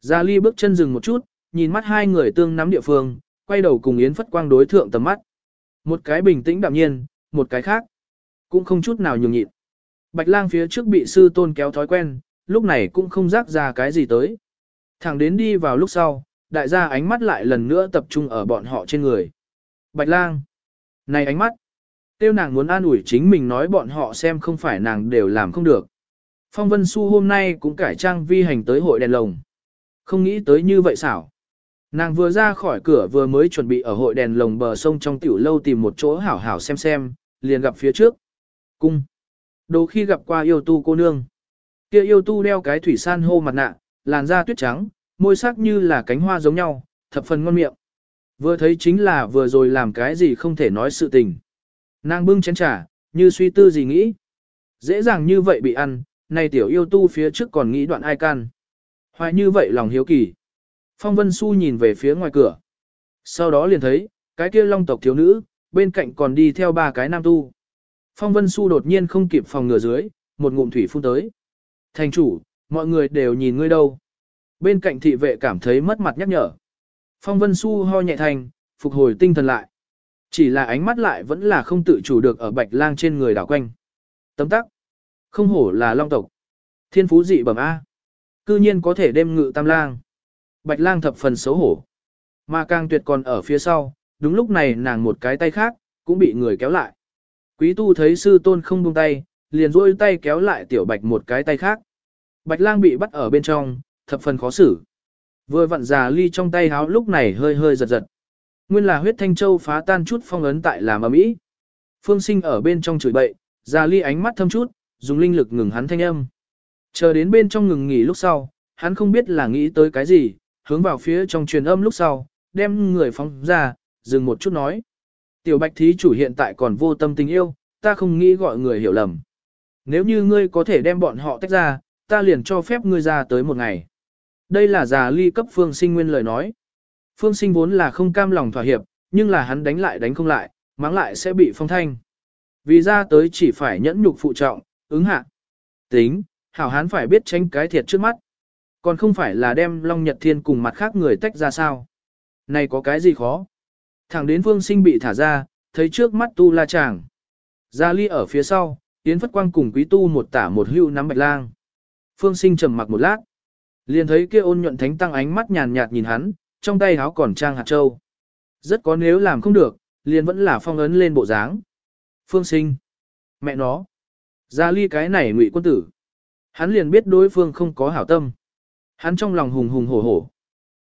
Gia Ly bước chân dừng một chút, nhìn mắt hai người tương nắm địa phương, quay đầu cùng Yến Phất Quang đối thượng tầm mắt. Một cái bình tĩnh đạm nhiên, một cái khác. Cũng không chút nào nhường nhịn. Bạch lang phía trước bị sư tôn kéo thói quen, lúc này cũng không rác ra cái gì tới. Thẳng đến đi vào lúc sau, đại gia ánh mắt lại lần nữa tập trung ở bọn họ trên người. Bạch lang. Này ánh mắt. Tiêu nàng muốn an ủi chính mình nói bọn họ xem không phải nàng đều làm không được. Phong Vân Xu hôm nay cũng cải trang vi hành tới hội đèn lồng. Không nghĩ tới như vậy xảo. Nàng vừa ra khỏi cửa vừa mới chuẩn bị ở hội đèn lồng bờ sông trong tiểu lâu tìm một chỗ hảo hảo xem xem, liền gặp phía trước. Cung. Đồ khi gặp qua yêu tu cô nương. Kia yêu tu đeo cái thủy san hô mặt nạ, làn da tuyết trắng, môi sắc như là cánh hoa giống nhau, thập phần ngon miệng. Vừa thấy chính là vừa rồi làm cái gì không thể nói sự tình. Nàng bưng chén trà, như suy tư gì nghĩ. Dễ dàng như vậy bị ăn, này tiểu yêu tu phía trước còn nghĩ đoạn ai can. Hoài như vậy lòng hiếu kỳ. Phong Vân Xu nhìn về phía ngoài cửa. Sau đó liền thấy, cái kia long tộc thiếu nữ, bên cạnh còn đi theo ba cái nam tu. Phong Vân Xu đột nhiên không kịp phòng ngừa dưới, một ngụm thủy phun tới. Thành chủ, mọi người đều nhìn ngươi đâu. Bên cạnh thị vệ cảm thấy mất mặt nhắc nhở. Phong Vân Xu ho nhẹ thành, phục hồi tinh thần lại. Chỉ là ánh mắt lại vẫn là không tự chủ được ở bạch lang trên người đảo quanh. Tấm tắc. Không hổ là long tộc. Thiên phú dị bẩm A. Cư nhiên có thể đem ngự tam lang. Bạch lang thập phần xấu hổ. Mà càng tuyệt còn ở phía sau, đúng lúc này nàng một cái tay khác, cũng bị người kéo lại. Quý tu thấy sư tôn không buông tay, liền duỗi tay kéo lại tiểu bạch một cái tay khác. Bạch lang bị bắt ở bên trong, thập phần khó xử. Vừa vặn già ly trong tay háo lúc này hơi hơi giật giật. Nguyên là huyết thanh châu phá tan chút phong ấn tại làm ầm ĩ. Phương sinh ở bên trong chửi bậy, già ly ánh mắt thâm chút, dùng linh lực ngừng hắn thanh âm. Chờ đến bên trong ngừng nghỉ lúc sau, hắn không biết là nghĩ tới cái gì, hướng vào phía trong truyền âm lúc sau, đem người phóng ra, dừng một chút nói. Tiểu bạch thí chủ hiện tại còn vô tâm tình yêu, ta không nghĩ gọi người hiểu lầm. Nếu như ngươi có thể đem bọn họ tách ra, ta liền cho phép ngươi ra tới một ngày. Đây là già ly cấp phương sinh nguyên lời nói. Phương sinh vốn là không cam lòng thỏa hiệp, nhưng là hắn đánh lại đánh không lại, mắng lại sẽ bị phong thanh. Vì ra tới chỉ phải nhẫn nhục phụ trọng, ứng hạ. Tính, hảo hán phải biết tránh cái thiệt trước mắt. Còn không phải là đem Long Nhật Thiên cùng mặt khác người tách ra sao. Này có cái gì khó? Thẳng đến phương sinh bị thả ra, thấy trước mắt tu la chàng. Gia ly ở phía sau, Yến Phất Quang cùng quý tu một tả một hưu nắm bạch lang. Phương sinh trầm mặc một lát. Liền thấy kia ôn nhuận thánh tăng ánh mắt nhàn nhạt nhìn hắn, trong tay háo còn trang hạt châu. Rất có nếu làm không được, liền vẫn là phong ấn lên bộ dáng. Phương sinh. Mẹ nó. Gia ly cái này ngụy quân tử. Hắn liền biết đối phương không có hảo tâm. Hắn trong lòng hùng hùng hổ hổ.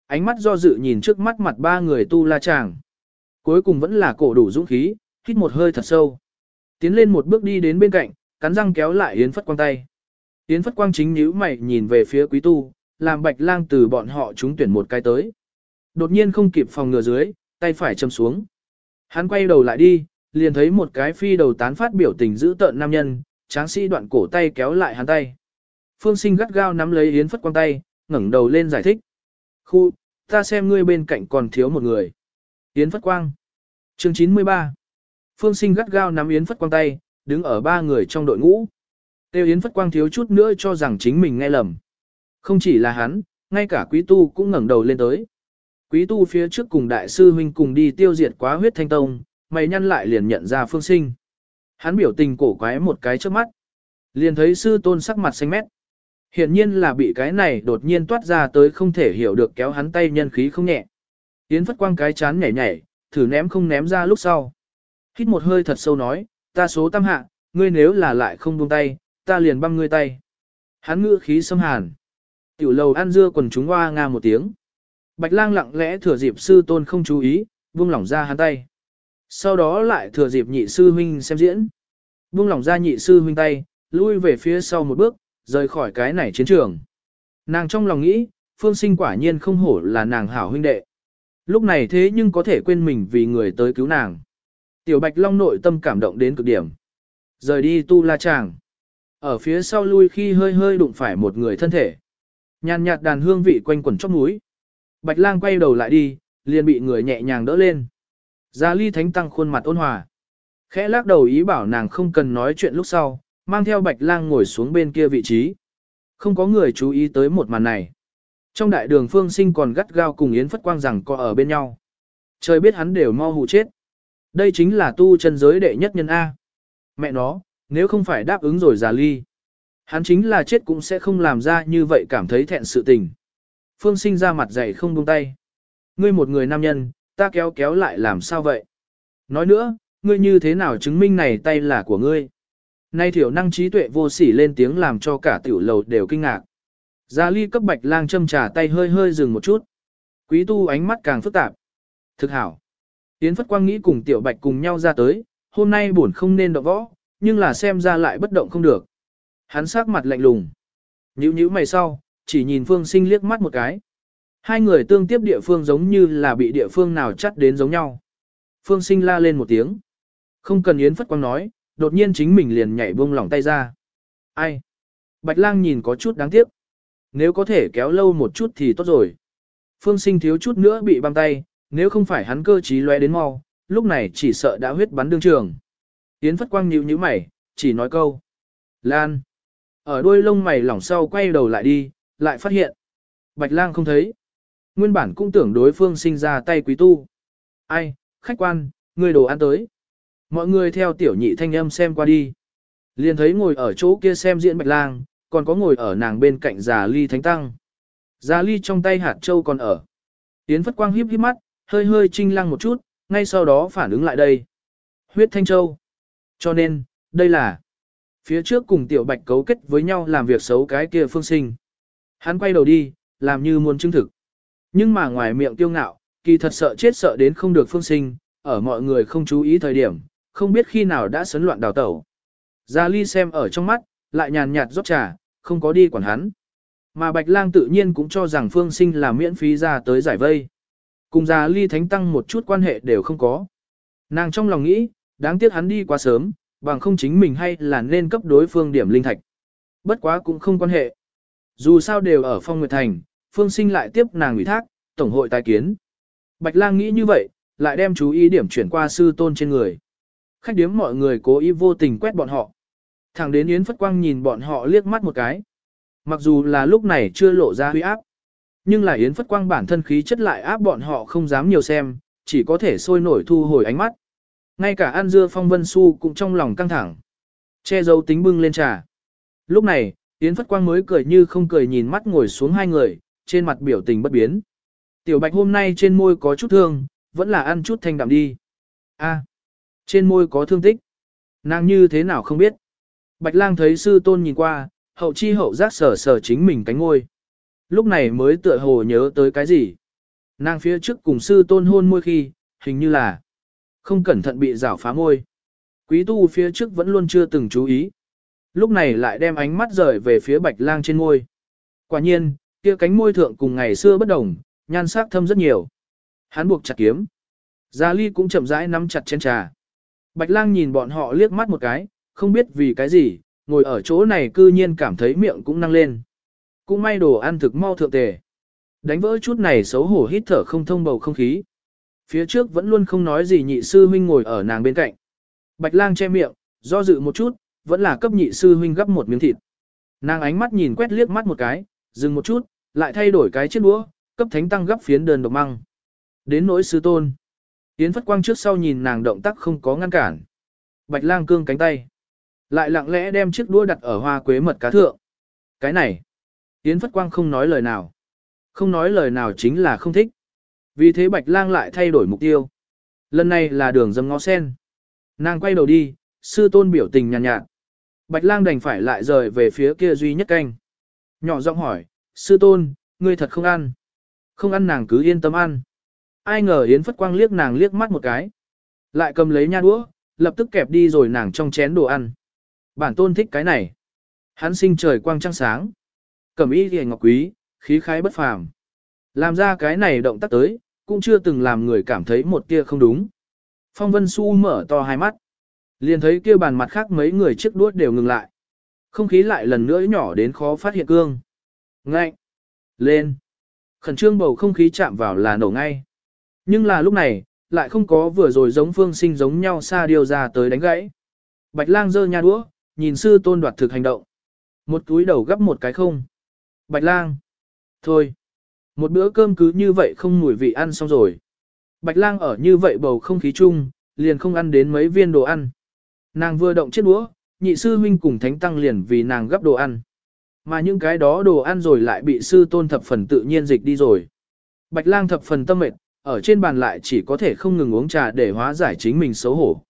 Ánh mắt do dự nhìn trước mắt mặt ba người tu la chàng. Cuối cùng vẫn là cổ đủ dũng khí, hít một hơi thật sâu. Tiến lên một bước đi đến bên cạnh, cắn răng kéo lại Yến Phất Quang tay. Yến Phất Quang chính nhíu mày nhìn về phía quý tu, làm bạch lang từ bọn họ chúng tuyển một cái tới. Đột nhiên không kịp phòng ngừa dưới, tay phải châm xuống. Hắn quay đầu lại đi, liền thấy một cái phi đầu tán phát biểu tình giữ tợn nam nhân, tráng sĩ đoạn cổ tay kéo lại hắn tay. Phương sinh gắt gao nắm lấy Yến Phất Quang tay, ngẩng đầu lên giải thích. Khu, ta xem ngươi bên cạnh còn thiếu một người. Yến Phất Quang. Chương 93. Phương sinh gắt gao nắm Yến Phất Quang tay, đứng ở ba người trong đội ngũ. Tiêu Yến Phất Quang thiếu chút nữa cho rằng chính mình nghe lầm. Không chỉ là hắn, ngay cả quý tu cũng ngẩng đầu lên tới. Quý tu phía trước cùng đại sư huynh cùng đi tiêu diệt quá huyết thanh tông, mày nhăn lại liền nhận ra phương sinh. Hắn biểu tình cổ quái một cái trước mắt. Liền thấy sư tôn sắc mặt xanh mét. Hiển nhiên là bị cái này đột nhiên toát ra tới không thể hiểu được kéo hắn tay nhân khí không nhẹ. Yến Phất Quang cái chán nhảy nhảy, thử ném không ném ra lúc sau. Hít một hơi thật sâu nói, ta số tam hạ, ngươi nếu là lại không buông tay, ta liền băm ngươi tay. Hắn ngữ khí xâm hàn. Tiểu lầu ăn dưa quần chúng hoa nga một tiếng. Bạch lang lặng lẽ thừa dịp sư tôn không chú ý, buông lỏng ra hắn tay. Sau đó lại thừa dịp nhị sư huynh xem diễn. Buông lỏng ra nhị sư huynh tay, lui về phía sau một bước, rời khỏi cái này chiến trường. Nàng trong lòng nghĩ, phương sinh quả nhiên không hổ là nàng hảo huynh đệ. Lúc này thế nhưng có thể quên mình vì người tới cứu nàng. Tiểu Bạch Long nội tâm cảm động đến cực điểm. Rời đi tu la chàng. Ở phía sau lui khi hơi hơi đụng phải một người thân thể. Nhàn nhạt đàn hương vị quanh quẩn chóp núi. Bạch lang quay đầu lại đi, liền bị người nhẹ nhàng đỡ lên. Gia ly thánh tăng khuôn mặt ôn hòa. Khẽ lắc đầu ý bảo nàng không cần nói chuyện lúc sau, mang theo bạch lang ngồi xuống bên kia vị trí. Không có người chú ý tới một màn này. Trong đại đường phương sinh còn gắt gao cùng Yến Phất Quang rằng có ở bên nhau. Trời biết hắn đều mau hụ chết. Đây chính là tu chân giới đệ nhất nhân A. Mẹ nó, nếu không phải đáp ứng rồi già ly. Hắn chính là chết cũng sẽ không làm ra như vậy cảm thấy thẹn sự tình. Phương sinh ra mặt dày không buông tay. Ngươi một người nam nhân, ta kéo kéo lại làm sao vậy? Nói nữa, ngươi như thế nào chứng minh này tay là của ngươi? Nay thiểu năng trí tuệ vô sỉ lên tiếng làm cho cả tiểu lầu đều kinh ngạc. Gia ly cấp bạch lang châm trà tay hơi hơi dừng một chút. Quý tu ánh mắt càng phức tạp. Thực hảo. Yến Phất Quang nghĩ cùng tiểu bạch cùng nhau ra tới, hôm nay buồn không nên động võ, nhưng là xem ra lại bất động không được. Hắn sắc mặt lạnh lùng. Nhữ nhữ mày sau, chỉ nhìn phương sinh liếc mắt một cái. Hai người tương tiếp địa phương giống như là bị địa phương nào chắt đến giống nhau. Phương sinh la lên một tiếng. Không cần Yến Phất Quang nói, đột nhiên chính mình liền nhảy buông lỏng tay ra. Ai? Bạch lang nhìn có chút đáng tiếc. Nếu có thể kéo lâu một chút thì tốt rồi. Phương sinh thiếu chút nữa bị băng tay, nếu không phải hắn cơ trí loe đến mau, lúc này chỉ sợ đã huyết bắn đương trường. Yến Phất Quang nhíu nhíu mày, chỉ nói câu. Lan. Ở đuôi lông mày lỏng sau quay đầu lại đi, lại phát hiện. Bạch lang không thấy. Nguyên bản cũng tưởng đối phương sinh ra tay quý tu. Ai, khách quan, người đồ ăn tới. Mọi người theo tiểu nhị thanh âm xem qua đi. Liền thấy ngồi ở chỗ kia xem diễn bạch lang, còn có ngồi ở nàng bên cạnh già ly thánh tăng. Già ly trong tay hạt châu còn ở. Yến Phất Quang híp híp mắt, hơi hơi trinh lăng một chút, ngay sau đó phản ứng lại đây. Huyết Thanh Châu. Cho nên, đây là phía trước cùng tiểu bạch cấu kết với nhau làm việc xấu cái kia phương sinh. Hắn quay đầu đi, làm như muốn chứng thực. Nhưng mà ngoài miệng tiêu ngạo, kỳ thật sợ chết sợ đến không được phương sinh, ở mọi người không chú ý thời điểm, không biết khi nào đã sấn loạn đào tẩu. Gia Ly xem ở trong mắt, lại nhàn nhạt rót trà, không có đi quản hắn. Mà Bạch Lang tự nhiên cũng cho rằng phương sinh là miễn phí ra tới giải vây. Cùng Gia Ly Thánh Tăng một chút quan hệ đều không có. Nàng trong lòng nghĩ, đáng tiếc hắn đi quá sớm, bằng không chính mình hay là nên cấp đối phương điểm linh thạch. Bất quá cũng không quan hệ. Dù sao đều ở phong nguyệt thành, phương sinh lại tiếp nàng ủy thác, tổng hội tài kiến. Bạch lang nghĩ như vậy, lại đem chú ý điểm chuyển qua sư tôn trên người. Khách điếm mọi người cố ý vô tình quét bọn họ. Thẳng đến Yến Phất Quang nhìn bọn họ liếc mắt một cái. Mặc dù là lúc này chưa lộ ra huy áp. Nhưng là Yến Phất Quang bản thân khí chất lại áp bọn họ không dám nhiều xem, chỉ có thể sôi nổi thu hồi ánh mắt. Ngay cả An Dưa Phong Vân Xu cũng trong lòng căng thẳng. Che giấu tính bưng lên trà. Lúc này, Yến Phất Quang mới cười như không cười nhìn mắt ngồi xuống hai người, trên mặt biểu tình bất biến. Tiểu Bạch hôm nay trên môi có chút thương, vẫn là ăn chút thanh đạm đi. A, trên môi có thương tích. Nàng như thế nào không biết. Bạch lang thấy sư tôn nhìn qua, hậu chi hậu giác sở sở chính mình cánh ngôi. Lúc này mới tựa hồ nhớ tới cái gì. Nàng phía trước cùng sư tôn hôn môi khi, hình như là không cẩn thận bị rảo phá môi. Quý tu phía trước vẫn luôn chưa từng chú ý. Lúc này lại đem ánh mắt rời về phía bạch lang trên môi. Quả nhiên, kia cánh môi thượng cùng ngày xưa bất đồng, nhan sắc thâm rất nhiều. Hắn buộc chặt kiếm. Gia Ly cũng chậm rãi nắm chặt chén trà. Bạch lang nhìn bọn họ liếc mắt một cái, không biết vì cái gì, ngồi ở chỗ này cư nhiên cảm thấy miệng cũng năng lên. Cũng may đồ ăn thực mau thượng tề. Đánh vỡ chút này xấu hổ hít thở không thông bầu không khí. Phía trước vẫn luôn không nói gì nhị sư huynh ngồi ở nàng bên cạnh. Bạch lang che miệng, do dự một chút, vẫn là cấp nhị sư huynh gấp một miếng thịt. Nàng ánh mắt nhìn quét liếc mắt một cái, dừng một chút, lại thay đổi cái chiếc đũa, cấp thánh tăng gấp phiến đơn độc măng. Đến nỗi sư tôn. Yến Phất Quang trước sau nhìn nàng động tác không có ngăn cản. Bạch lang cương cánh tay. Lại lặng lẽ đem chiếc đũa đặt ở hoa quế mật cá thượng. Cái này. Yến Phất Quang không nói lời nào. Không nói lời nào chính là không thích. Vì thế Bạch Lang lại thay đổi mục tiêu. Lần này là đường dâm ngó sen. Nàng quay đầu đi, sư tôn biểu tình nhàn nhạt, nhạt. Bạch Lang đành phải lại rời về phía kia duy nhất canh. Nhỏ giọng hỏi, sư tôn, ngươi thật không ăn. Không ăn nàng cứ yên tâm ăn. Ai ngờ Yến Phất Quang liếc nàng liếc mắt một cái. Lại cầm lấy nha đũa, lập tức kẹp đi rồi nàng trong chén đồ ăn. Bản tôn thích cái này. Hắn sinh trời quang trăng sáng. cầm y thì ngọc quý, khí khái bất phàm. Làm ra cái này động tác tới, cũng chưa từng làm người cảm thấy một tia không đúng. Phong Vân Xu mở to hai mắt. Liền thấy kia bàn mặt khác mấy người chiếc đuốt đều ngừng lại. Không khí lại lần nữa nhỏ đến khó phát hiện cương. Ngạnh. Lên. Khẩn trương bầu không khí chạm vào là nổ ngay. Nhưng là lúc này, lại không có vừa rồi giống phương sinh giống nhau xa điều ra tới đánh gãy. Bạch lang giơ nha đũa, nhìn sư tôn đoạt thực hành động. Một túi đầu gấp một cái không. Bạch lang. Thôi. Một bữa cơm cứ như vậy không mùi vị ăn xong rồi. Bạch lang ở như vậy bầu không khí chung, liền không ăn đến mấy viên đồ ăn. Nàng vừa động chiếc đũa, nhị sư huynh cùng thánh tăng liền vì nàng gấp đồ ăn. Mà những cái đó đồ ăn rồi lại bị sư tôn thập phần tự nhiên dịch đi rồi. Bạch lang thập phần tâm mệt, ở trên bàn lại chỉ có thể không ngừng uống trà để hóa giải chính mình xấu hổ.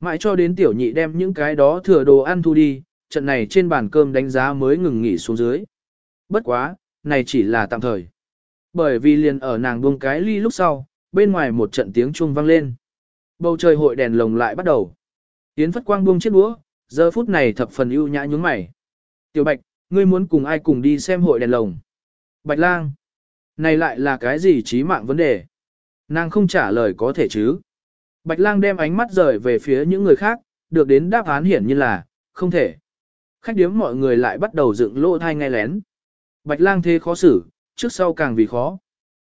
Mãi cho đến tiểu nhị đem những cái đó thừa đồ ăn thu đi, trận này trên bàn cơm đánh giá mới ngừng nghỉ xuống dưới. Bất quá, này chỉ là tạm thời. Bởi vì liền ở nàng buông cái ly lúc sau, bên ngoài một trận tiếng chuông vang lên. Bầu trời hội đèn lồng lại bắt đầu. Yến Phất Quang buông chiếc đũa, giờ phút này thập phần ưu nhã nhướng mày. Tiểu Bạch, ngươi muốn cùng ai cùng đi xem hội đèn lồng? Bạch Lang, này lại là cái gì trí mạng vấn đề? Nàng không trả lời có thể chứ. Bạch Lang đem ánh mắt rời về phía những người khác, được đến đáp án hiển nhiên là, không thể. Khách điếm mọi người lại bắt đầu dựng lỗ thai ngay lén. Bạch Lang thế khó xử, trước sau càng vì khó.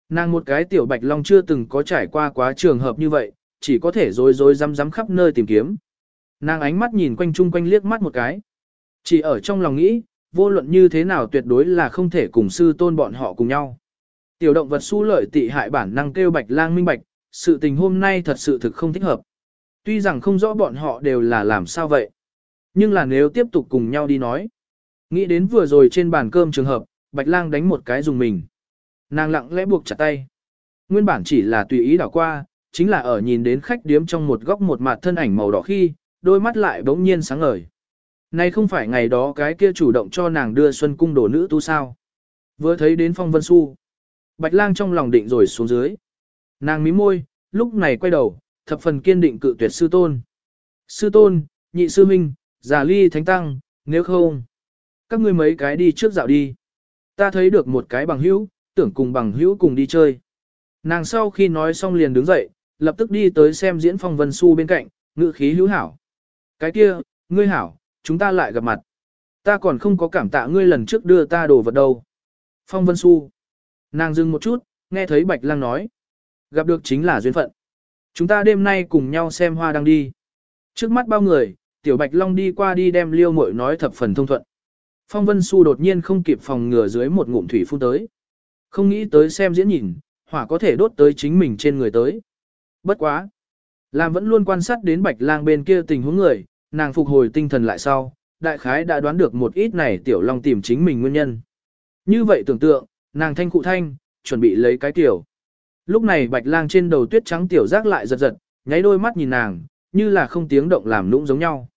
Nàng một cái tiểu Bạch Long chưa từng có trải qua quá trường hợp như vậy, chỉ có thể rối rối rắm rắm khắp nơi tìm kiếm. Nàng ánh mắt nhìn quanh chung quanh liếc mắt một cái. Chỉ ở trong lòng nghĩ, vô luận như thế nào tuyệt đối là không thể cùng sư tôn bọn họ cùng nhau. Tiểu động vật su lợi tị hại bản năng kêu bạch lang minh bạch, sự tình hôm nay thật sự thực không thích hợp. Tuy rằng không rõ bọn họ đều là làm sao vậy. Nhưng là nếu tiếp tục cùng nhau đi nói. Nghĩ đến vừa rồi trên bàn cơm trường hợp, bạch lang đánh một cái dùng mình. Nàng lặng lẽ buộc chặt tay. Nguyên bản chỉ là tùy ý đảo qua, chính là ở nhìn đến khách điếm trong một góc một mặt thân ảnh màu đỏ khi, đôi mắt lại bỗng nhiên sáng ngời. Nay không phải ngày đó cái kia chủ động cho nàng đưa xuân cung đồ nữ tu sao. Vừa thấy đến phong vân su. Bạch lang trong lòng định rồi xuống dưới. Nàng mím môi, lúc này quay đầu, thập phần kiên định cự tuyệt sư tôn. Sư tôn, nhị sư minh, giả ly thánh tăng, nếu không. Các ngươi mấy cái đi trước dạo đi. Ta thấy được một cái bằng hữu, tưởng cùng bằng hữu cùng đi chơi. Nàng sau khi nói xong liền đứng dậy, lập tức đi tới xem diễn phong vân su bên cạnh, ngự khí hữu hảo. Cái kia, ngươi hảo, chúng ta lại gặp mặt. Ta còn không có cảm tạ ngươi lần trước đưa ta đồ vật đâu. Phong Vân su, Nàng dừng một chút, nghe thấy Bạch Lang nói. Gặp được chính là duyên phận. Chúng ta đêm nay cùng nhau xem hoa đang đi. Trước mắt bao người, Tiểu Bạch Long đi qua đi đem liêu mội nói thập phần thông thuận. Phong Vân Xu đột nhiên không kịp phòng ngừa dưới một ngụm thủy phun tới. Không nghĩ tới xem diễn nhìn, hỏa có thể đốt tới chính mình trên người tới. Bất quá. Làm vẫn luôn quan sát đến bạch lang bên kia tình huống người, nàng phục hồi tinh thần lại sau, đại khái đã đoán được một ít này tiểu long tìm chính mình nguyên nhân. Như vậy tưởng tượng, nàng thanh cụ thanh, chuẩn bị lấy cái tiểu. Lúc này bạch lang trên đầu tuyết trắng tiểu giác lại giật giật, nháy đôi mắt nhìn nàng, như là không tiếng động làm nũng giống nhau.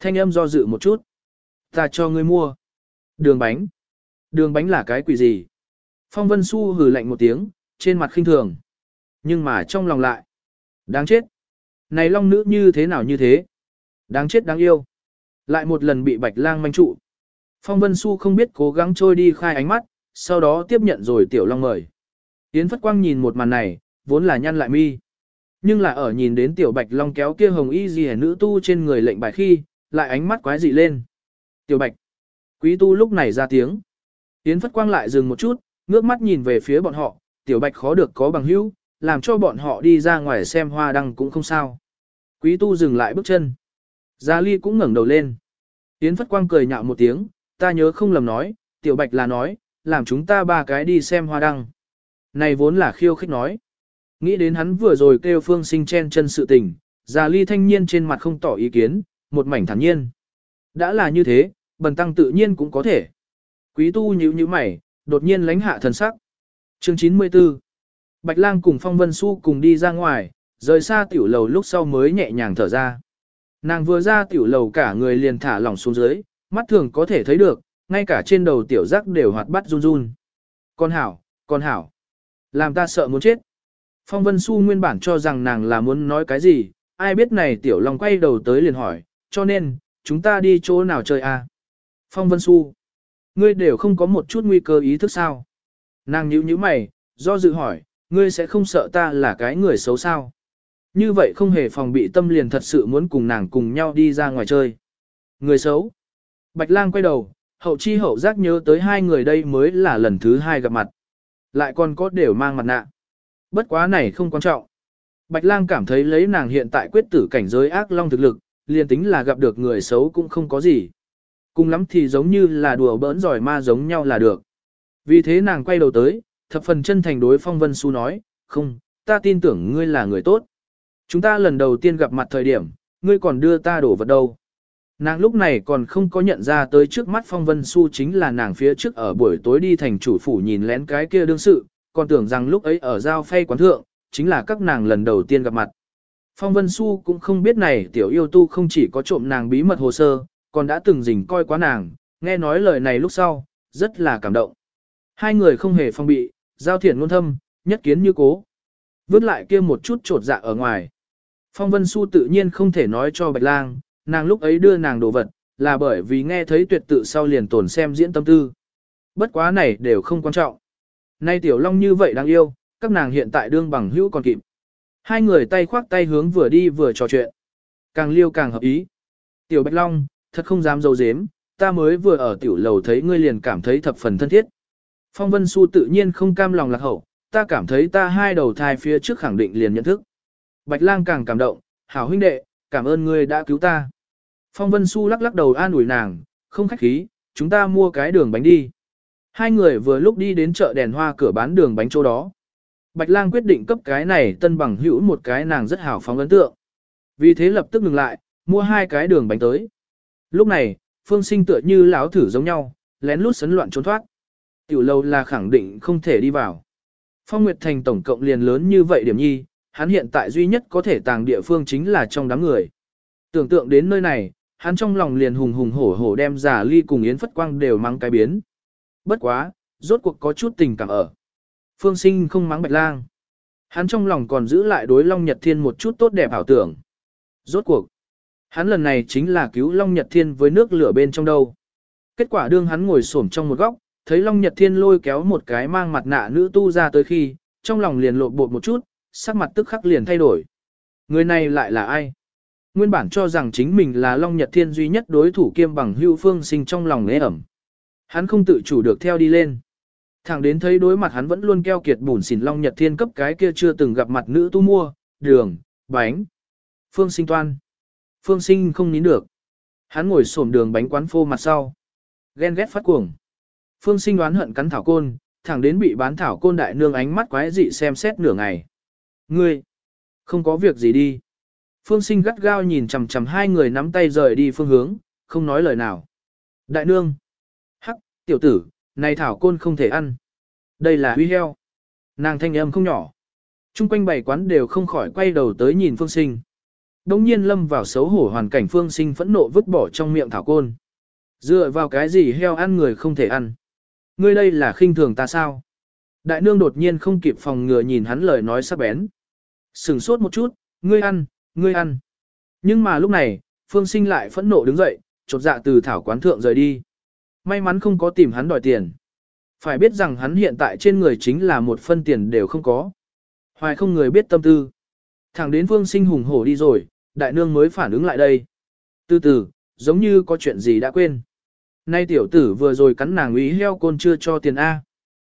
Thanh âm do dự một chút. Ta cho ngươi mua. Đường bánh. Đường bánh là cái quỷ gì? Phong Vân Xu hừ lạnh một tiếng, trên mặt khinh thường. Nhưng mà trong lòng lại. Đáng chết. Này long nữ như thế nào như thế? Đáng chết đáng yêu. Lại một lần bị bạch lang manh trụ. Phong Vân Xu không biết cố gắng trôi đi khai ánh mắt, sau đó tiếp nhận rồi tiểu long mời. Yến Phất Quang nhìn một màn này, vốn là nhăn lại mi. Nhưng là ở nhìn đến tiểu bạch long kéo kia hồng y gì nữ tu trên người lệnh bài khi, lại ánh mắt quái dị lên. Tiểu bạch. Quý tu lúc này ra tiếng. Yến Phất Quang lại dừng một chút, ngước mắt nhìn về phía bọn họ, tiểu bạch khó được có bằng hữu, làm cho bọn họ đi ra ngoài xem hoa đăng cũng không sao. Quý tu dừng lại bước chân. Gia Ly cũng ngẩng đầu lên. Yến Phất Quang cười nhạo một tiếng, ta nhớ không lầm nói, tiểu bạch là nói, làm chúng ta ba cái đi xem hoa đăng. Này vốn là khiêu khích nói. Nghĩ đến hắn vừa rồi kêu phương sinh chen chân sự tình, Gia Ly thanh niên trên mặt không tỏ ý kiến, một mảnh thản nhiên. Đã là như thế, bần tăng tự nhiên cũng có thể. Quý tu nhíu nhíu mày, đột nhiên lánh hạ thần sắc. Chương 94 Bạch Lang cùng Phong Vân Xu cùng đi ra ngoài, rời xa tiểu lầu lúc sau mới nhẹ nhàng thở ra. Nàng vừa ra tiểu lầu cả người liền thả lỏng xuống dưới, mắt thường có thể thấy được, ngay cả trên đầu tiểu giác đều hoạt bát run run. Con hảo, con hảo. Làm ta sợ muốn chết. Phong Vân Xu nguyên bản cho rằng nàng là muốn nói cái gì, ai biết này tiểu long quay đầu tới liền hỏi, cho nên, chúng ta đi chỗ nào chơi à? Phong Vân Xu. Ngươi đều không có một chút nguy cơ ý thức sao? Nàng nhíu nhíu mày, do dự hỏi, ngươi sẽ không sợ ta là cái người xấu sao? Như vậy không hề phòng bị tâm liền thật sự muốn cùng nàng cùng nhau đi ra ngoài chơi. Người xấu. Bạch lang quay đầu, hậu chi hậu giác nhớ tới hai người đây mới là lần thứ hai gặp mặt. Lại còn có đều mang mặt nạ. Bất quá này không quan trọng. Bạch lang cảm thấy lấy nàng hiện tại quyết tử cảnh giới ác long thực lực, liền tính là gặp được người xấu cũng không có gì. Cùng lắm thì giống như là đùa bỡn giỏi ma giống nhau là được. Vì thế nàng quay đầu tới, thập phần chân thành đối phong vân su nói, không, ta tin tưởng ngươi là người tốt. Chúng ta lần đầu tiên gặp mặt thời điểm, ngươi còn đưa ta đổ vật đâu. Nàng lúc này còn không có nhận ra tới trước mắt Phong Vân Xu chính là nàng phía trước ở buổi tối đi thành chủ phủ nhìn lén cái kia đương sự, còn tưởng rằng lúc ấy ở giao phay quán thượng, chính là các nàng lần đầu tiên gặp mặt. Phong Vân Xu cũng không biết này tiểu yêu tu không chỉ có trộm nàng bí mật hồ sơ, còn đã từng dình coi quá nàng, nghe nói lời này lúc sau, rất là cảm động. Hai người không hề phong bị, giao thiện ngôn thâm, nhất kiến như cố. Vứt lại kia một chút trột dạ ở ngoài. Phong Vân Xu tự nhiên không thể nói cho Bạch Lang, nàng lúc ấy đưa nàng đồ vật, là bởi vì nghe thấy tuyệt tự sau liền tổn xem diễn tâm tư. Bất quá này đều không quan trọng. Nay Tiểu Long như vậy đáng yêu, các nàng hiện tại đương bằng hữu còn kịp. Hai người tay khoác tay hướng vừa đi vừa trò chuyện. Càng liêu càng hợp ý. Tiểu Bạch Long, thật không dám dâu dếm, ta mới vừa ở tiểu lầu thấy ngươi liền cảm thấy thập phần thân thiết. Phong Vân Xu tự nhiên không cam lòng lạc hậu, ta cảm thấy ta hai đầu thai phía trước khẳng định liền nhận thức. Bạch lang càng cảm động, hảo huynh đệ, cảm ơn ngươi đã cứu ta. Phong Vân Xu lắc lắc đầu an ủi nàng, không khách khí, chúng ta mua cái đường bánh đi. Hai người vừa lúc đi đến chợ đèn hoa cửa bán đường bánh chỗ đó. Bạch lang quyết định cấp cái này tân bằng hữu một cái nàng rất hảo phóng ấn tượng. Vì thế lập tức ngừng lại, mua hai cái đường bánh tới. Lúc này, phương sinh tựa như láo thử giống nhau, lén lút sấn loạn trốn thoát. Tiểu lâu là khẳng định không thể đi vào. Phong Nguyệt Thành tổng cộng liền lớn như vậy điểm nhi, hắn hiện tại duy nhất có thể tàng địa phương chính là trong đám người. Tưởng tượng đến nơi này, hắn trong lòng liền hùng hùng hổ hổ đem giả ly cùng Yến Phất Quang đều mang cái biến. Bất quá, rốt cuộc có chút tình cảm ở. Phương sinh không mắng bạch lang. Hắn trong lòng còn giữ lại đối Long Nhật Thiên một chút tốt đẹp ảo tưởng. Rốt cuộc, hắn lần này chính là cứu Long Nhật Thiên với nước lửa bên trong đâu. Kết quả đương hắn ngồi xổm trong một góc, thấy Long Nhật Thiên lôi kéo một cái mang mặt nạ nữ tu ra tới khi, trong lòng liền lộn bột một chút, sắc mặt tức khắc liền thay đổi. Người này lại là ai? Nguyên bản cho rằng chính mình là Long Nhật Thiên duy nhất đối thủ kiêm bằng hưu phương sinh trong lòng nế ẩm. Hắn không tự chủ được theo đi lên. Thẳng đến thấy đối mặt hắn vẫn luôn keo kiệt bùn xỉn Long Nhật Thiên cấp cái kia chưa từng gặp mặt nữ tu mua, đường, bánh. Phương sinh toan. Phương sinh không nín được. Hắn ngồi xổm đường bánh quán phô mặt sau. Ghen ghét phát cuồng. Phương sinh đoán hận cắn thảo côn, thẳng đến bị bán thảo côn đại nương ánh mắt quái dị xem xét nửa ngày. Ngươi, không có việc gì đi. Phương sinh gắt gao nhìn chằm chằm hai người nắm tay rời đi phương hướng, không nói lời nào. Đại nương, hắc, tiểu tử, này thảo côn không thể ăn. Đây là huy heo. Nàng thanh âm không nhỏ. Trung quanh bảy quán đều không khỏi quay đầu tới nhìn phương sinh. Đông nhiên lâm vào xấu hổ hoàn cảnh phương sinh phẫn nộ vứt bỏ trong miệng thảo côn. Dựa vào cái gì heo ăn người không thể ăn. Ngươi đây là khinh thường ta sao? Đại nương đột nhiên không kịp phòng ngừa nhìn hắn lời nói sắc bén. Sừng sốt một chút, ngươi ăn, ngươi ăn. Nhưng mà lúc này, Phương Sinh lại phẫn nộ đứng dậy, chột dạ từ thảo quán thượng rời đi. May mắn không có tìm hắn đòi tiền. Phải biết rằng hắn hiện tại trên người chính là một phân tiền đều không có. Hoài không người biết tâm tư. Thẳng đến Phương Sinh hùng hổ đi rồi, đại nương mới phản ứng lại đây. Từ từ, giống như có chuyện gì đã quên. Nay tiểu tử vừa rồi cắn nàng ý heo côn chưa cho tiền A.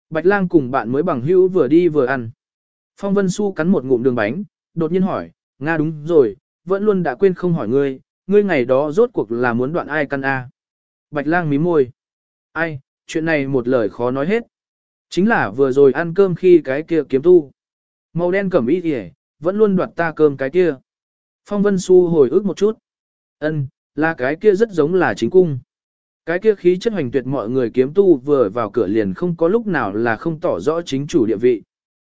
Bạch lang cùng bạn mới bằng hữu vừa đi vừa ăn. Phong Vân Xu cắn một ngụm đường bánh, đột nhiên hỏi, Nga đúng rồi, vẫn luôn đã quên không hỏi ngươi, ngươi ngày đó rốt cuộc là muốn đoạn ai căn A. Bạch lang mí môi. Ai, chuyện này một lời khó nói hết. Chính là vừa rồi ăn cơm khi cái kia kiếm tu. Màu đen cẩm y kìa, vẫn luôn đoạt ta cơm cái kia. Phong Vân Xu hồi ức một chút. Ân, là cái kia rất giống là chính cung. Cái kia khí chất hoành tuyệt mọi người kiếm tu vừa vào cửa liền không có lúc nào là không tỏ rõ chính chủ địa vị.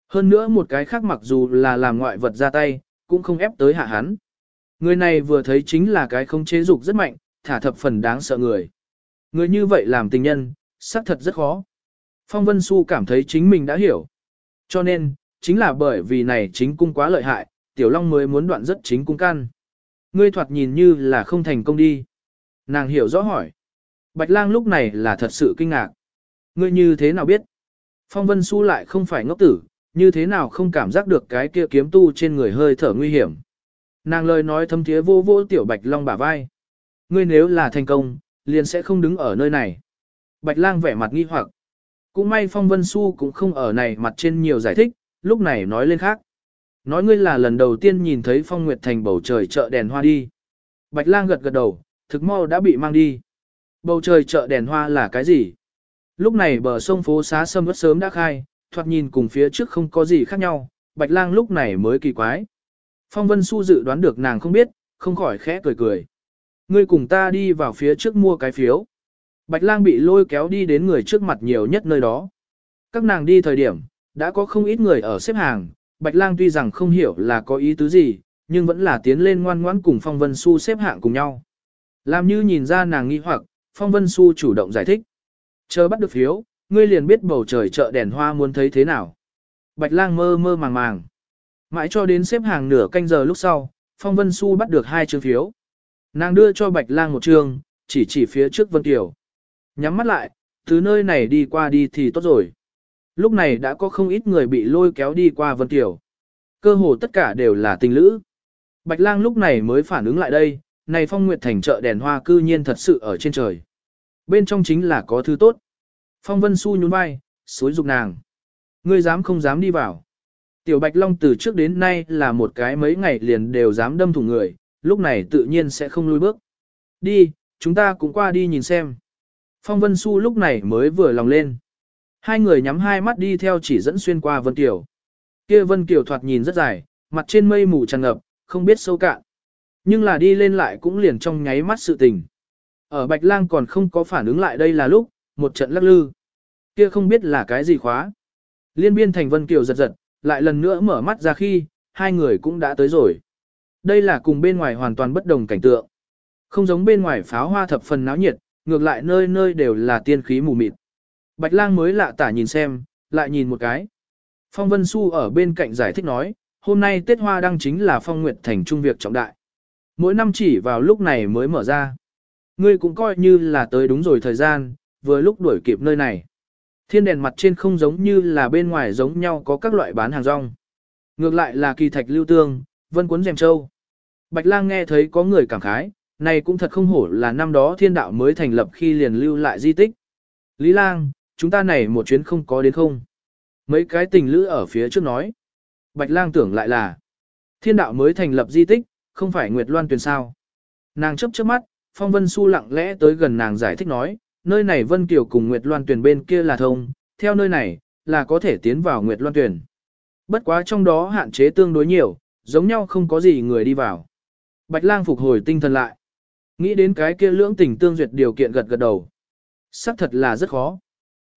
Hơn nữa một cái khác mặc dù là làm ngoại vật ra tay, cũng không ép tới hạ hắn. Người này vừa thấy chính là cái không chế dục rất mạnh, thả thập phần đáng sợ người. Người như vậy làm tình nhân, xác thật rất khó. Phong Vân Xu cảm thấy chính mình đã hiểu. Cho nên, chính là bởi vì này chính cung quá lợi hại, Tiểu Long mới muốn đoạn rất chính cung căn. Ngươi thoạt nhìn như là không thành công đi. Nàng hiểu rõ hỏi. Bạch lang lúc này là thật sự kinh ngạc. Ngươi như thế nào biết? Phong Vân Xu lại không phải ngốc tử, như thế nào không cảm giác được cái kia kiếm tu trên người hơi thở nguy hiểm. Nàng lời nói thâm thiế vô vô tiểu Bạch Long bả vai. Ngươi nếu là thành công, liền sẽ không đứng ở nơi này. Bạch lang vẻ mặt nghi hoặc. Cũng may Phong Vân Xu cũng không ở này mặt trên nhiều giải thích, lúc này nói lên khác. Nói ngươi là lần đầu tiên nhìn thấy Phong Nguyệt Thành bầu trời chợ đèn hoa đi. Bạch lang gật gật đầu, thực mau đã bị mang đi. Bầu trời chợ đèn hoa là cái gì? Lúc này bờ sông phố xá sâm ướt sớm đã khai, thoạt nhìn cùng phía trước không có gì khác nhau, Bạch lang lúc này mới kỳ quái. Phong Vân Su dự đoán được nàng không biết, không khỏi khẽ cười cười. Ngươi cùng ta đi vào phía trước mua cái phiếu. Bạch lang bị lôi kéo đi đến người trước mặt nhiều nhất nơi đó. Các nàng đi thời điểm, đã có không ít người ở xếp hàng, Bạch lang tuy rằng không hiểu là có ý tứ gì, nhưng vẫn là tiến lên ngoan ngoãn cùng Phong Vân Xu xếp hạng cùng nhau. Làm như nhìn ra nàng nghi hoặc, Phong Vân Xu chủ động giải thích. Chờ bắt được phiếu, ngươi liền biết bầu trời chợ đèn hoa muốn thấy thế nào. Bạch lang mơ mơ màng màng. Mãi cho đến xếp hàng nửa canh giờ lúc sau, Phong Vân Xu bắt được hai chương phiếu. Nàng đưa cho Bạch lang một chương, chỉ chỉ phía trước Vân Tiểu. Nhắm mắt lại, từ nơi này đi qua đi thì tốt rồi. Lúc này đã có không ít người bị lôi kéo đi qua Vân Tiểu. Cơ hồ tất cả đều là tình lữ. Bạch lang lúc này mới phản ứng lại đây, này phong nguyệt thành chợ đèn hoa cư nhiên thật sự ở trên trời. Bên trong chính là có thứ tốt. Phong vân su nhún vai, suối dục nàng. Ngươi dám không dám đi vào. Tiểu Bạch Long từ trước đến nay là một cái mấy ngày liền đều dám đâm thủng người, lúc này tự nhiên sẽ không lùi bước. Đi, chúng ta cũng qua đi nhìn xem. Phong Vân Xu lúc này mới vừa lòng lên. Hai người nhắm hai mắt đi theo chỉ dẫn xuyên qua Vân Kiều. Kia Vân Kiều thoạt nhìn rất dài, mặt trên mây mù tràn ngập, không biết sâu cạn. Nhưng là đi lên lại cũng liền trong nháy mắt sự tình. Ở Bạch Lang còn không có phản ứng lại đây là lúc, một trận lắc lư. Kia không biết là cái gì khóa. Liên biên thành Vân Kiều giật giật, lại lần nữa mở mắt ra khi, hai người cũng đã tới rồi. Đây là cùng bên ngoài hoàn toàn bất đồng cảnh tượng. Không giống bên ngoài pháo hoa thập phần náo nhiệt, ngược lại nơi nơi đều là tiên khí mù mịt. Bạch lang mới lạ tả nhìn xem, lại nhìn một cái. Phong Vân Xu ở bên cạnh giải thích nói, hôm nay Tết Hoa Đăng chính là phong nguyệt thành trung việc trọng đại. Mỗi năm chỉ vào lúc này mới mở ra. Ngươi cũng coi như là tới đúng rồi thời gian, vừa lúc đuổi kịp nơi này. Thiên đèn mặt trên không giống như là bên ngoài giống nhau có các loại bán hàng rong. Ngược lại là kỳ thạch lưu tương, vân cuốn dèm châu. Bạch lang nghe thấy có người cảm khái, này cũng thật không hổ là năm đó thiên đạo mới thành lập khi liền lưu lại di tích. Lý lang, chúng ta này một chuyến không có đến không? Mấy cái tình lữ ở phía trước nói. Bạch lang tưởng lại là thiên đạo mới thành lập di tích, không phải Nguyệt Loan Tuyền sao. Nàng chấp chớp mắt, Phong Vân Xu lặng lẽ tới gần nàng giải thích nói, nơi này Vân Kiều cùng Nguyệt Loan Tuyền bên kia là thông, theo nơi này, là có thể tiến vào Nguyệt Loan Tuyền. Bất quá trong đó hạn chế tương đối nhiều, giống nhau không có gì người đi vào. Bạch lang phục hồi tinh thần lại. Nghĩ đến cái kia lưỡng tình tương duyệt điều kiện gật gật đầu. Sắc thật là rất khó.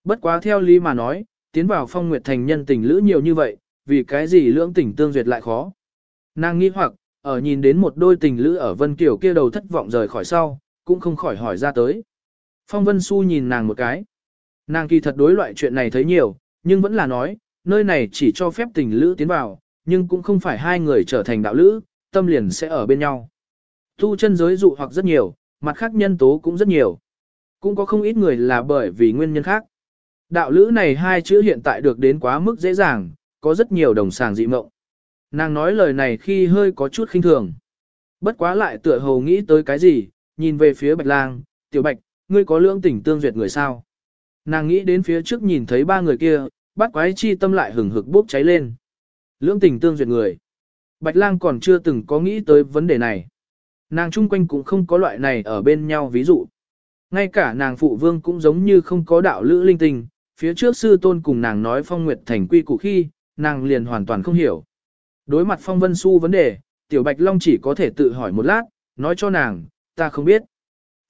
Bất quá theo lý mà nói, tiến vào phong nguyệt thành nhân tình lữ nhiều như vậy, vì cái gì lưỡng tình tương duyệt lại khó. Nàng nghĩ hoặc, ở nhìn đến một đôi tình lữ ở Vân Kiều kia đầu thất vọng rời khỏi sau, cũng không khỏi hỏi ra tới. Phong Vân Xu nhìn nàng một cái. Nàng kỳ thật đối loại chuyện này thấy nhiều, nhưng vẫn là nói, nơi này chỉ cho phép tình lữ tiến vào, nhưng cũng không phải hai người trở thành đạo lữ, tâm liền sẽ ở bên nhau. Tu chân giới dụ hoặc rất nhiều, mặt khác nhân tố cũng rất nhiều. Cũng có không ít người là bởi vì nguyên nhân khác. Đạo lữ này hai chữ hiện tại được đến quá mức dễ dàng, có rất nhiều đồng sàng dị mộng. Nàng nói lời này khi hơi có chút khinh thường. Bất quá lại tựa hồ nghĩ tới cái gì, nhìn về phía bạch lang, tiểu bạch, ngươi có lương tình tương duyệt người sao. Nàng nghĩ đến phía trước nhìn thấy ba người kia, bắt quái chi tâm lại hừng hực bốc cháy lên. Lương tình tương duyệt người. Bạch lang còn chưa từng có nghĩ tới vấn đề này. Nàng chung quanh cũng không có loại này ở bên nhau ví dụ. Ngay cả nàng phụ vương cũng giống như không có đạo lữ linh tinh, phía trước sư tôn cùng nàng nói phong nguyệt thành quy củ khi, nàng liền hoàn toàn không hiểu. Đối mặt phong vân su vấn đề, tiểu bạch long chỉ có thể tự hỏi một lát, nói cho nàng, ta không biết.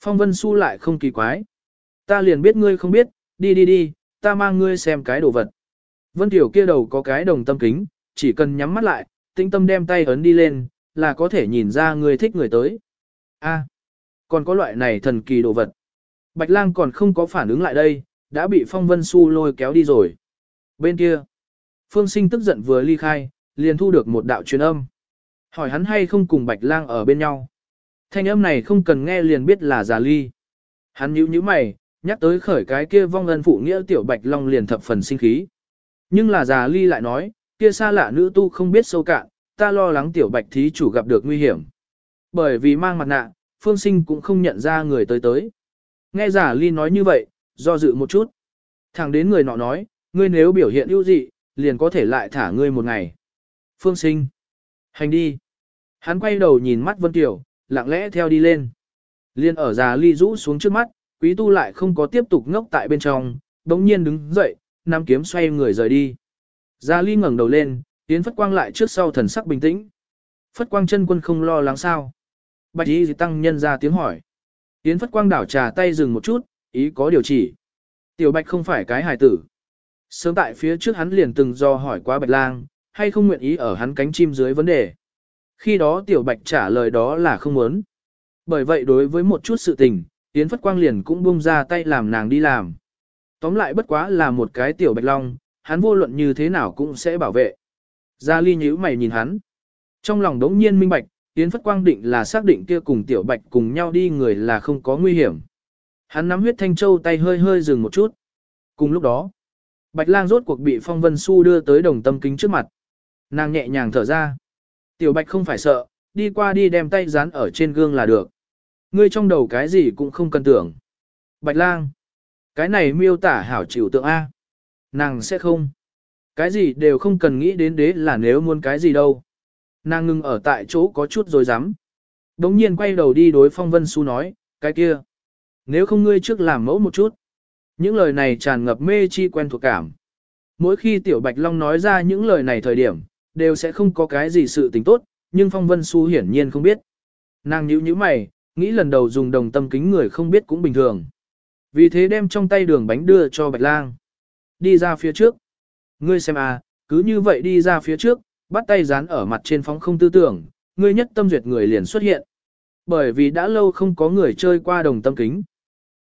Phong vân su lại không kỳ quái. Ta liền biết ngươi không biết, đi đi đi, ta mang ngươi xem cái đồ vật. Vân Tiểu kia đầu có cái đồng tâm kính, chỉ cần nhắm mắt lại, tinh tâm đem tay ấn đi lên, là có thể nhìn ra người thích người tới. A, còn có loại này thần kỳ đồ vật. Bạch lang còn không có phản ứng lại đây, đã bị phong vân su lôi kéo đi rồi. Bên kia, phương sinh tức giận vừa ly khai, liền thu được một đạo truyền âm. Hỏi hắn hay không cùng bạch lang ở bên nhau. Thanh âm này không cần nghe liền biết là giả ly. Hắn nhíu nhíu mày, nhắc tới khởi cái kia vong ân phụ nghĩa tiểu bạch long liền thập phần sinh khí. Nhưng là già ly lại nói, kia xa lạ nữ tu không biết sâu cạn, ta lo lắng tiểu bạch thí chủ gặp được nguy hiểm. Bởi vì mang mặt nạ, phương sinh cũng không nhận ra người tới tới. Nghe giả ly nói như vậy, do dự một chút. Thẳng đến người nọ nói, ngươi nếu biểu hiện ưu dị, liền có thể lại thả ngươi một ngày. Phương sinh. Hành đi. Hắn quay đầu nhìn mắt Vân Tiểu, lặng lẽ theo đi lên. Liên ở già ly rũ xuống trước mắt, quý tu lại không có tiếp tục ngốc tại bên trong, đống nhiên đứng dậy, nắm kiếm xoay người rời đi. Già ly ngẩng đầu lên, tiến phất quang lại trước sau thần sắc bình tĩnh. Phất quang chân quân không lo lắng sao. Bạch y tăng nhân ra tiếng hỏi. Tiến phất quang đảo trà tay dừng một chút, ý có điều chỉ. Tiểu bạch không phải cái hài tử. Sớm tại phía trước hắn liền từng do hỏi qua bạch lang, hay không nguyện ý ở hắn cánh chim dưới vấn đề. Khi đó tiểu bạch trả lời đó là không muốn. Bởi vậy đối với một chút sự tình, Yến Phất Quang liền cũng buông ra tay làm nàng đi làm. Tóm lại bất quá là một cái tiểu bạch long, hắn vô luận như thế nào cũng sẽ bảo vệ. Gia Ly nhíu mày nhìn hắn. Trong lòng đống nhiên minh bạch, Yến Phất Quang định là xác định kia cùng tiểu bạch cùng nhau đi người là không có nguy hiểm. Hắn nắm huyết thanh châu tay hơi hơi dừng một chút. Cùng lúc đó, Bạch lang rốt cuộc bị phong vân su đưa tới đồng tâm kính trước mặt. Nàng nhẹ nhàng thở ra. Tiểu bạch không phải sợ, đi qua đi đem tay dán ở trên gương là được. Ngươi trong đầu cái gì cũng không cần tưởng. Bạch lang. Cái này miêu tả hảo chịu tượng A. Nàng sẽ không. Cái gì đều không cần nghĩ đến đế là nếu muốn cái gì đâu. Nàng ngưng ở tại chỗ có chút rồi dám. Đống nhiên quay đầu đi đối phong vân su nói, cái kia. Nếu không ngươi trước làm mẫu một chút. Những lời này tràn ngập mê chi quen thuộc cảm. Mỗi khi Tiểu Bạch Long nói ra những lời này thời điểm, đều sẽ không có cái gì sự tình tốt, nhưng Phong Vân Xu hiển nhiên không biết. Nàng nhíu nhíu mày, nghĩ lần đầu dùng đồng tâm kính người không biết cũng bình thường. Vì thế đem trong tay đường bánh đưa cho Bạch Lang. Đi ra phía trước. Ngươi xem à, cứ như vậy đi ra phía trước, bắt tay dán ở mặt trên phóng không tư tưởng, ngươi nhất tâm duyệt người liền xuất hiện. Bởi vì đã lâu không có người chơi qua đồng tâm kính.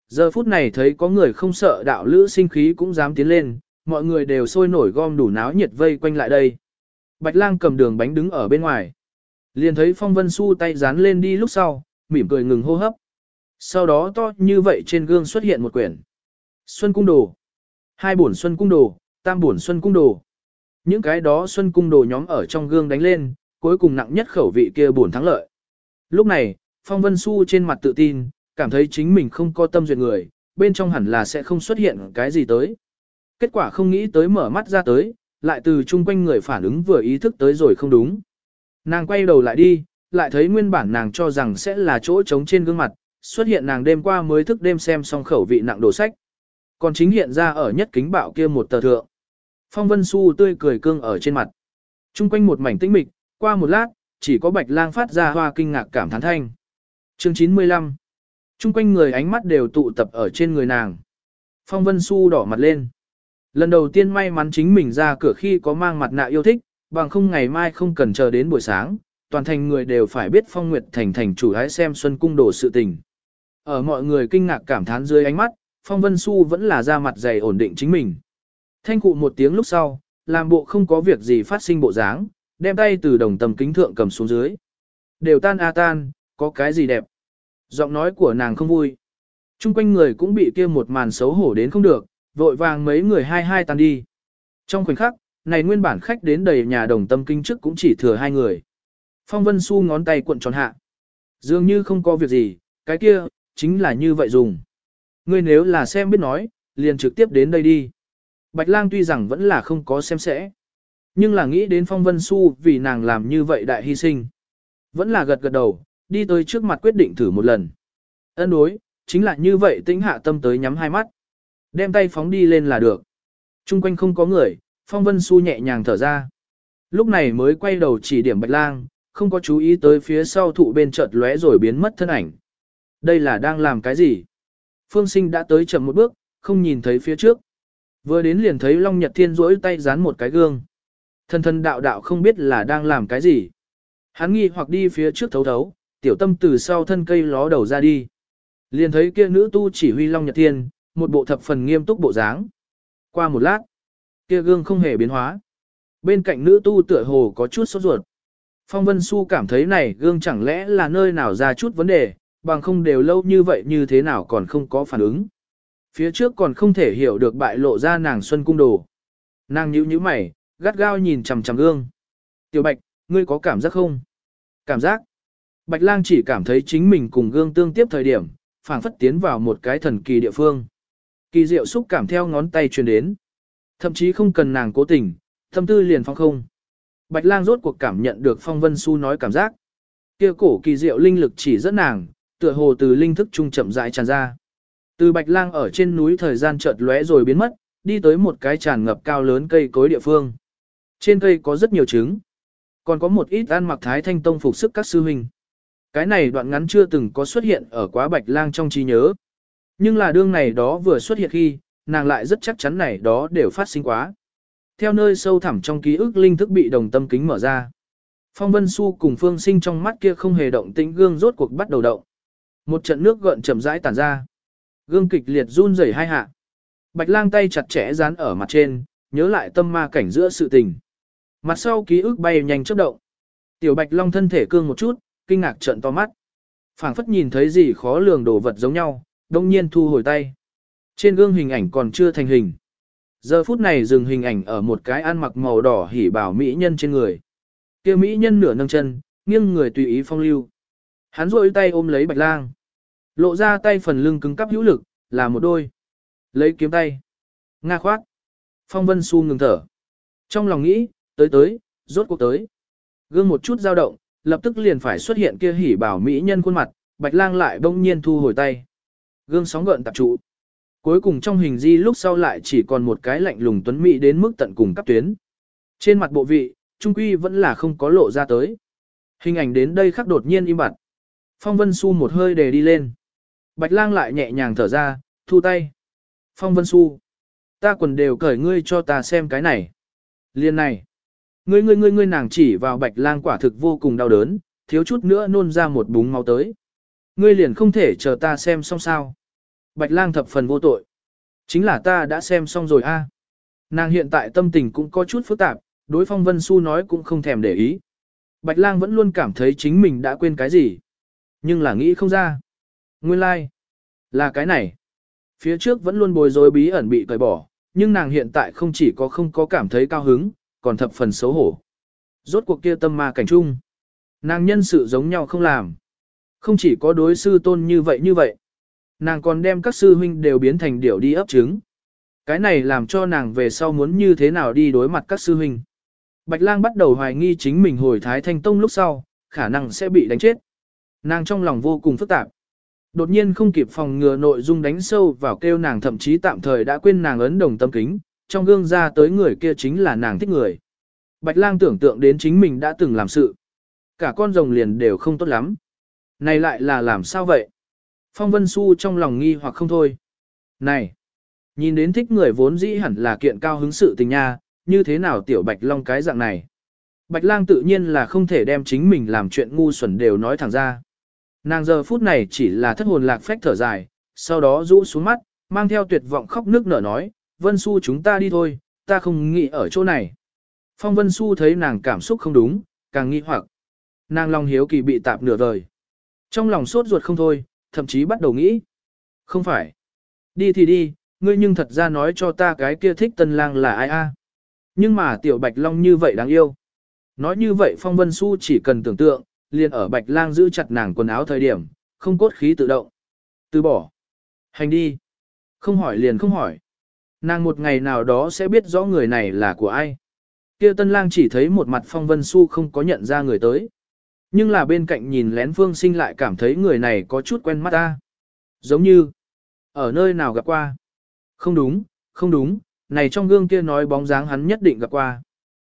Giờ phút này thấy có người không sợ đạo lữ sinh khí cũng dám tiến lên, mọi người đều sôi nổi gom đủ náo nhiệt vây quanh lại đây. Bạch lang cầm đường bánh đứng ở bên ngoài. Liền thấy phong vân su tay dán lên đi lúc sau, mỉm cười ngừng hô hấp. Sau đó to như vậy trên gương xuất hiện một quyển. Xuân cung đồ. Hai bổn xuân cung đồ, tam bổn xuân cung đồ. Những cái đó xuân cung đồ nhóm ở trong gương đánh lên, cuối cùng nặng nhất khẩu vị kia bổn thắng lợi. Lúc này, phong vân su trên mặt tự tin, cảm thấy chính mình không có tâm duyệt người, bên trong hẳn là sẽ không xuất hiện cái gì tới. Kết quả không nghĩ tới mở mắt ra tới, lại từ chung quanh người phản ứng vừa ý thức tới rồi không đúng. Nàng quay đầu lại đi, lại thấy nguyên bản nàng cho rằng sẽ là chỗ trống trên gương mặt, xuất hiện nàng đêm qua mới thức đêm xem xong khẩu vị nặng đồ sách. Còn chính hiện ra ở nhất kính bạo kia một tờ thượng. Phong Vân Xu tươi cười cương ở trên mặt. Trung quanh một mảnh tĩnh mịch, qua một lát, chỉ có bạch lang phát ra hoa kinh ngạc cảm thán thanh. Chương 95 Trung quanh người ánh mắt đều tụ tập ở trên người nàng. Phong Vân Xu đỏ mặt lên. Lần đầu tiên may mắn chính mình ra cửa khi có mang mặt nạ yêu thích, bằng không ngày mai không cần chờ đến buổi sáng, toàn thành người đều phải biết Phong Nguyệt Thành thành chủ hái xem Xuân Cung đổ sự tình. Ở mọi người kinh ngạc cảm thán dưới ánh mắt, Phong Vân Xu vẫn là ra mặt dày ổn định chính mình. Thanh cụ một tiếng lúc sau, làm bộ không có việc gì phát sinh bộ dáng, đem tay từ đồng tầm kính thượng cầm xuống dưới. Đều tan a tan, có cái gì đẹp. Giọng nói của nàng không vui. Trung quanh người cũng bị kia một màn xấu hổ đến không được, vội vàng mấy người hai hai tan đi. Trong khoảnh khắc, này nguyên bản khách đến đầy nhà đồng tâm kinh trước cũng chỉ thừa hai người. Phong Vân Xu ngón tay cuộn tròn hạ. Dường như không có việc gì, cái kia, chính là như vậy dùng. Ngươi nếu là xem biết nói, liền trực tiếp đến đây đi. Bạch lang tuy rằng vẫn là không có xem sẽ. Nhưng là nghĩ đến Phong Vân Xu vì nàng làm như vậy đại hy sinh. Vẫn là gật gật đầu, đi tới trước mặt quyết định thử một lần. Ân đối, chính là như vậy tĩnh hạ tâm tới nhắm hai mắt. Đem tay phóng đi lên là được. Trung quanh không có người, Phong Vân Xu nhẹ nhàng thở ra. Lúc này mới quay đầu chỉ điểm Bạch Lang, không có chú ý tới phía sau thụ bên chợt lóe rồi biến mất thân ảnh. Đây là đang làm cái gì? Phương Sinh đã tới chậm một bước, không nhìn thấy phía trước. Vừa đến liền thấy Long Nhật Thiên rỗi tay dán một cái gương. Thân thân đạo đạo không biết là đang làm cái gì. Hắn nghi hoặc đi phía trước thấu thấu, tiểu tâm từ sau thân cây ló đầu ra đi. Liền thấy kia nữ tu chỉ huy Long Nhật Thiên, một bộ thập phần nghiêm túc bộ dáng. Qua một lát, kia gương không hề biến hóa. Bên cạnh nữ tu tựa hồ có chút sốt ruột. Phong Vân Xu cảm thấy này gương chẳng lẽ là nơi nào ra chút vấn đề, bằng không đều lâu như vậy như thế nào còn không có phản ứng. Phía trước còn không thể hiểu được bại lộ ra nàng xuân cung đồ. Nàng nhíu nhíu mày, gắt gao nhìn chằm chằm gương. Tiểu Bạch, ngươi có cảm giác không? Cảm giác. Bạch lang chỉ cảm thấy chính mình cùng gương tương tiếp thời điểm, phảng phất tiến vào một cái thần kỳ địa phương. Kỳ diệu xúc cảm theo ngón tay truyền đến. Thậm chí không cần nàng cố tình, thâm tư liền phong không. Bạch lang rốt cuộc cảm nhận được phong vân su nói cảm giác. kia cổ kỳ diệu linh lực chỉ dẫn nàng, tựa hồ từ linh thức trung chậm rãi tràn ra. Từ bạch lang ở trên núi thời gian chợt lóe rồi biến mất, đi tới một cái tràn ngập cao lớn cây cối địa phương. Trên cây có rất nhiều trứng. Còn có một ít ăn mặc thái thanh tông phục sức các sư huynh. Cái này đoạn ngắn chưa từng có xuất hiện ở quá bạch lang trong trí nhớ. Nhưng là đương này đó vừa xuất hiện khi, nàng lại rất chắc chắn này đó đều phát sinh quá. Theo nơi sâu thẳm trong ký ức linh thức bị đồng tâm kính mở ra. Phong Vân Xu cùng Phương Sinh trong mắt kia không hề động tĩnh gương rốt cuộc bắt đầu động. Một trận nước gợn chậm rãi tản ra. Gương kịch liệt run rẩy hai hạ. Bạch Lang tay chặt chẽ dán ở mặt trên, nhớ lại tâm ma cảnh giữa sự tình. Mặt sau ký ức bay nhanh chớp động. Tiểu Bạch Long thân thể cương một chút, kinh ngạc trợn to mắt. phảng phất nhìn thấy gì khó lường đồ vật giống nhau, đông nhiên thu hồi tay. Trên gương hình ảnh còn chưa thành hình. Giờ phút này dừng hình ảnh ở một cái ăn mặc màu đỏ hỉ bảo mỹ nhân trên người. kia mỹ nhân nửa nâng chân, nghiêng người tùy ý phong lưu. Hắn rôi tay ôm lấy bạch lang. Lộ ra tay phần lưng cứng cắp hữu lực, là một đôi. Lấy kiếm tay. Nga khoát. Phong vân su ngừng thở. Trong lòng nghĩ, tới tới, rốt cuộc tới. Gương một chút dao động, lập tức liền phải xuất hiện kia hỉ bảo mỹ nhân khuôn mặt, bạch lang lại bỗng nhiên thu hồi tay. Gương sóng gợn tập trụ. Cuối cùng trong hình di lúc sau lại chỉ còn một cái lạnh lùng tuấn mỹ đến mức tận cùng cấp tuyến. Trên mặt bộ vị, trung quy vẫn là không có lộ ra tới. Hình ảnh đến đây khắc đột nhiên im bặt. Phong Vân Xu một hơi đề đi lên. Bạch lang lại nhẹ nhàng thở ra, thu tay. Phong Vân Xu. Ta quần đều cởi ngươi cho ta xem cái này. Liên này. Ngươi ngươi ngươi ngươi nàng chỉ vào bạch lang quả thực vô cùng đau đớn, thiếu chút nữa nôn ra một búng máu tới. Ngươi liền không thể chờ ta xem xong sao. Bạch lang thập phần vô tội. Chính là ta đã xem xong rồi a. À. Nàng hiện tại tâm tình cũng có chút phức tạp, đối phong vân su nói cũng không thèm để ý. Bạch lang vẫn luôn cảm thấy chính mình đã quên cái gì. Nhưng là nghĩ không ra. Nguyên lai. Like. Là cái này. Phía trước vẫn luôn bồi dối bí ẩn bị cởi bỏ, nhưng nàng hiện tại không chỉ có không có cảm thấy cao hứng, còn thập phần xấu hổ. Rốt cuộc kia tâm ma cảnh trung. Nàng nhân sự giống nhau không làm. Không chỉ có đối sư tôn như vậy như vậy. Nàng còn đem các sư huynh đều biến thành điểu đi ấp trứng. Cái này làm cho nàng về sau muốn như thế nào đi đối mặt các sư huynh. Bạch lang bắt đầu hoài nghi chính mình hồi thái thanh tông lúc sau, khả năng sẽ bị đánh chết. Nàng trong lòng vô cùng phức tạp. Đột nhiên không kịp phòng ngừa nội dung đánh sâu vào kêu nàng thậm chí tạm thời đã quên nàng ấn đồng tâm kính, trong gương ra tới người kia chính là nàng thích người. Bạch lang tưởng tượng đến chính mình đã từng làm sự. Cả con rồng liền đều không tốt lắm. Này lại là làm sao vậy? Phong Vân Xu trong lòng nghi hoặc không thôi. Này! Nhìn đến thích người vốn dĩ hẳn là kiện cao hứng sự tình nha, như thế nào tiểu Bạch Long cái dạng này? Bạch Lang tự nhiên là không thể đem chính mình làm chuyện ngu xuẩn đều nói thẳng ra. Nàng giờ phút này chỉ là thất hồn lạc phách thở dài, sau đó rũ xuống mắt, mang theo tuyệt vọng khóc nước nở nói, Vân Xu chúng ta đi thôi, ta không nghĩ ở chỗ này. Phong Vân Xu thấy nàng cảm xúc không đúng, càng nghi hoặc. Nàng lòng hiếu kỳ bị tạp nửa vời. Trong lòng sốt ruột không thôi, thậm chí bắt đầu nghĩ. Không phải. Đi thì đi, ngươi nhưng thật ra nói cho ta cái kia thích tân lang là ai a? Nhưng mà tiểu bạch long như vậy đáng yêu. Nói như vậy Phong Vân Xu chỉ cần tưởng tượng, liền ở bạch lang giữ chặt nàng quần áo thời điểm, không cốt khí tự động. Từ bỏ. Hành đi. Không hỏi liền không hỏi. Nàng một ngày nào đó sẽ biết rõ người này là của ai. Kia tân lang chỉ thấy một mặt phong vân su không có nhận ra người tới. Nhưng là bên cạnh nhìn lén phương sinh lại cảm thấy người này có chút quen mắt ta. Giống như, ở nơi nào gặp qua. Không đúng, không đúng, này trong gương kia nói bóng dáng hắn nhất định gặp qua.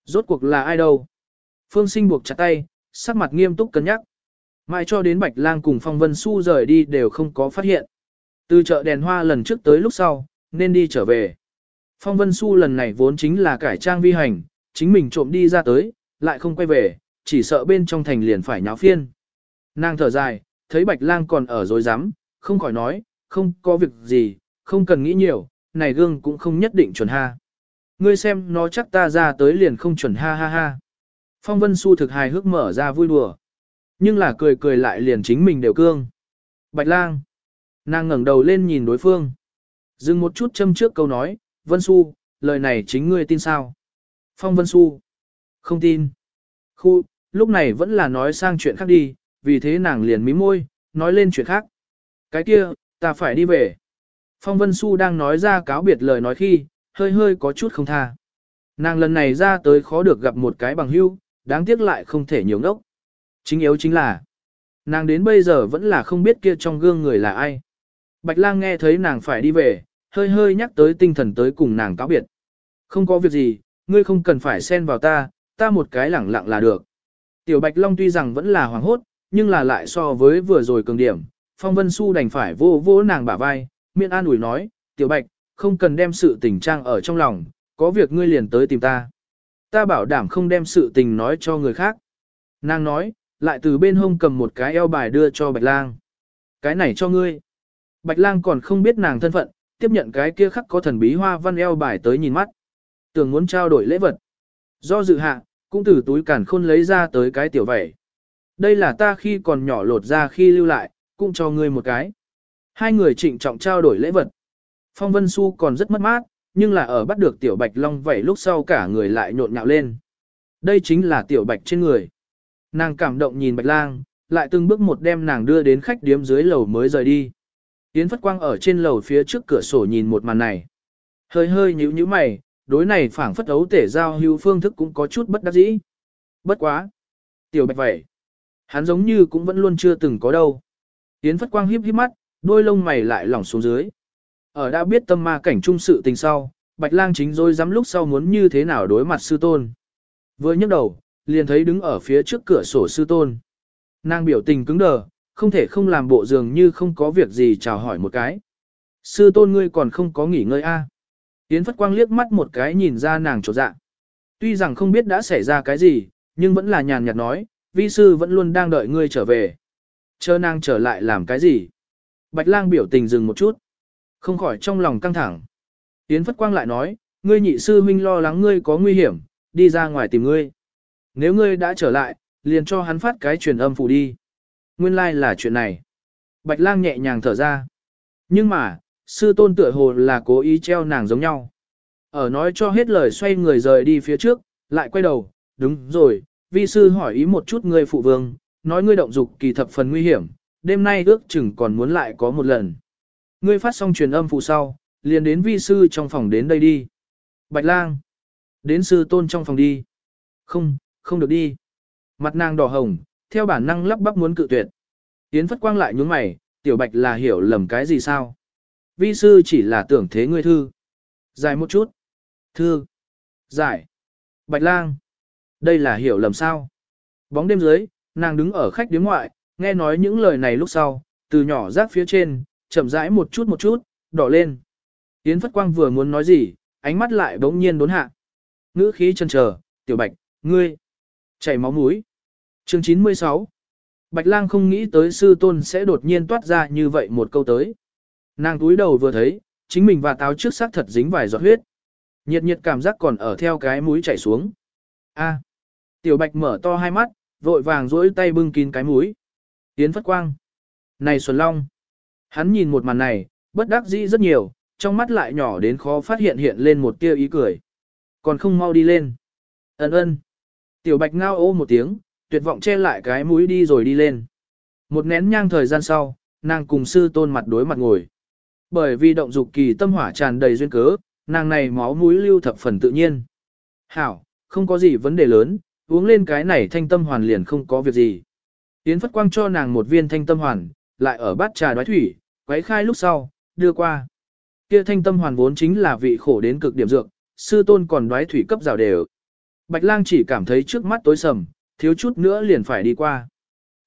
Rốt cuộc là ai đâu? Phương sinh buộc chặt tay, sắc mặt nghiêm túc cân nhắc. Mai cho đến Bạch Lang cùng Phong Vân Su rời đi đều không có phát hiện. Từ chợ đèn hoa lần trước tới lúc sau, nên đi trở về. Phong Vân Xu lần này vốn chính là cải trang vi hành, chính mình trộm đi ra tới, lại không quay về, chỉ sợ bên trong thành liền phải nháo phiên. Nàng thở dài, thấy Bạch Lang còn ở dối rắm không khỏi nói, không có việc gì, không cần nghĩ nhiều, này gương cũng không nhất định chuẩn ha. Ngươi xem nó chắc ta ra tới liền không chuẩn ha ha ha. Phong Vân Xu thực hài hước mở ra vui đùa. Nhưng là cười cười lại liền chính mình đều cương. Bạch lang. Nàng ngẩng đầu lên nhìn đối phương. Dừng một chút châm trước câu nói, Vân Xu, lời này chính ngươi tin sao? Phong Vân Xu. Không tin. Khu, lúc này vẫn là nói sang chuyện khác đi, vì thế nàng liền mí môi, nói lên chuyện khác. Cái kia, ta phải đi về. Phong Vân Xu đang nói ra cáo biệt lời nói khi, hơi hơi có chút không tha. Nàng lần này ra tới khó được gặp một cái bằng hữu, đáng tiếc lại không thể nhiều ngốc. Chính yếu chính là, nàng đến bây giờ vẫn là không biết kia trong gương người là ai. Bạch lang nghe thấy nàng phải đi về, hơi hơi nhắc tới tinh thần tới cùng nàng cáo biệt. Không có việc gì, ngươi không cần phải xen vào ta, ta một cái lẳng lặng là được. Tiểu Bạch Long tuy rằng vẫn là hoàng hốt, nhưng là lại so với vừa rồi cường điểm, Phong Vân Xu đành phải vô vô nàng bả vai, miệng an ủi nói, Tiểu Bạch, không cần đem sự tình trang ở trong lòng, có việc ngươi liền tới tìm ta. Ta bảo đảm không đem sự tình nói cho người khác. Nàng nói, lại từ bên hông cầm một cái eo bài đưa cho Bạch Lang. Cái này cho ngươi. Bạch Lang còn không biết nàng thân phận, tiếp nhận cái kia khắc có thần bí hoa văn eo bài tới nhìn mắt. Tưởng muốn trao đổi lễ vật. Do dự hạ, cũng từ túi cản khôn lấy ra tới cái tiểu vẩy. Đây là ta khi còn nhỏ lột ra khi lưu lại, cũng cho ngươi một cái. Hai người trịnh trọng trao đổi lễ vật. Phong Vân Xu còn rất mất mát, nhưng là ở bắt được tiểu bạch long vẩy lúc sau cả người lại nhộn nhạo lên. Đây chính là tiểu bạch trên người. Nàng cảm động nhìn bạch lang, lại từng bước một đem nàng đưa đến khách điếm dưới lầu mới rời đi. Yến Phất Quang ở trên lầu phía trước cửa sổ nhìn một màn này. Hơi hơi nhíu nhíu mày, đối này phảng phất ấu tể giao hưu phương thức cũng có chút bất đắc dĩ. Bất quá. Tiểu bạch vậy. Hắn giống như cũng vẫn luôn chưa từng có đâu. Yến Phất Quang híp híp mắt, đôi lông mày lại lỏng xuống dưới. Ở đã biết tâm ma cảnh trung sự tình sau, Bạch Lang chính rồi dám lúc sau muốn như thế nào đối mặt sư tôn. Vừa nhấc đầu, liền thấy đứng ở phía trước cửa sổ sư tôn. Nàng biểu tình cứng đờ, không thể không làm bộ dường như không có việc gì chào hỏi một cái. Sư tôn ngươi còn không có nghỉ ngơi a? À? Yến Phất Quang liếc mắt một cái nhìn ra nàng trột dạ. Tuy rằng không biết đã xảy ra cái gì, nhưng vẫn là nhàn nhạt nói, vi sư vẫn luôn đang đợi ngươi trở về. Chờ nàng trở lại làm cái gì? Bạch lang biểu tình dừng một chút. Không khỏi trong lòng căng thẳng. Yến Phất Quang lại nói, ngươi nhị sư huynh lo lắng ngươi có nguy hiểm, đi ra ngoài tìm ngươi. Nếu ngươi đã trở lại, liền cho hắn phát cái truyền âm phụ đi. Nguyên lai like là chuyện này. Bạch lang nhẹ nhàng thở ra. Nhưng mà, sư tôn tựa hồ là cố ý treo nàng giống nhau. Ở nói cho hết lời xoay người rời đi phía trước, lại quay đầu, đúng rồi, vi sư hỏi ý một chút ngươi phụ vương, nói ngươi động dục kỳ thập phần nguy hiểm, đêm nay ước chừng còn muốn lại có một lần. Ngươi phát xong truyền âm phụ sau, liền đến vi sư trong phòng đến đây đi. Bạch lang. Đến sư tôn trong phòng đi. Không, không được đi. Mặt nàng đỏ hồng, theo bản năng lắp bắp muốn cự tuyệt. Yến Phất Quang lại nhướng mày, tiểu bạch là hiểu lầm cái gì sao? Vi sư chỉ là tưởng thế ngươi thư. Dài một chút. Thư. Giải. Bạch lang. Đây là hiểu lầm sao? Bóng đêm dưới, nàng đứng ở khách điếm ngoại, nghe nói những lời này lúc sau, từ nhỏ rác phía trên, chậm rãi một chút một chút, đỏ lên. Yến Phất Quang vừa muốn nói gì, ánh mắt lại bỗng nhiên đốn hạ. Ngữ khí chân chờ, tiểu bạch, ngươi, chảy máu mũi. Chương 96 Bạch lang không nghĩ tới sư tôn sẽ đột nhiên toát ra như vậy một câu tới. Nàng túi đầu vừa thấy, chính mình và táo trước xác thật dính vài giọt huyết. Nhiệt nhiệt cảm giác còn ở theo cái mũi chảy xuống. A. Tiểu bạch mở to hai mắt, vội vàng duỗi tay bưng kín cái mũi. tiến Phất Quang. Này Xuân Long. Hắn nhìn một màn này, bất đắc dĩ rất nhiều, trong mắt lại nhỏ đến khó phát hiện hiện lên một tia ý cười. Còn không mau đi lên. Ấn ơn. Tiểu bạch ngao ô một tiếng, tuyệt vọng che lại cái mũi đi rồi đi lên. Một nén nhang thời gian sau, nàng cùng sư tôn mặt đối mặt ngồi. Bởi vì động dục kỳ tâm hỏa tràn đầy duyên cớ, nàng này máu mũi lưu thập phần tự nhiên. Hảo, không có gì vấn đề lớn, uống lên cái này thanh tâm hoàn liền không có việc gì. Yến Phất Quang cho nàng một viên thanh tâm hoàn, lại ở bát trà đoái thủy, quấy khai lúc sau, đưa qua. Kia thanh tâm hoàn vốn chính là vị khổ đến cực điểm dược, sư tôn còn đoái thủy cấp rào đều. Bạch lang chỉ cảm thấy trước mắt tối sầm, thiếu chút nữa liền phải đi qua.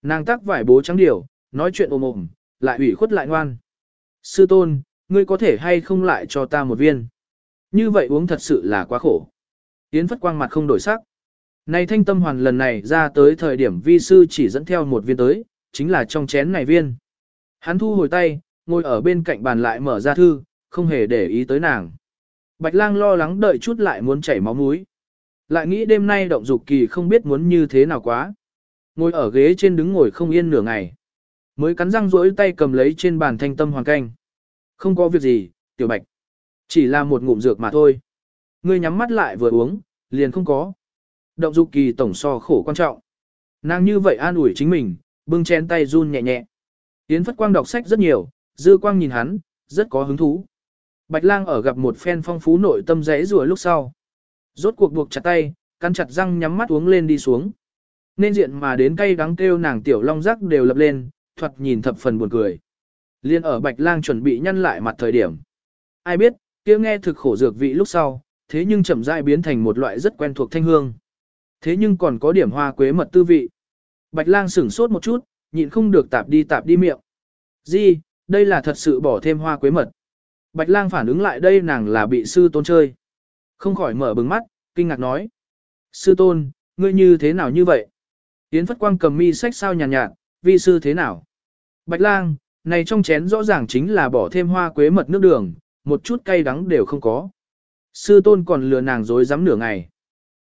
Nàng tắc vải bố trắng điều, nói chuyện ồm ồm, lại ủy khuất lại ngoan. Sư tôn, ngươi có thể hay không lại cho ta một viên? Như vậy uống thật sự là quá khổ. Yến Phất Quang mặt không đổi sắc. Này thanh tâm hoàn lần này ra tới thời điểm vi sư chỉ dẫn theo một viên tới, chính là trong chén này viên. Hắn thu hồi tay, ngồi ở bên cạnh bàn lại mở ra thư, không hề để ý tới nàng. Bạch lang lo lắng đợi chút lại muốn chảy máu mũi. Lại nghĩ đêm nay động dục kỳ không biết muốn như thế nào quá. Ngồi ở ghế trên đứng ngồi không yên nửa ngày. Mới cắn răng rỗi tay cầm lấy trên bàn thanh tâm hoàng canh. Không có việc gì, tiểu bạch. Chỉ là một ngụm dược mà thôi. Ngươi nhắm mắt lại vừa uống, liền không có. Động dục kỳ tổng so khổ quan trọng. Nàng như vậy an ủi chính mình, bưng chén tay run nhẹ nhẹ. Yến Phất Quang đọc sách rất nhiều, Dư Quang nhìn hắn, rất có hứng thú. Bạch Lang ở gặp một phen phong phú nội tâm rẽ rùa lúc sau. Rốt cuộc buộc chặt tay, cắn chặt răng nhắm mắt uống lên đi xuống. Nên diện mà đến cay đắng kêu nàng tiểu long rắc đều lập lên, thoạt nhìn thập phần buồn cười. Liên ở Bạch Lang chuẩn bị nhăn lại mặt thời điểm. Ai biết, kia nghe thực khổ dược vị lúc sau, thế nhưng chậm rãi biến thành một loại rất quen thuộc thanh hương. Thế nhưng còn có điểm hoa quế mật tư vị. Bạch lang sửng sốt một chút, nhịn không được tạp đi tạp đi miệng. Di, đây là thật sự bỏ thêm hoa quế mật. Bạch lang phản ứng lại đây nàng là bị sư tôn chơi. Không khỏi mở bừng mắt, kinh ngạc nói. Sư tôn, ngươi như thế nào như vậy? Yến Phất Quang cầm mi sách sao nhàn nhạt, nhạt, vi sư thế nào? Bạch lang, này trong chén rõ ràng chính là bỏ thêm hoa quế mật nước đường, một chút cay đắng đều không có. Sư tôn còn lừa nàng dối dám nửa ngày.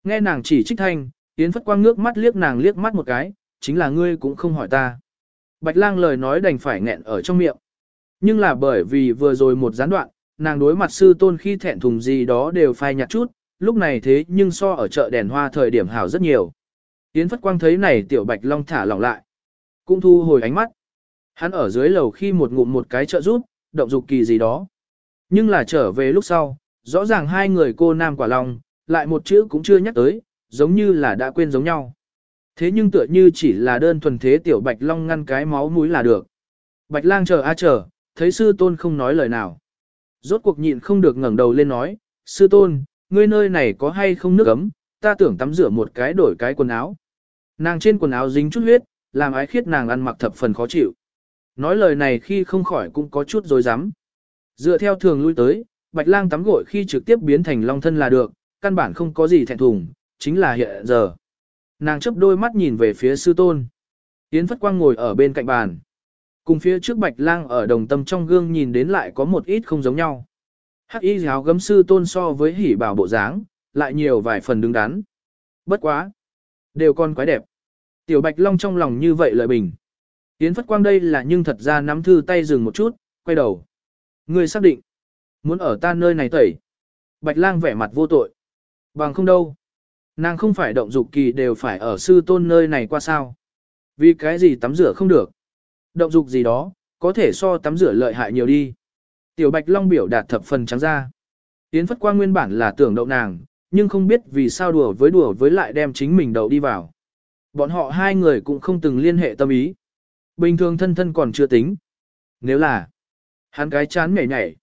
Nghe nàng chỉ trích thanh, Yến Phất Quang ngước mắt liếc nàng liếc mắt một cái, chính là ngươi cũng không hỏi ta. Bạch lang lời nói đành phải nghẹn ở trong miệng. Nhưng là bởi vì vừa rồi một gián đoạn, nàng đối mặt sư tôn khi thẹn thùng gì đó đều phai nhạt chút, lúc này thế nhưng so ở chợ đèn hoa thời điểm hảo rất nhiều. Yến Phất Quang thấy này tiểu bạch long thả lỏng lại. Cũng thu hồi ánh mắt. Hắn ở dưới lầu khi một ngụm một cái trợ rút, động dục kỳ gì đó. Nhưng là trở về lúc sau, rõ ràng hai người cô nam quả long, lại một chữ cũng chưa nhắc tới, giống như là đã quên giống nhau. Thế nhưng tựa như chỉ là đơn thuần thế tiểu bạch long ngăn cái máu mũi là được. Bạch lang chờ a chờ, thấy sư tôn không nói lời nào. Rốt cuộc nhịn không được ngẩng đầu lên nói, sư tôn, ngươi nơi này có hay không nước ấm, ta tưởng tắm rửa một cái đổi cái quần áo. Nàng trên quần áo dính chút huyết, làm ái khiết nàng ăn mặc thập phần khó chịu. Nói lời này khi không khỏi cũng có chút dối rắm Dựa theo thường lui tới, bạch lang tắm gội khi trực tiếp biến thành long thân là được, căn bản không có gì thẹn thùng, chính là hiện giờ. Nàng chấp đôi mắt nhìn về phía sư tôn. Yến Phất Quang ngồi ở bên cạnh bàn. Cùng phía trước bạch lang ở đồng tâm trong gương nhìn đến lại có một ít không giống nhau. Hắc y giáo gấm sư tôn so với hỉ bảo bộ dáng, lại nhiều vài phần đứng đắn. Bất quá. Đều con quái đẹp. Tiểu bạch long trong lòng như vậy lợi bình. Yến Phất Quang đây là nhưng thật ra nắm thư tay dừng một chút, quay đầu. Ngươi xác định. Muốn ở ta nơi này tẩy. Bạch lang vẻ mặt vô tội. Bằng không đâu. Nàng không phải động dục kỳ đều phải ở sư tôn nơi này qua sao. Vì cái gì tắm rửa không được. Động dục gì đó, có thể so tắm rửa lợi hại nhiều đi. Tiểu Bạch Long biểu đạt thập phần trắng ra. Yến Phất Quang nguyên bản là tưởng đậu nàng, nhưng không biết vì sao đùa với đùa với lại đem chính mình đậu đi vào. Bọn họ hai người cũng không từng liên hệ tâm ý. Bình thường thân thân còn chưa tính. Nếu là, hắn cái chán nhảy nhảy.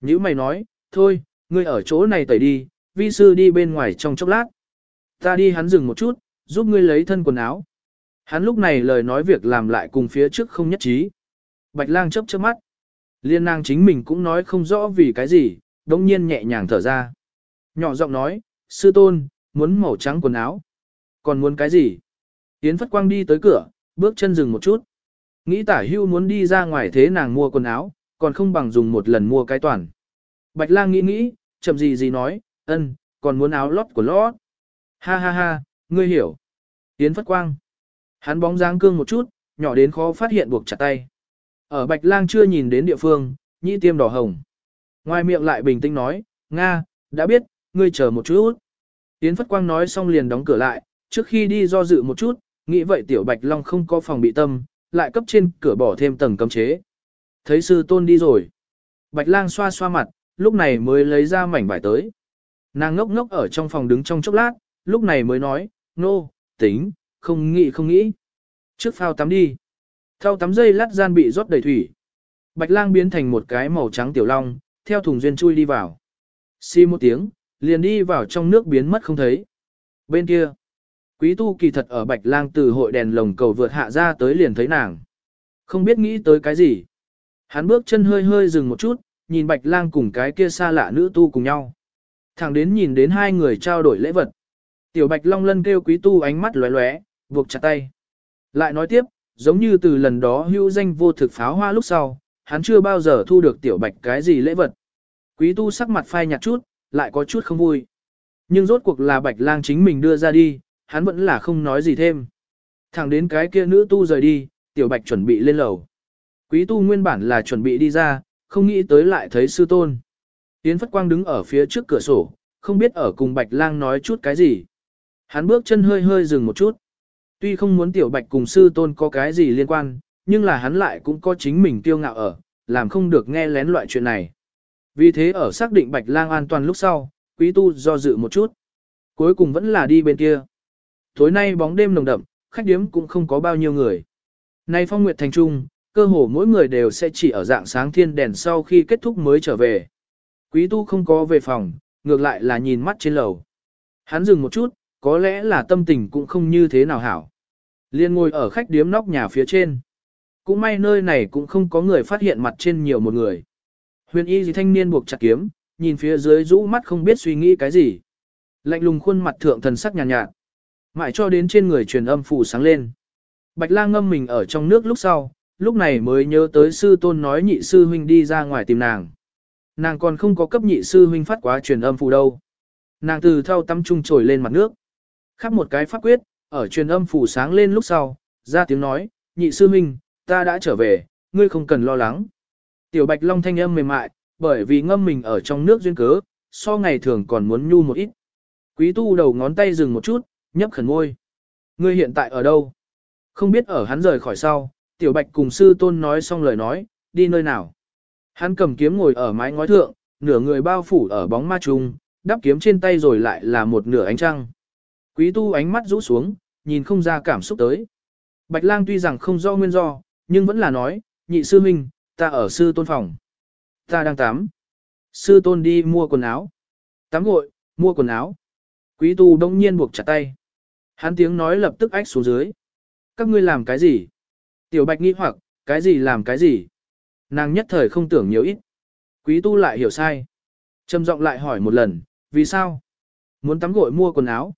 Như mày nói, thôi, ngươi ở chỗ này tẩy đi, vi sư đi bên ngoài trong chốc lát. Ta đi hắn dừng một chút, giúp ngươi lấy thân quần áo. Hắn lúc này lời nói việc làm lại cùng phía trước không nhất trí. Bạch lang chớp chớp mắt. Liên nàng chính mình cũng nói không rõ vì cái gì, đống nhiên nhẹ nhàng thở ra. Nhỏ giọng nói, sư tôn, muốn màu trắng quần áo. Còn muốn cái gì? Yến Phất Quang đi tới cửa, bước chân dừng một chút. Nghĩ tả hưu muốn đi ra ngoài thế nàng mua quần áo, còn không bằng dùng một lần mua cái toàn. Bạch lang nghĩ nghĩ, chậm gì gì nói, ân, còn muốn áo lót của lót. Ha ha ha, ngươi hiểu. Yến Phất Quang. Hắn bóng dáng cương một chút, nhỏ đến khó phát hiện buộc chặt tay. Ở Bạch Lang chưa nhìn đến địa phương, nhĩ tiêm đỏ hồng. Ngoài miệng lại bình tĩnh nói, Nga, đã biết, ngươi chờ một chút. Yến Phất Quang nói xong liền đóng cửa lại, trước khi đi do dự một chút, nghĩ vậy tiểu Bạch Long không có phòng bị tâm, lại cấp trên cửa bỏ thêm tầng cấm chế. Thấy sư tôn đi rồi. Bạch Lang xoa xoa mặt, lúc này mới lấy ra mảnh vải tới. Nàng ngốc ngốc ở trong phòng đứng trong chốc lát, lúc này mới nói, nô, no, tính, không nghĩ không nghĩ. Trước phao tắm đi. Thao tắm dây lát gian bị rót đầy thủy. Bạch lang biến thành một cái màu trắng tiểu long, theo thùng duyên chui đi vào. Xi một tiếng, liền đi vào trong nước biến mất không thấy. Bên kia, quý tu kỳ thật ở bạch lang từ hội đèn lồng cầu vượt hạ ra tới liền thấy nàng. Không biết nghĩ tới cái gì. Hắn bước chân hơi hơi dừng một chút, nhìn bạch lang cùng cái kia xa lạ nữ tu cùng nhau. Thẳng đến nhìn đến hai người trao đổi lễ vật. Tiểu Bạch Long Lân kêu quý tu ánh mắt lóe lóe, buộc chặt tay. Lại nói tiếp, giống như từ lần đó hưu danh vô thực pháo hoa lúc sau, hắn chưa bao giờ thu được Tiểu Bạch cái gì lễ vật. Quý tu sắc mặt phai nhạt chút, lại có chút không vui. Nhưng rốt cuộc là Bạch Lang chính mình đưa ra đi, hắn vẫn là không nói gì thêm. Thẳng đến cái kia nữ tu rời đi, Tiểu Bạch chuẩn bị lên lầu. Quý tu nguyên bản là chuẩn bị đi ra, không nghĩ tới lại thấy sư tôn. tiến Phất Quang đứng ở phía trước cửa sổ, không biết ở cùng Bạch Lang nói chút cái gì. Hắn bước chân hơi hơi dừng một chút. Tuy không muốn Tiểu Bạch cùng sư tôn có cái gì liên quan, nhưng là hắn lại cũng có chính mình tiêu ngạo ở, làm không được nghe lén loại chuyện này. Vì thế ở xác định Bạch Lang an toàn lúc sau, quý tu do dự một chút. Cuối cùng vẫn là đi bên kia. Tối nay bóng đêm nồng đậm, khách điếm cũng không có bao nhiêu người. Nay phong nguyệt thành trung, cơ hồ mỗi người đều sẽ chỉ ở dạng sáng thiên đèn sau khi kết thúc mới trở về. Quý tu không có về phòng, ngược lại là nhìn mắt trên lầu. Hắn dừng một chút, có lẽ là tâm tình cũng không như thế nào hảo. Liên ngồi ở khách điếm nóc nhà phía trên. Cũng may nơi này cũng không có người phát hiện mặt trên nhiều một người. Huyền y gì thanh niên buộc chặt kiếm, nhìn phía dưới rũ mắt không biết suy nghĩ cái gì. Lạnh lùng khuôn mặt thượng thần sắc nhàn nhạt, nhạt. Mãi cho đến trên người truyền âm phủ sáng lên. Bạch lang ngâm mình ở trong nước lúc sau, lúc này mới nhớ tới sư tôn nói nhị sư huynh đi ra ngoài tìm nàng. Nàng còn không có cấp nhị sư huynh phát quá truyền âm phù đâu. Nàng từ thao tắm trung trồi lên mặt nước. Khắp một cái pháp quyết, ở truyền âm phủ sáng lên lúc sau, ra tiếng nói, nhị sư huynh, ta đã trở về, ngươi không cần lo lắng. Tiểu bạch long thanh âm mềm mại, bởi vì ngâm mình ở trong nước duyên cớ, so ngày thường còn muốn nhu một ít. Quý tu đầu ngón tay dừng một chút, nhấp khẩn môi. Ngươi hiện tại ở đâu? Không biết ở hắn rời khỏi sau, tiểu bạch cùng sư tôn nói xong lời nói, đi nơi nào. Hắn cầm kiếm ngồi ở mái ngói thượng, nửa người bao phủ ở bóng ma trùng, đắp kiếm trên tay rồi lại là một nửa ánh trăng. Quý tu ánh mắt rũ xuống, nhìn không ra cảm xúc tới. Bạch lang tuy rằng không do nguyên do, nhưng vẫn là nói, nhị sư huynh, ta ở sư tôn phòng. Ta đang tắm. Sư tôn đi mua quần áo. Tắm gội, mua quần áo. Quý tu đông nhiên buộc chặt tay. Hắn tiếng nói lập tức ách xuống dưới. Các ngươi làm cái gì? Tiểu bạch nghi hoặc, cái gì làm cái gì? Nàng nhất thời không tưởng nhiều ít. Quý tu lại hiểu sai. Trầm giọng lại hỏi một lần, vì sao? Muốn tắm gội mua quần áo.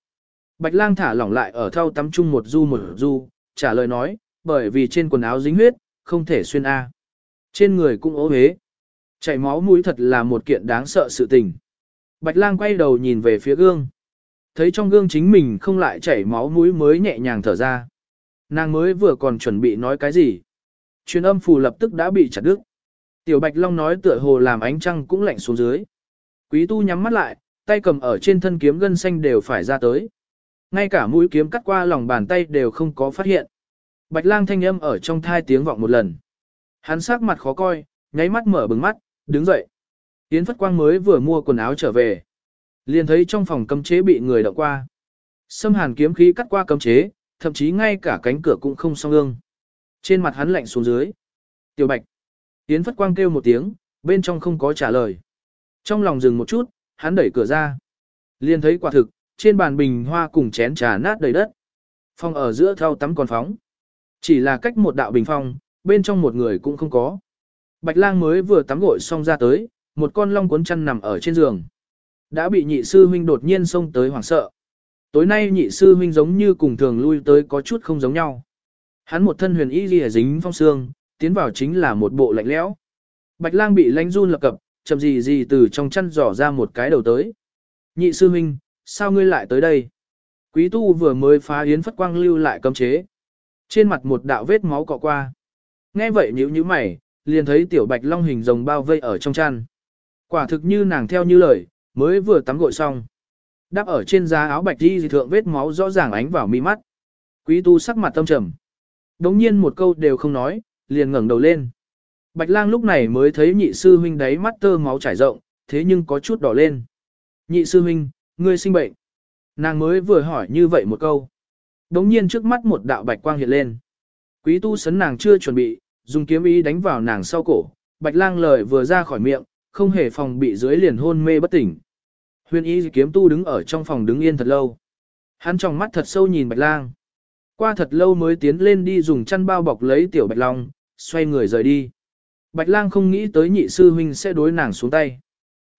Bạch lang thả lỏng lại ở thau tắm chung một du một du, trả lời nói, bởi vì trên quần áo dính huyết, không thể xuyên A. Trên người cũng ố hế. Chảy máu mũi thật là một kiện đáng sợ sự tình. Bạch lang quay đầu nhìn về phía gương. Thấy trong gương chính mình không lại chảy máu mũi mới nhẹ nhàng thở ra. Nàng mới vừa còn chuẩn bị nói cái gì. Truyền âm phù lập tức đã bị chặt đứt. Tiểu Bạch Long nói tựa hồ làm ánh trăng cũng lạnh xuống dưới. Quý tu nhắm mắt lại, tay cầm ở trên thân kiếm gân xanh đều phải ra tới. Ngay cả mũi kiếm cắt qua lòng bàn tay đều không có phát hiện. Bạch lang thanh âm ở trong thai tiếng vọng một lần. Hắn sắc mặt khó coi, nháy mắt mở bừng mắt, đứng dậy. Yến Phất Quang mới vừa mua quần áo trở về. Liền thấy trong phòng cấm chế bị người động qua. Xâm hàn kiếm khí cắt qua cấm chế, thậm chí ngay cả cánh cửa cũng không song ương. Trên mặt hắn lạnh xuống dưới. Tiểu Bạch. Yến Phất Quang kêu một tiếng, bên trong không có trả lời. Trong lòng dừng một chút, hắn đẩy cửa ra. Liền thấy quả thực, trên bàn bình hoa cùng chén trà nát đầy đất. Phòng ở giữa thau tắm còn phóng. Chỉ là cách một đạo bình phong, bên trong một người cũng không có. Bạch lang mới vừa tắm gội xong ra tới, một con long cuốn chăn nằm ở trên giường. Đã bị nhị sư huynh đột nhiên xông tới hoảng sợ. Tối nay nhị sư huynh giống như cùng thường lui tới có chút không giống nhau. Hắn một thân huyền y lìa dính phong xương, tiến vào chính là một bộ lạnh lẽo. Bạch lang bị lánh run lập cập, chậm gì gì từ trong chăn dò ra một cái đầu tới. Nhị sư huynh, sao ngươi lại tới đây? Quý tu vừa mới phá yến phất quang lưu lại cấm chế. Trên mặt một đạo vết máu cọ qua. Nghe vậy nhíu nhíu mày, liền thấy tiểu bạch long hình rồng bao vây ở trong chăn. Quả thực như nàng theo như lời, mới vừa tắm gội xong. Đắp ở trên giá áo bạch đi thượng vết máu rõ ràng ánh vào mi mắt. Quý tu sắc mặt tâm trầm. Đống nhiên một câu đều không nói, liền ngẩng đầu lên. Bạch lang lúc này mới thấy nhị sư huynh đáy mắt tơ máu trải rộng, thế nhưng có chút đỏ lên. Nhị sư huynh, ngươi sinh bệnh. Nàng mới vừa hỏi như vậy một câu. Đống nhiên trước mắt một đạo bạch quang hiện lên. Quý tu sấn nàng chưa chuẩn bị, dùng kiếm ý đánh vào nàng sau cổ. Bạch lang lời vừa ra khỏi miệng, không hề phòng bị dưới liền hôn mê bất tỉnh. Huyền y kiếm tu đứng ở trong phòng đứng yên thật lâu. Hắn trong mắt thật sâu nhìn bạch lang. Qua thật lâu mới tiến lên đi dùng chăn bao bọc lấy tiểu bạch long, xoay người rời đi. Bạch lang không nghĩ tới nhị sư huynh sẽ đối nàng xuống tay.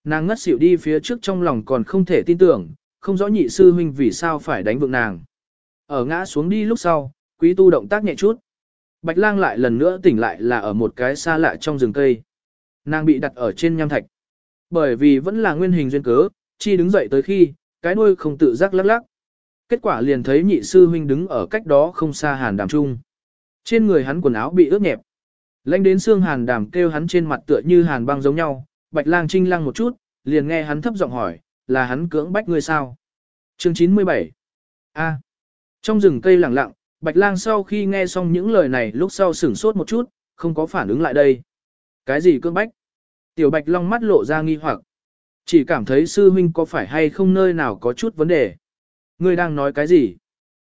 Nàng ngất xỉu đi phía trước trong lòng còn không thể tin tưởng, không rõ nhị sư huynh vì sao phải đánh vượng nàng. Ở ngã xuống đi lúc sau, quý tu động tác nhẹ chút. Bạch lang lại lần nữa tỉnh lại là ở một cái xa lạ trong rừng cây. Nàng bị đặt ở trên nham thạch. Bởi vì vẫn là nguyên hình duyên cớ, chi đứng dậy tới khi, cái đuôi không tự giác lắc lắc. Kết quả liền thấy nhị sư huynh đứng ở cách đó không xa hàn đàm trung. Trên người hắn quần áo bị ướt nhẹp. Lạnh đến xương hàn đàm kêu hắn trên mặt tựa như hàn băng giống nhau, bạch lang trinh lăng một chút, liền nghe hắn thấp giọng hỏi, là hắn cưỡng bách ngươi sao? Chương 97 A. Trong rừng cây lặng lặng, bạch lang sau khi nghe xong những lời này lúc sau sửng sốt một chút, không có phản ứng lại đây. Cái gì cưỡng bách? Tiểu bạch long mắt lộ ra nghi hoặc. Chỉ cảm thấy sư huynh có phải hay không nơi nào có chút vấn đề. Ngươi đang nói cái gì?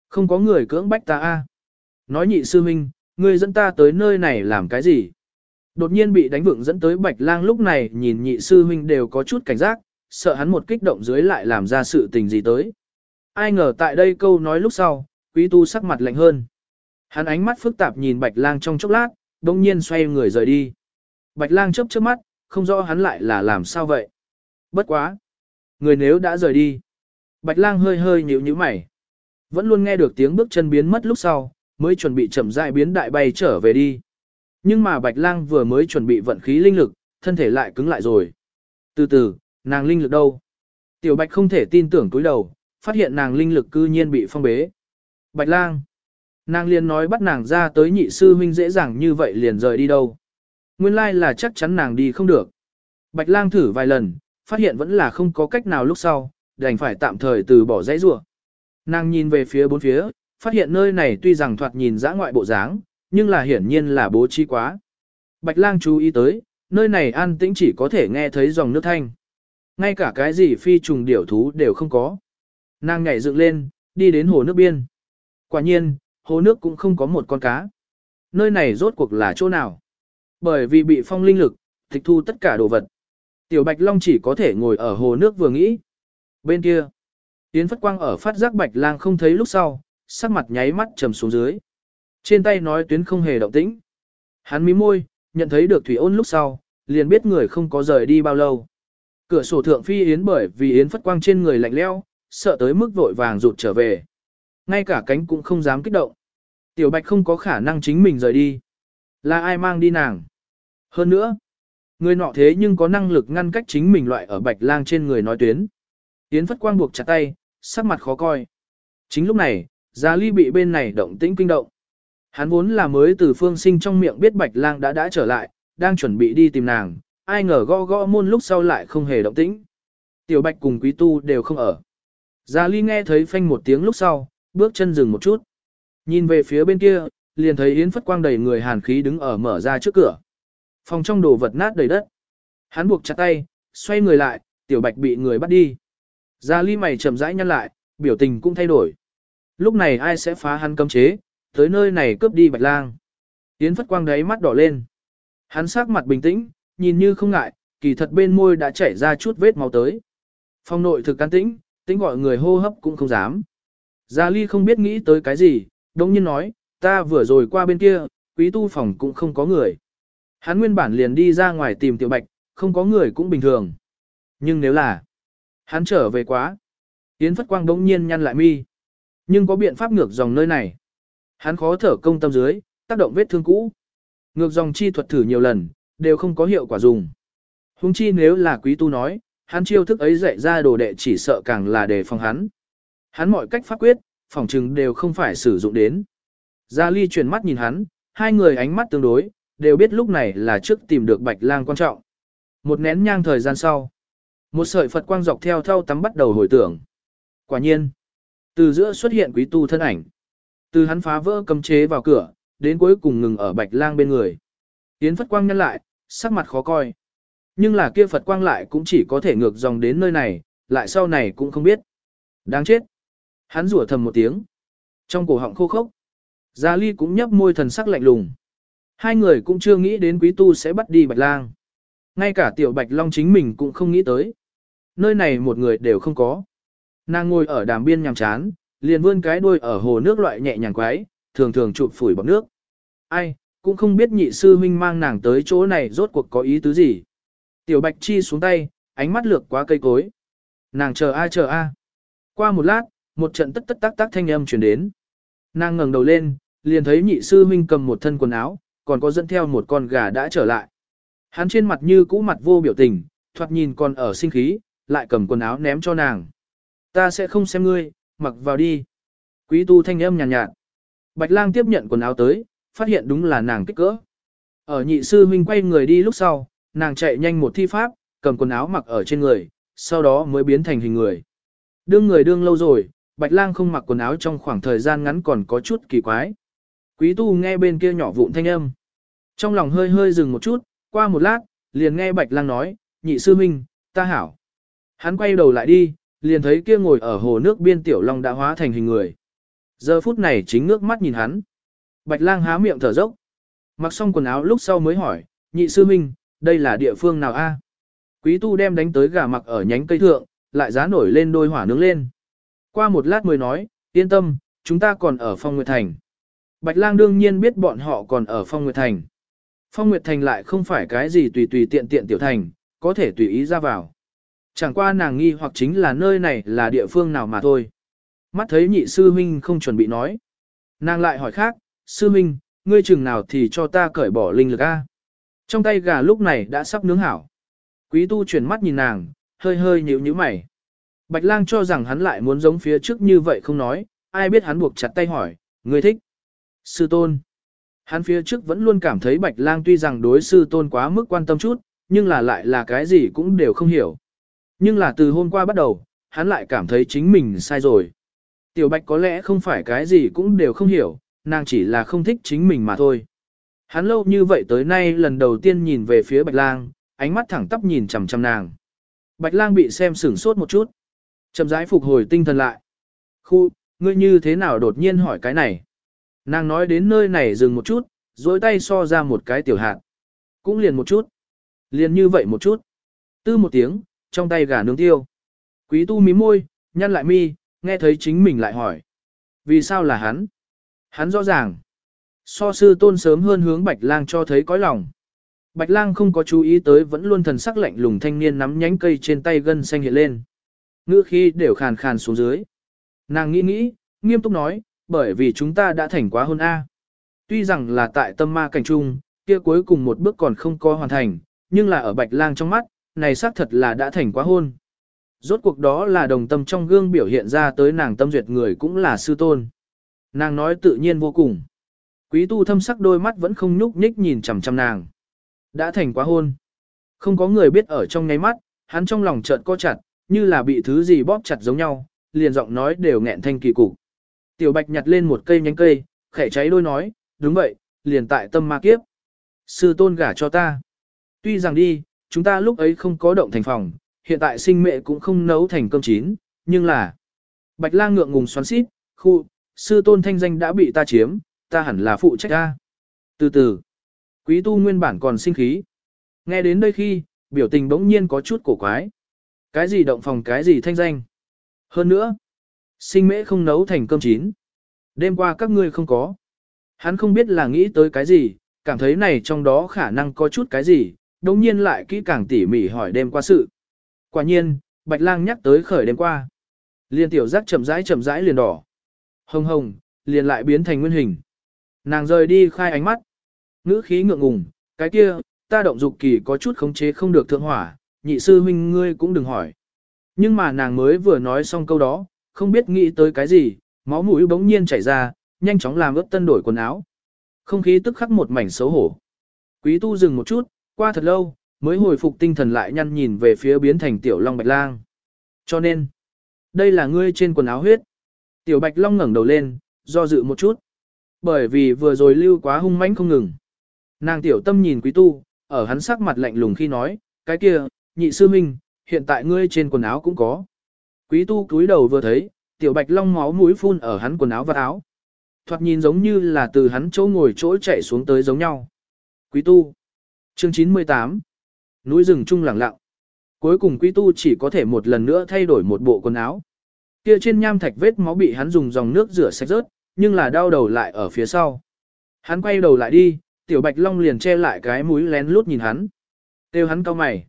Không có người cưỡng bách ta a. Nói nhị sư huynh, ngươi dẫn ta tới nơi này làm cái gì? Đột nhiên bị đánh vựng dẫn tới bạch lang lúc này nhìn nhị sư huynh đều có chút cảnh giác, sợ hắn một kích động dưới lại làm ra sự tình gì tới. Ai ngờ tại đây câu nói lúc sau, quý tu sắc mặt lạnh hơn. Hắn ánh mắt phức tạp nhìn bạch lang trong chốc lát, đông nhiên xoay người rời đi. Bạch lang chớp chớp mắt, không rõ hắn lại là làm sao vậy. Bất quá. Người nếu đã rời đi. Bạch lang hơi hơi nhíu nhíu mày. Vẫn luôn nghe được tiếng bước chân biến mất lúc sau, mới chuẩn bị chậm rãi biến đại bay trở về đi. Nhưng mà Bạch lang vừa mới chuẩn bị vận khí linh lực, thân thể lại cứng lại rồi. Từ từ, nàng linh lực đâu? Tiểu Bạch không thể tin tưởng túi đầu, phát hiện nàng linh lực cư nhiên bị phong bế. Bạch lang. Nàng liền nói bắt nàng ra tới nhị sư huynh dễ dàng như vậy liền rời đi đâu. Nguyên lai là chắc chắn nàng đi không được. Bạch lang thử vài lần, phát hiện vẫn là không có cách nào lúc sau, đành phải tạm thời từ bỏ dãy rủa. Nàng nhìn về phía bốn phía, phát hiện nơi này tuy rằng thoạt nhìn dã ngoại bộ dáng, nhưng là hiển nhiên là bố trí quá. Bạch lang chú ý tới, nơi này an tĩnh chỉ có thể nghe thấy dòng nước thanh. Ngay cả cái gì phi trùng điểu thú đều không có. Nàng nhảy dựng lên, đi đến hồ nước biên. Quả nhiên, hồ nước cũng không có một con cá. Nơi này rốt cuộc là chỗ nào? Bởi vì bị phong linh lực, tịch thu tất cả đồ vật. Tiểu Bạch Long chỉ có thể ngồi ở hồ nước vừa nghĩ. Bên kia, Yến Phất Quang ở phát giác Bạch Lang không thấy lúc sau, sắc mặt nháy mắt trầm xuống dưới. Trên tay nói tuyến không hề động tĩnh. Hắn mím môi, nhận thấy được Thủy ôn lúc sau, liền biết người không có rời đi bao lâu. Cửa sổ thượng phi Yến bởi vì Yến Phất Quang trên người lạnh leo, sợ tới mức vội vàng rụt trở về. Ngay cả cánh cũng không dám kích động. Tiểu Bạch không có khả năng chính mình rời đi. Là ai mang đi nàng? Hơn nữa, người nọ thế nhưng có năng lực ngăn cách chính mình loại ở Bạch Lang trên người nói tuyến. Yến Phất Quang buộc chặt tay, sắc mặt khó coi. Chính lúc này, Gia Ly bị bên này động tĩnh kinh động. Hắn vốn là mới từ phương sinh trong miệng biết Bạch Lang đã đã trở lại, đang chuẩn bị đi tìm nàng, ai ngờ gõ gõ môn lúc sau lại không hề động tĩnh. Tiểu Bạch cùng Quý Tu đều không ở. Gia Ly nghe thấy phanh một tiếng lúc sau, bước chân dừng một chút. Nhìn về phía bên kia, liền thấy Yến Phất Quang đầy người hàn khí đứng ở mở ra trước cửa. Phòng trong đồ vật nát đầy đất. Hắn buộc chặt tay, xoay người lại, Tiểu Bạch bị người bắt đi. Gia Ly mày chậm rãi nhăn lại, biểu tình cũng thay đổi. Lúc này ai sẽ phá hắn cấm chế, tới nơi này cướp đi Bạch Lang. Yến Phất Quang đáy mắt đỏ lên. Hắn sắc mặt bình tĩnh, nhìn như không ngại, kỳ thật bên môi đã chảy ra chút vết máu tới. Phong nội thực can tĩnh, tính gọi người hô hấp cũng không dám. Gia Ly không biết nghĩ tới cái gì, đồng nhiên nói, ta vừa rồi qua bên kia, quý tu phòng cũng không có người. Hắn nguyên bản liền đi ra ngoài tìm tiểu bạch, không có người cũng bình thường. Nhưng nếu là, hắn trở về quá. Yến Phất Quang đống nhiên nhăn lại mi. Nhưng có biện pháp ngược dòng nơi này. Hắn khó thở công tâm dưới, tác động vết thương cũ. Ngược dòng chi thuật thử nhiều lần, đều không có hiệu quả dùng. Hùng chi nếu là quý tu nói, hắn chiêu thức ấy dạy ra đồ đệ chỉ sợ càng là để phòng hắn. Hắn mọi cách phát quyết, phòng trừng đều không phải sử dụng đến. Gia Ly chuyển mắt nhìn hắn, hai người ánh mắt tương đối, đều biết lúc này là trước tìm được bạch lang quan trọng. Một nén nhang thời gian sau, một sợi Phật quang dọc theo thau tắm bắt đầu hồi tưởng. Quả nhiên, từ giữa xuất hiện quý tu thân ảnh. Từ hắn phá vỡ cấm chế vào cửa, đến cuối cùng ngừng ở bạch lang bên người. Yến Phật quang nhân lại, sắc mặt khó coi. Nhưng là kia Phật quang lại cũng chỉ có thể ngược dòng đến nơi này, lại sau này cũng không biết. Đáng chết. Hắn rủa thầm một tiếng. Trong cổ họng khô khốc. Gia Ly cũng nhấp môi thần sắc lạnh lùng. Hai người cũng chưa nghĩ đến quý tu sẽ bắt đi Bạch Lang. Ngay cả tiểu Bạch Long chính mình cũng không nghĩ tới. Nơi này một người đều không có. Nàng ngồi ở đàm biên nhằm chán, liền vươn cái đuôi ở hồ nước loại nhẹ nhàng quái, thường thường chụp phủi bọc nước. Ai, cũng không biết nhị sư huynh mang nàng tới chỗ này rốt cuộc có ý tứ gì. Tiểu Bạch Chi xuống tay, ánh mắt lược qua cây cối. Nàng chờ a chờ a. Qua một lát, một trận tất tất tác tác thanh âm truyền đến. Nàng ngẩng đầu lên, liền thấy nhị sư huynh cầm một thân quần áo, còn có dẫn theo một con gà đã trở lại. Hắn trên mặt như cũ mặt vô biểu tình, thoạt nhìn còn ở sinh khí, lại cầm quần áo ném cho nàng. Ta sẽ không xem ngươi, mặc vào đi. Quý tu thanh âm nhàn nhạt, nhạt. Bạch lang tiếp nhận quần áo tới, phát hiện đúng là nàng kích cỡ. Ở nhị sư huynh quay người đi lúc sau, nàng chạy nhanh một thi pháp, cầm quần áo mặc ở trên người, sau đó mới biến thành hình người. Đương người đương lâu rồi, Bạch lang không mặc quần áo trong khoảng thời gian ngắn còn có chút kỳ quái. Quý tu nghe bên kia nhỏ vụn thanh âm. Trong lòng hơi hơi dừng một chút, qua một lát, liền nghe Bạch lang nói, nhị sư huynh, ta hảo. Hắn quay đầu lại đi, liền thấy kia ngồi ở hồ nước biên tiểu long đã hóa thành hình người. Giờ phút này chính ngước mắt nhìn hắn. Bạch lang há miệng thở dốc. Mặc xong quần áo lúc sau mới hỏi, nhị sư minh, đây là địa phương nào a? Quý tu đem đánh tới gà mặc ở nhánh cây thượng, lại giá nổi lên đôi hỏa nướng lên. Qua một lát mới nói, yên tâm, chúng ta còn ở phong nguyệt thành. Bạch lang đương nhiên biết bọn họ còn ở phong nguyệt thành. Phong nguyệt thành lại không phải cái gì tùy tùy tiện tiện tiểu thành, có thể tùy ý ra vào. Chẳng qua nàng nghi hoặc chính là nơi này là địa phương nào mà thôi. Mắt thấy nhị sư huynh không chuẩn bị nói. Nàng lại hỏi khác, sư huynh, ngươi chừng nào thì cho ta cởi bỏ linh lực a? Trong tay gà lúc này đã sắp nướng hảo. Quý tu chuyển mắt nhìn nàng, hơi hơi nhíu nhíu mày. Bạch lang cho rằng hắn lại muốn giống phía trước như vậy không nói, ai biết hắn buộc chặt tay hỏi, ngươi thích. Sư tôn. Hắn phía trước vẫn luôn cảm thấy bạch lang tuy rằng đối sư tôn quá mức quan tâm chút, nhưng là lại là cái gì cũng đều không hiểu. Nhưng là từ hôm qua bắt đầu, hắn lại cảm thấy chính mình sai rồi. Tiểu Bạch có lẽ không phải cái gì cũng đều không hiểu, nàng chỉ là không thích chính mình mà thôi. Hắn lâu như vậy tới nay lần đầu tiên nhìn về phía Bạch Lang, ánh mắt thẳng tắp nhìn chằm chằm nàng. Bạch Lang bị xem sửng sốt một chút. Chậm rãi phục hồi tinh thần lại. Khu, ngươi như thế nào đột nhiên hỏi cái này? Nàng nói đến nơi này dừng một chút, duỗi tay so ra một cái tiểu hạt. Cũng liền một chút. Liền như vậy một chút. Tư một tiếng, trong tay gà nướng tiêu. Quý tu mí môi, nhăn lại mi, nghe thấy chính mình lại hỏi. Vì sao là hắn? Hắn rõ ràng. So sư tôn sớm hơn hướng Bạch Lang cho thấy cõi lòng. Bạch Lang không có chú ý tới vẫn luôn thần sắc lạnh lùng thanh niên nắm nhánh cây trên tay gân xanh hiện lên. Ngữ khi đều khàn khàn xuống dưới. Nàng nghĩ nghĩ, nghiêm túc nói, bởi vì chúng ta đã thành quá hôn A. Tuy rằng là tại tâm ma cảnh trung, kia cuối cùng một bước còn không có hoàn thành, nhưng là ở Bạch Lang trong mắt, này xác thật là đã thành quá hôn. Rốt cuộc đó là đồng tâm trong gương biểu hiện ra tới nàng tâm duyệt người cũng là sư tôn. Nàng nói tự nhiên vô cùng. Quý tu thâm sắc đôi mắt vẫn không nhúc nhích nhìn chằm chằm nàng. Đã thành quá hôn. Không có người biết ở trong ngay mắt, hắn trong lòng chợt co chặt, như là bị thứ gì bóp chặt giống nhau, liền giọng nói đều nghẹn thanh kỳ cục. Tiểu bạch nhặt lên một cây nhánh cây, khẽ cháy đôi nói, đúng vậy, liền tại tâm ma kiếp. Sư tôn gả cho ta. Tuy rằng đi, chúng ta lúc ấy không có động thành phòng, hiện tại sinh mẹ cũng không nấu thành cơm chín, nhưng là... Bạch lang ngượng ngùng xoắn xít, khu, sư tôn thanh danh đã bị ta chiếm, ta hẳn là phụ trách ta. Từ từ, quý tu nguyên bản còn sinh khí. Nghe đến đây khi, biểu tình bỗng nhiên có chút cổ quái. Cái gì động phòng cái gì thanh danh. Hơn nữa, sinh mễ không nấu thành cơm chín. Đêm qua các ngươi không có. Hắn không biết là nghĩ tới cái gì, cảm thấy này trong đó khả năng có chút cái gì, đồng nhiên lại kỹ càng tỉ mỉ hỏi đêm qua sự. Quả nhiên, Bạch Lang nhắc tới khởi đêm qua. Liên tiểu giác chậm rãi chậm rãi liền đỏ. Hồng hồng, liền lại biến thành nguyên hình. Nàng rời đi khai ánh mắt. Ngữ khí ngượng ngùng, cái kia, ta động dục kỳ có chút khống chế không được thượng hỏa, nhị sư huynh ngươi cũng đừng hỏi. Nhưng mà nàng mới vừa nói xong câu đó, không biết nghĩ tới cái gì, máu mũi bỗng nhiên chảy ra, nhanh chóng làm ướt tân đổi quần áo. Không khí tức khắc một mảnh xấu hổ. Quý tu dừng một chút, qua thật lâu, mới hồi phục tinh thần lại nhăn nhìn về phía biến thành tiểu long bạch lang. Cho nên, đây là ngươi trên quần áo huyết. Tiểu bạch long ngẩng đầu lên, do dự một chút. Bởi vì vừa rồi lưu quá hung mãnh không ngừng. Nàng tiểu tâm nhìn quý tu, ở hắn sắc mặt lạnh lùng khi nói, cái kia, nhị sư minh, hiện tại ngươi trên quần áo cũng có. Quý tu cúi đầu vừa thấy, tiểu bạch long máu mũi phun ở hắn quần áo và áo. Thoạt nhìn giống như là từ hắn chỗ ngồi chỗ chạy xuống tới giống nhau. Quý tu. Chương 98 núi rừng chung lặng lặng. Cuối cùng quý tu chỉ có thể một lần nữa thay đổi một bộ quần áo. Kia trên nham thạch vết máu bị hắn dùng dòng nước rửa sạch rớt, nhưng là đau đầu lại ở phía sau. Hắn quay đầu lại đi, tiểu bạch long liền che lại cái mũi lén lút nhìn hắn. Têu hắn cau mày.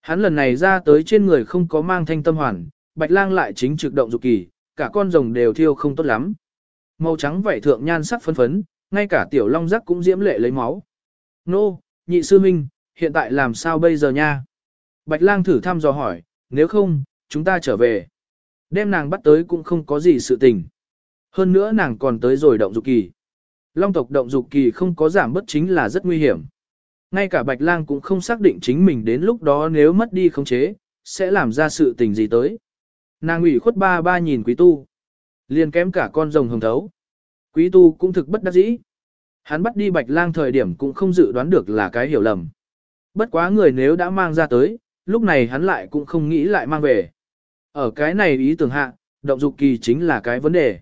Hắn lần này ra tới trên người không có mang thanh tâm hoàn, bạch lang lại chính trực động dục kỳ, cả con rồng đều thiêu không tốt lắm. Màu trắng vảy thượng nhan sắc phấn phấn, ngay cả tiểu long rắc cũng diễm lệ lấy máu. Nô, nhị sư minh, hiện tại làm sao bây giờ nha? Bạch lang thử thăm dò hỏi, nếu không, chúng ta trở về. Đem nàng bắt tới cũng không có gì sự tình. Hơn nữa nàng còn tới rồi động dục kỳ. Long tộc động dục kỳ không có giảm bất chính là rất nguy hiểm. Ngay cả Bạch Lang cũng không xác định chính mình đến lúc đó nếu mất đi khống chế, sẽ làm ra sự tình gì tới. Nàng ủy khuất ba ba nhìn quý tu. Liền kém cả con rồng hồng thấu. Quý tu cũng thực bất đắc dĩ. Hắn bắt đi Bạch Lang thời điểm cũng không dự đoán được là cái hiểu lầm. Bất quá người nếu đã mang ra tới, lúc này hắn lại cũng không nghĩ lại mang về. Ở cái này ý tưởng hạ, động dục kỳ chính là cái vấn đề.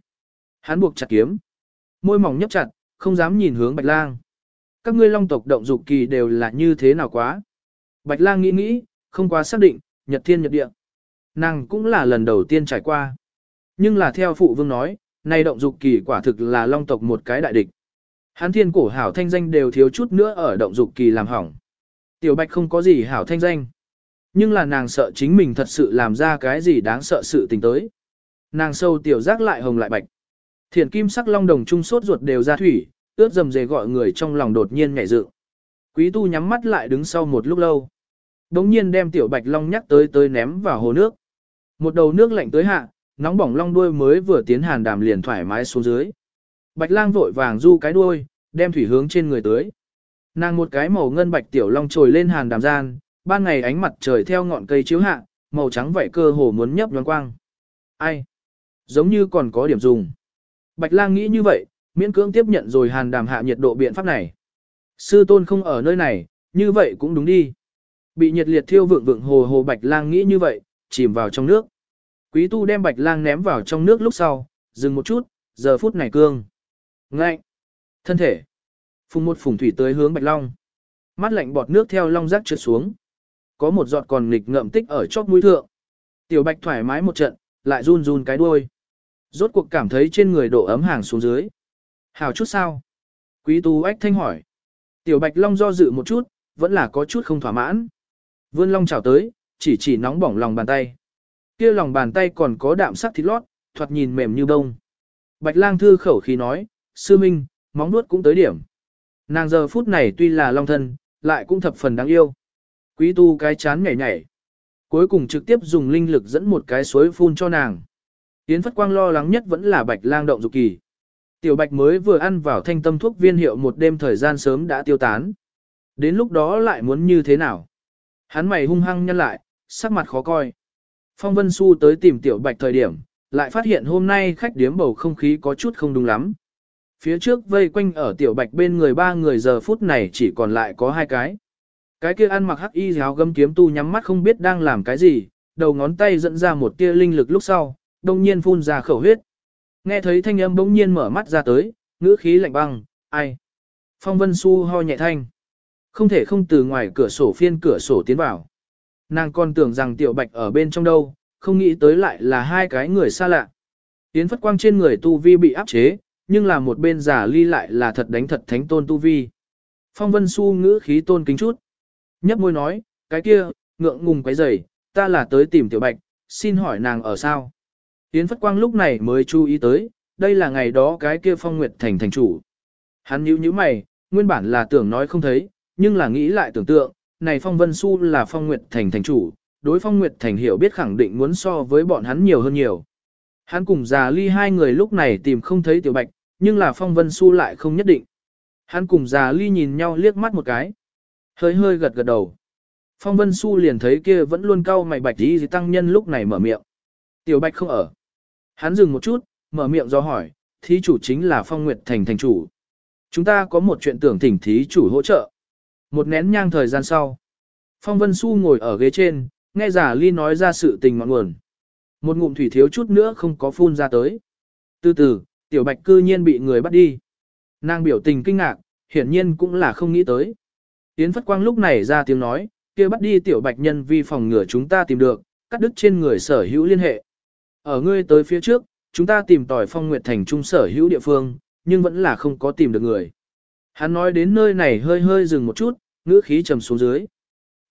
Hắn buộc chặt kiếm. Môi mỏng nhấp chặt, không dám nhìn hướng Bạch Lang. Các ngươi long tộc động dục kỳ đều là như thế nào quá. Bạch Lang nghĩ nghĩ, không quá xác định, nhật thiên nhật địa. Nàng cũng là lần đầu tiên trải qua. Nhưng là theo phụ vương nói, nay động dục kỳ quả thực là long tộc một cái đại địch. Hán thiên cổ hảo thanh danh đều thiếu chút nữa ở động dục kỳ làm hỏng. Tiểu bạch không có gì hảo thanh danh. Nhưng là nàng sợ chính mình thật sự làm ra cái gì đáng sợ sự tình tới. Nàng sâu tiểu giác lại hồng lại bạch. Thiển kim sắc long đồng trung sốt ruột đều ra thủy, ướt dầm dề gọi người trong lòng đột nhiên nhảy dựng. Quý tu nhắm mắt lại đứng sau một lúc lâu. Đống nhiên đem tiểu bạch long nhắc tới tới ném vào hồ nước. Một đầu nước lạnh tới hạ, nóng bỏng long đuôi mới vừa tiến hàn đàm liền thoải mái xuống dưới. Bạch lang vội vàng du cái đuôi, đem thủy hướng trên người tưới. Nàng một cái màu ngân bạch tiểu long trồi lên hàn đàm gian, ban ngày ánh mặt trời theo ngọn cây chiếu hạ, màu trắng vậy cơ hồ muốn nhấp nhoáng quang. Ai? Giống như còn có điểm dùng. Bạch lang nghĩ như vậy, miễn cưỡng tiếp nhận rồi hàn đàm hạ nhiệt độ biện pháp này. Sư tôn không ở nơi này, như vậy cũng đúng đi. Bị nhiệt liệt thiêu vượng vượng hồ hồ bạch lang nghĩ như vậy, chìm vào trong nước. Quý tu đem bạch lang ném vào trong nước lúc sau, dừng một chút, giờ phút này cương. Ngạnh. Thân thể. Phùng một phùng thủy tới hướng bạch long. Mắt lạnh bọt nước theo long rác trượt xuống. Có một giọt còn nghịch ngậm tích ở chóp mũi thượng. Tiểu bạch thoải mái một trận, lại run run cái đuôi. Rốt cuộc cảm thấy trên người độ ấm hàng xuống dưới. Hào chút sao? Quý tu ách thanh hỏi. Tiểu bạch long do dự một chút, vẫn là có chút không thỏa mãn. Vươn long chào tới, chỉ chỉ nóng bỏng lòng bàn tay. Kia lòng bàn tay còn có đạm sắc thịt lót, thoạt nhìn mềm như bông. Bạch lang thư khẩu khí nói, sư minh, móng nuốt cũng tới điểm. Nàng giờ phút này tuy là long thân, lại cũng thập phần đáng yêu. Quý tu cái chán nhảy nhảy. Cuối cùng trực tiếp dùng linh lực dẫn một cái suối phun cho nàng. Yến Phất Quang lo lắng nhất vẫn là bạch lang động dục kỳ. Tiểu bạch mới vừa ăn vào thanh tâm thuốc viên hiệu một đêm thời gian sớm đã tiêu tán. Đến lúc đó lại muốn như thế nào? Hắn mày hung hăng nhăn lại, sắc mặt khó coi. Phong Vân Xu tới tìm tiểu bạch thời điểm, lại phát hiện hôm nay khách điếm bầu không khí có chút không đúng lắm. Phía trước vây quanh ở tiểu bạch bên người ba người giờ phút này chỉ còn lại có hai cái. Cái kia ăn mặc hắc y giáo gâm kiếm tu nhắm mắt không biết đang làm cái gì, đầu ngón tay dẫn ra một tia linh lực lúc sau, đông nhiên phun ra khẩu huyết. Nghe thấy thanh âm bỗng nhiên mở mắt ra tới, ngữ khí lạnh băng, ai? Phong Vân Xu ho nhẹ thanh. Không thể không từ ngoài cửa sổ phiên cửa sổ tiến vào. Nàng còn tưởng rằng tiểu bạch ở bên trong đâu, không nghĩ tới lại là hai cái người xa lạ. Tiến phất quang trên người tu vi bị áp chế, nhưng là một bên giả ly lại là thật đánh thật thánh tôn tu vi. Phong Vân Xu ngữ khí tôn kính chút. Nhấp môi nói, cái kia, ngượng ngùng quấy rầy, ta là tới tìm tiểu bạch, xin hỏi nàng ở sao? Yến Phất Quang lúc này mới chú ý tới, đây là ngày đó cái kia phong nguyệt thành thành chủ. Hắn nhíu nhíu mày, nguyên bản là tưởng nói không thấy, nhưng là nghĩ lại tưởng tượng, này phong vân su là phong nguyệt thành thành chủ, đối phong nguyệt thành hiểu biết khẳng định muốn so với bọn hắn nhiều hơn nhiều. Hắn cùng già ly hai người lúc này tìm không thấy tiểu bạch, nhưng là phong vân su lại không nhất định. Hắn cùng già ly nhìn nhau liếc mắt một cái. Hơi hơi gật gật đầu. Phong vân su liền thấy kia vẫn luôn cau mày bạch đi tăng nhân lúc này mở miệng. Tiểu bạch không ở. Hắn dừng một chút, mở miệng do hỏi, thí chủ chính là Phong Nguyệt Thành thành chủ. Chúng ta có một chuyện tưởng thỉnh thí chủ hỗ trợ. Một nén nhang thời gian sau, Phong Vân Xu ngồi ở ghế trên, nghe giả ly nói ra sự tình ngọn nguồn. Một ngụm thủy thiếu chút nữa không có phun ra tới. Từ từ, tiểu bạch cư nhiên bị người bắt đi. Nàng biểu tình kinh ngạc, hiển nhiên cũng là không nghĩ tới. Yến Phất Quang lúc này ra tiếng nói, kia bắt đi tiểu bạch nhân vi phòng ngừa chúng ta tìm được, cắt đứt trên người sở hữu liên hệ. Ở ngươi tới phía trước, chúng ta tìm tỏi phong nguyệt thành trung sở hữu địa phương, nhưng vẫn là không có tìm được người. Hắn nói đến nơi này hơi hơi dừng một chút, ngữ khí trầm xuống dưới.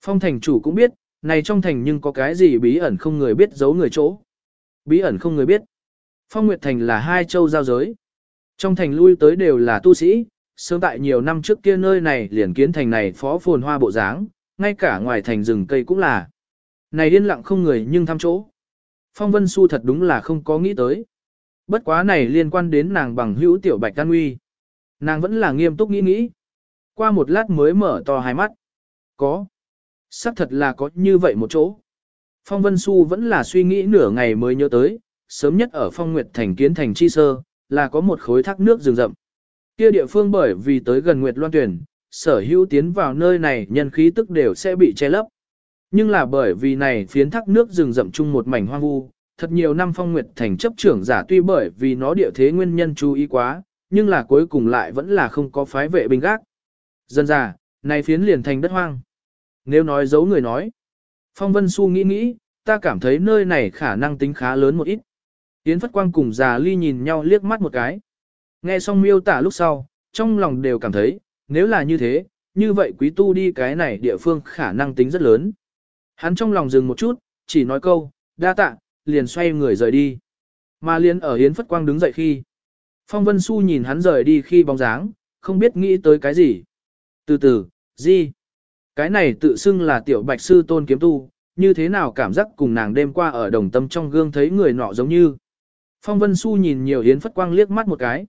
Phong thành chủ cũng biết, này trong thành nhưng có cái gì bí ẩn không người biết giấu người chỗ. Bí ẩn không người biết. Phong Nguyệt Thành là hai châu giao giới. Trong thành lui tới đều là tu sĩ, sớm tại nhiều năm trước kia nơi này liền kiến thành này phó phồn hoa bộ dáng, ngay cả ngoài thành rừng cây cũng là. Này điên lặng không người nhưng thăm chỗ. Phong Vân Xu thật đúng là không có nghĩ tới. Bất quá này liên quan đến nàng bằng hữu tiểu bạch can uy. Nàng vẫn là nghiêm túc nghĩ nghĩ. Qua một lát mới mở to hai mắt. Có. Sắc thật là có như vậy một chỗ. Phong Vân Xu vẫn là suy nghĩ nửa ngày mới nhớ tới, sớm nhất ở Phong Nguyệt Thành kiến thành chi sơ, là có một khối thác nước rừng rậm. Kia địa phương bởi vì tới gần Nguyệt Loan Tuyển, sở hữu tiến vào nơi này nhân khí tức đều sẽ bị che lấp. Nhưng là bởi vì này phiến thác nước rừng rậm chung một mảnh hoang vu, thật nhiều năm Phong Nguyệt Thành chấp trưởng giả tuy bởi vì nó địa thế nguyên nhân chú ý quá, nhưng là cuối cùng lại vẫn là không có phái vệ binh gác. Dân già, này phiến liền thành đất hoang. Nếu nói giấu người nói, Phong Vân Xu nghĩ nghĩ, ta cảm thấy nơi này khả năng tính khá lớn một ít. Yến Phất Quang cùng già ly nhìn nhau liếc mắt một cái. Nghe xong miêu tả lúc sau, trong lòng đều cảm thấy, nếu là như thế, như vậy quý tu đi cái này địa phương khả năng tính rất lớn. Hắn trong lòng dừng một chút, chỉ nói câu, đa tạ, liền xoay người rời đi. Mà liền ở Yến Phất Quang đứng dậy khi. Phong Vân Xu nhìn hắn rời đi khi bóng dáng, không biết nghĩ tới cái gì. Từ từ, gì? Cái này tự xưng là tiểu bạch sư tôn kiếm tu, như thế nào cảm giác cùng nàng đêm qua ở đồng tâm trong gương thấy người nọ giống như. Phong Vân Xu nhìn nhiều Yến Phất Quang liếc mắt một cái.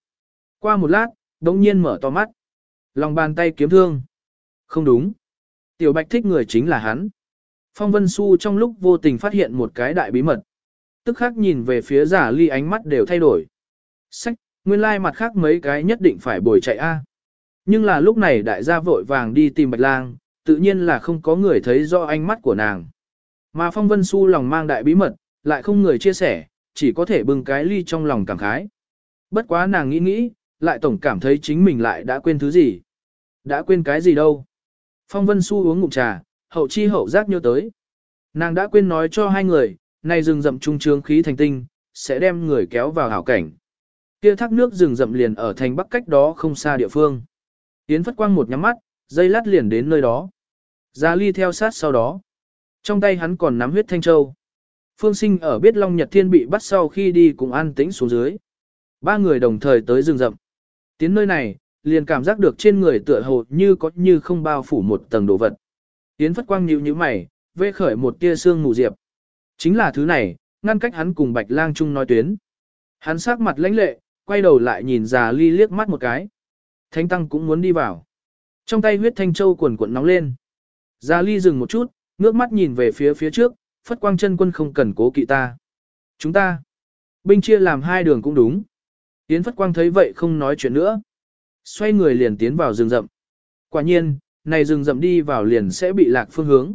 Qua một lát, đống nhiên mở to mắt. Lòng bàn tay kiếm thương. Không đúng. Tiểu Bạch thích người chính là hắn. Phong Vân Xu trong lúc vô tình phát hiện một cái đại bí mật. Tức khắc nhìn về phía giả ly ánh mắt đều thay đổi. Sách, nguyên lai mặt khác mấy cái nhất định phải bồi chạy a. Nhưng là lúc này đại gia vội vàng đi tìm Bạch Lang, tự nhiên là không có người thấy do ánh mắt của nàng. Mà Phong Vân Xu lòng mang đại bí mật, lại không người chia sẻ, chỉ có thể bưng cái ly trong lòng cảm khái. Bất quá nàng nghĩ nghĩ, lại tổng cảm thấy chính mình lại đã quên thứ gì. Đã quên cái gì đâu. Phong Vân Xu uống ngụm trà, hậu chi hậu giác nhớ tới. Nàng đã quên nói cho hai người, này rừng rậm trung trướng khí thành tinh, sẽ đem người kéo vào hảo cảnh. Kia thác nước rừng rậm liền ở thành bắc cách đó không xa địa phương. Yến Phất Quang một nhắm mắt, dây lát liền đến nơi đó. Gia Ly theo sát sau đó. Trong tay hắn còn nắm huyết thanh châu. Phương Sinh ở biết Long Nhật Thiên bị bắt sau khi đi cùng an tĩnh xuống dưới. Ba người đồng thời tới rừng rậm. Tiến nơi này, liền cảm giác được trên người tựa hồ như có như không bao phủ một tầng đồ vật. Tiến Phất Quang nhíu như mày, vê khởi một tia xương mù diệp. Chính là thứ này, ngăn cách hắn cùng Bạch Lang Trung nói tuyến. Hắn sắc mặt lãnh lệ, quay đầu lại nhìn già ly liếc mắt một cái. Thánh Tăng cũng muốn đi vào. Trong tay huyết thanh châu cuộn cuộn nóng lên. Già ly dừng một chút, ngước mắt nhìn về phía phía trước, phất quang chân quân không cần cố kỵ ta. Chúng ta, binh chia làm hai đường cũng đúng. Yến phất quang thấy vậy không nói chuyện nữa. Xoay người liền tiến vào rừng rậm. Quả nhiên, này rừng rậm đi vào liền sẽ bị lạc phương hướng.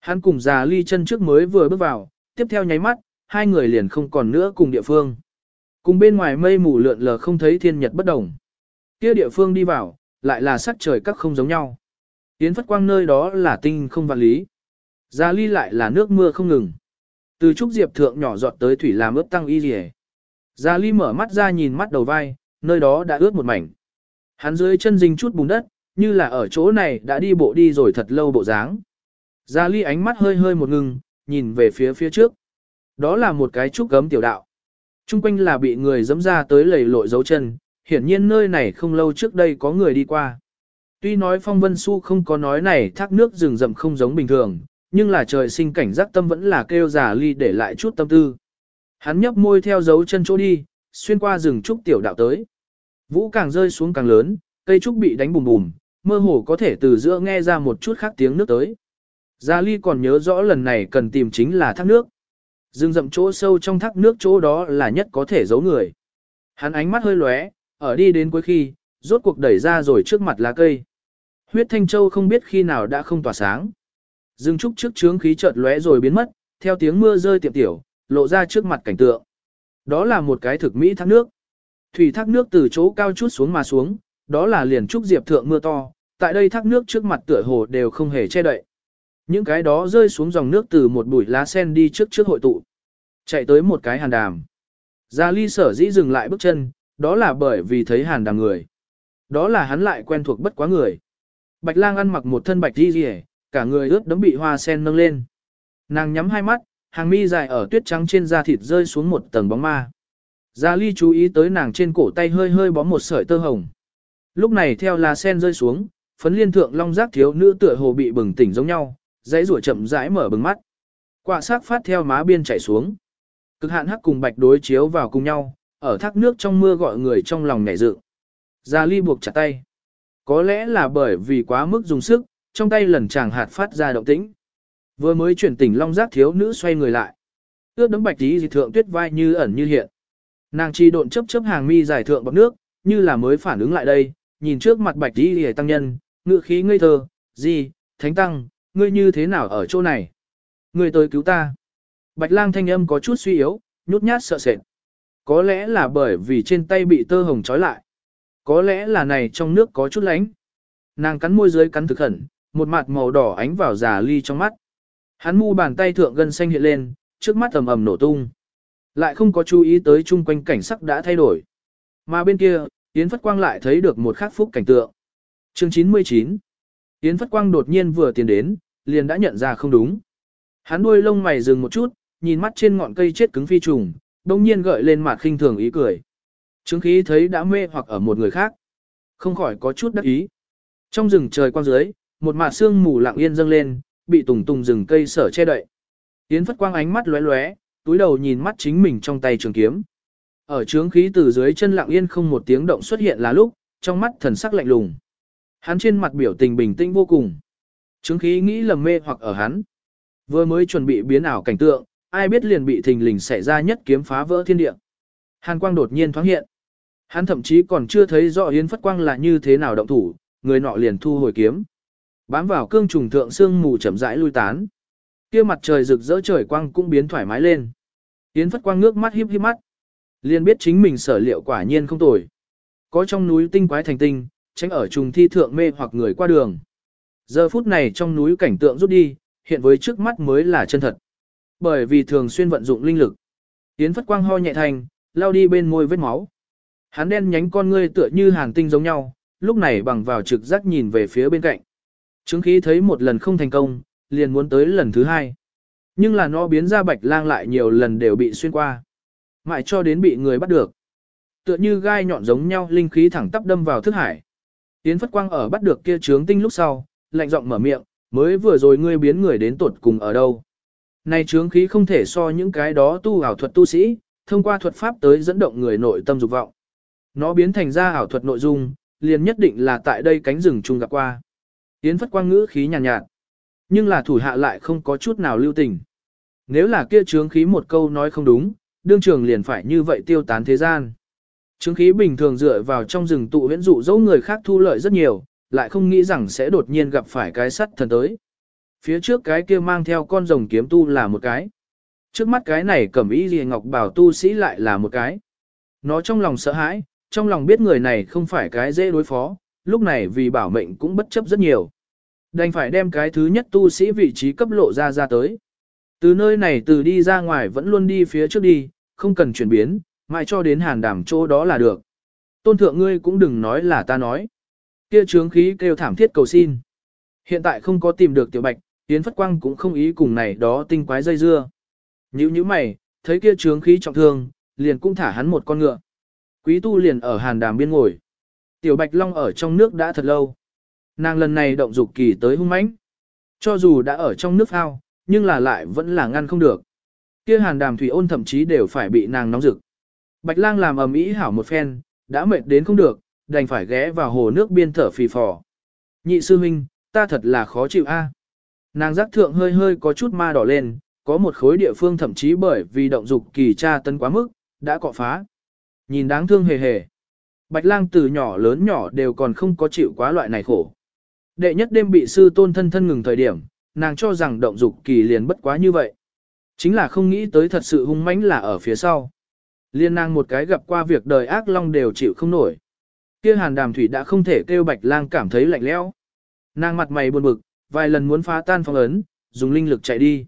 Hắn cùng già ly chân trước mới vừa bước vào, tiếp theo nháy mắt, hai người liền không còn nữa cùng địa phương. Cùng bên ngoài mây mù lượn lờ không thấy thiên nhật bất đồng. Kia địa phương đi vào, lại là sắc trời các không giống nhau. Yến phất quang nơi đó là tinh không vạn lý. Gia ly lại là nước mưa không ngừng. Từ trúc diệp thượng nhỏ giọt tới thủy làm ướt tăng y rỉ. Gia ly mở mắt ra nhìn mắt đầu vai, nơi đó đã ướt một mảnh. Hắn dưới chân dinh chút bùn đất, như là ở chỗ này đã đi bộ đi rồi thật lâu bộ dáng. Gia ly ánh mắt hơi hơi một ngừng, nhìn về phía phía trước. Đó là một cái trúc gấm tiểu đạo. Trung quanh là bị người dẫm ra tới lầy lội dấu chân, hiển nhiên nơi này không lâu trước đây có người đi qua. Tuy nói phong vân su không có nói này thác nước rừng rậm không giống bình thường, nhưng là trời sinh cảnh giác tâm vẫn là kêu giả ly để lại chút tâm tư. Hắn nhấp môi theo dấu chân chỗ đi, xuyên qua rừng trúc tiểu đạo tới. Vũ càng rơi xuống càng lớn, cây trúc bị đánh bùm bùm, mơ hồ có thể từ giữa nghe ra một chút khác tiếng nước tới. Gia Ly còn nhớ rõ lần này cần tìm chính là thác nước. Rừng rậm chỗ sâu trong thác nước chỗ đó là nhất có thể giấu người. Hắn ánh mắt hơi lóe, ở đi đến cuối khi, rốt cuộc đẩy ra rồi trước mặt lá cây. Huyết Thanh Châu không biết khi nào đã không tỏa sáng. Dương trúc trước trướng khí chợt lóe rồi biến mất, theo tiếng mưa rơi tiệm tiểu, lộ ra trước mặt cảnh tượng. Đó là một cái thực mỹ thác nước. Thủy thác nước từ chỗ cao chút xuống mà xuống, đó là liền trúc diệp thượng mưa to, tại đây thác nước trước mặt tựa hồ đều không hề che đậy. Những cái đó rơi xuống dòng nước từ một bụi lá sen đi trước trước hội tụ. Chạy tới một cái hàn đàm. Gia ly sở dĩ dừng lại bước chân, đó là bởi vì thấy hàn đàm người. Đó là hắn lại quen thuộc bất quá người. Bạch lang ăn mặc một thân bạch đi rỉ, cả người ướt đấm bị hoa sen nâng lên. Nàng nhắm hai mắt, hàng mi dài ở tuyết trắng trên da thịt rơi xuống một tầng bóng ma. Gia Ly chú ý tới nàng trên cổ tay hơi hơi bó một sợi tơ hồng. Lúc này theo lá sen rơi xuống, phấn liên thượng long giác thiếu nữ tựa hồ bị bừng tỉnh giống nhau, dãy rủa chậm rãi mở bừng mắt. Quạ sắc phát theo má biên chảy xuống. Cực hạn hắc cùng bạch đối chiếu vào cùng nhau, ở thác nước trong mưa gọi người trong lòng nhảy dựng. Gia Ly buộc chặt tay. Có lẽ là bởi vì quá mức dùng sức, trong tay lần chàng hạt phát ra động tĩnh. Vừa mới chuyển tỉnh long giác thiếu nữ xoay người lại. Ước đấm bạch tí dị thượng tuyết vai như ẩn như hiện. Nàng chi độn chấp chấp hàng mi giải thượng bọc nước, như là mới phản ứng lại đây, nhìn trước mặt bạch tí dị tăng nhân, ngự khí ngây thơ, gì, thánh tăng, ngươi như thế nào ở chỗ này? Ngươi tới cứu ta. Bạch lang thanh âm có chút suy yếu, nhút nhát sợ sệt. Có lẽ là bởi vì trên tay bị tơ hồng trói lại. Có lẽ là này trong nước có chút lánh. Nàng cắn môi dưới cắn thực khẩn, một mặt màu đỏ ánh vào già ly trong mắt. Hắn mu bàn tay thượng gân xanh hiện lên, trước mắt ầm ầm nổ tung. Lại không có chú ý tới chung quanh cảnh sắc đã thay đổi. Mà bên kia, Yến Phất Quang lại thấy được một khắc phúc cảnh tượng. Chương 99 Yến Phất Quang đột nhiên vừa tiến đến, liền đã nhận ra không đúng. Hắn đuôi lông mày dừng một chút, nhìn mắt trên ngọn cây chết cứng phi trùng, đông nhiên gợi lên mặt khinh thường ý cười. Chứng khí thấy đã mê hoặc ở một người khác. Không khỏi có chút đắc ý. Trong rừng trời quang dưới, một mạt sương mù lặng yên dâng lên, bị tùng tùng rừng cây sở che đậy. Yến Phất Quang ánh mắt lóe lóe, túi đầu nhìn mắt chính mình trong tay trường kiếm. Ở trướng khí từ dưới chân lặng yên không một tiếng động xuất hiện là lúc, trong mắt thần sắc lạnh lùng. Hắn trên mặt biểu tình bình tĩnh vô cùng. Trướng khí nghĩ lầm mê hoặc ở hắn. Vừa mới chuẩn bị biến ảo cảnh tượng, ai biết liền bị thình lình xảy ra nhất kiếm phá vỡ thiên địa. Hàn quang đột nhiên thoáng hiện. Hắn thậm chí còn chưa thấy rõ Yến Phất Quang là như thế nào động thủ, người nọ liền thu hồi kiếm. Bám vào cương trùng thượng xương mù chậm rãi lui tán. Kia mặt trời rực rỡ trời quang cũng biến thoải mái lên. Yến Phất Quang ngước mắt híp híp mắt. Liền biết chính mình sở liệu quả nhiên không tồi. Có trong núi tinh quái thành tinh, tránh ở trùng thi thượng mê hoặc người qua đường. Giờ phút này trong núi cảnh tượng rút đi, hiện với trước mắt mới là chân thật. Bởi vì thường xuyên vận dụng linh lực. Yến Phất Quang ho nhẹ thành, lao đi bên môi vết máu. Hắn đen nhánh con ngươi tựa như hàng tinh giống nhau, lúc này bằng vào trực giác nhìn về phía bên cạnh. Chứng khí thấy một lần không thành công, liền muốn tới lần thứ hai. Nhưng là nó biến ra bạch lang lại nhiều lần đều bị xuyên qua. Mãi cho đến bị người bắt được. Tựa như gai nhọn giống nhau linh khí thẳng tắp đâm vào thức hải. Tiến phất quang ở bắt được kia trướng tinh lúc sau, lạnh giọng mở miệng, mới vừa rồi ngươi biến người đến tột cùng ở đâu. Này trướng khí không thể so những cái đó tu ảo thuật tu sĩ, thông qua thuật pháp tới dẫn động người nội tâm dục vọng. Nó biến thành ra ảo thuật nội dung, liền nhất định là tại đây cánh rừng chung gặp qua. Yến phất quang ngữ khí nhàn nhạt, nhạt, nhưng là thủ hạ lại không có chút nào lưu tình. Nếu là kia trướng khí một câu nói không đúng, đương trường liền phải như vậy tiêu tán thế gian. Trướng khí bình thường dựa vào trong rừng tụ huyễn dụ dỗ người khác thu lợi rất nhiều, lại không nghĩ rằng sẽ đột nhiên gặp phải cái sắt thần tới. Phía trước cái kia mang theo con rồng kiếm tu là một cái. Trước mắt cái này cẩm ý gì ngọc bảo tu sĩ lại là một cái. Nó trong lòng sợ hãi, trong lòng biết người này không phải cái dễ đối phó, lúc này vì bảo mệnh cũng bất chấp rất nhiều. Đành phải đem cái thứ nhất tu sĩ vị trí cấp lộ ra ra tới. Từ nơi này từ đi ra ngoài vẫn luôn đi phía trước đi, không cần chuyển biến, mãi cho đến hàn đảm chỗ đó là được. Tôn thượng ngươi cũng đừng nói là ta nói. Kia trướng khí kêu thảm thiết cầu xin. Hiện tại không có tìm được tiểu bạch, Yến Phất Quang cũng không ý cùng này đó tinh quái dây dưa. Nhữ như mày, thấy kia trướng khí trọng thương, liền cũng thả hắn một con ngựa. Quý tu liền ở hàn đàm biên ngồi. Tiểu Bạch Long ở trong nước đã thật lâu. Nàng lần này động dục kỳ tới hung mãnh. Cho dù đã ở trong nước ao, nhưng là lại vẫn là ngăn không được. Kia hàn đàm thủy ôn thậm chí đều phải bị nàng nóng rực. Bạch lang làm ầm ĩ hảo một phen, đã mệt đến không được, đành phải ghé vào hồ nước biên thở phì phò. Nhị sư huynh, ta thật là khó chịu a. Nàng giác thượng hơi hơi có chút ma đỏ lên, có một khối địa phương thậm chí bởi vì động dục kỳ tra tân quá mức, đã cọ phá. Nhìn đáng thương hề hề. Bạch lang từ nhỏ lớn nhỏ đều còn không có chịu quá loại này khổ. Đệ nhất đêm bị sư tôn thân thân ngừng thời điểm, nàng cho rằng động dục kỳ liền bất quá như vậy. Chính là không nghĩ tới thật sự hung mãnh là ở phía sau. Liên nàng một cái gặp qua việc đời ác long đều chịu không nổi. Kia hàn đàm thủy đã không thể kêu bạch lang cảm thấy lạnh lẽo. Nàng mặt mày buồn bực, vài lần muốn phá tan phong ấn, dùng linh lực chạy đi.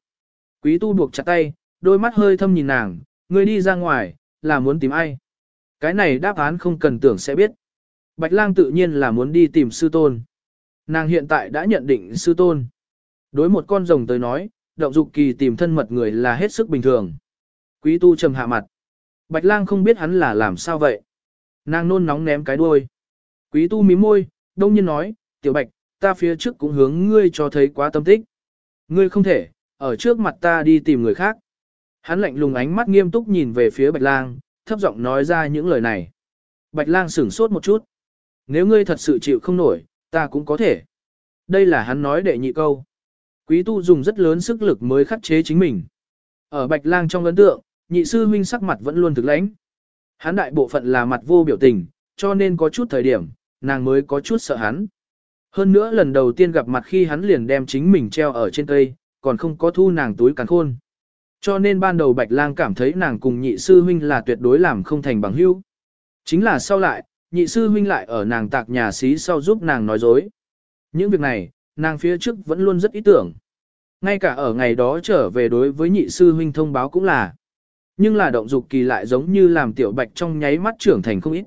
Quý tu buộc chặt tay, đôi mắt hơi thâm nhìn nàng, ngươi đi ra ngoài, là muốn tìm ai. Cái này đáp án không cần tưởng sẽ biết. Bạch lang tự nhiên là muốn đi tìm sư tôn. Nàng hiện tại đã nhận định sư tôn. Đối một con rồng tới nói, động dục kỳ tìm thân mật người là hết sức bình thường. Quý tu trầm hạ mặt. Bạch lang không biết hắn là làm sao vậy. Nàng nôn nóng ném cái đuôi. Quý tu mím môi, đông nhiên nói, tiểu bạch, ta phía trước cũng hướng ngươi cho thấy quá tâm tích. Ngươi không thể, ở trước mặt ta đi tìm người khác. Hắn lạnh lùng ánh mắt nghiêm túc nhìn về phía bạch lang, thấp giọng nói ra những lời này. Bạch lang sửng sốt một chút. Nếu ngươi thật sự chịu không nổi, ta cũng có thể. Đây là hắn nói đệ nhị câu. Quý tu dùng rất lớn sức lực mới khắc chế chính mình. Ở bạch lang trong ấn tượng, nhị sư huynh sắc mặt vẫn luôn thực lãnh. Hắn đại bộ phận là mặt vô biểu tình, cho nên có chút thời điểm, nàng mới có chút sợ hắn. Hơn nữa lần đầu tiên gặp mặt khi hắn liền đem chính mình treo ở trên cây, còn không có thu nàng túi càn khôn. Cho nên ban đầu Bạch Lang cảm thấy nàng cùng nhị sư huynh là tuyệt đối làm không thành bằng hữu. Chính là sau lại, nhị sư huynh lại ở nàng tạc nhà xí sau giúp nàng nói dối. Những việc này, nàng phía trước vẫn luôn rất ý tưởng. Ngay cả ở ngày đó trở về đối với nhị sư huynh thông báo cũng là. Nhưng là động dục kỳ lại giống như làm tiểu bạch trong nháy mắt trưởng thành không ít,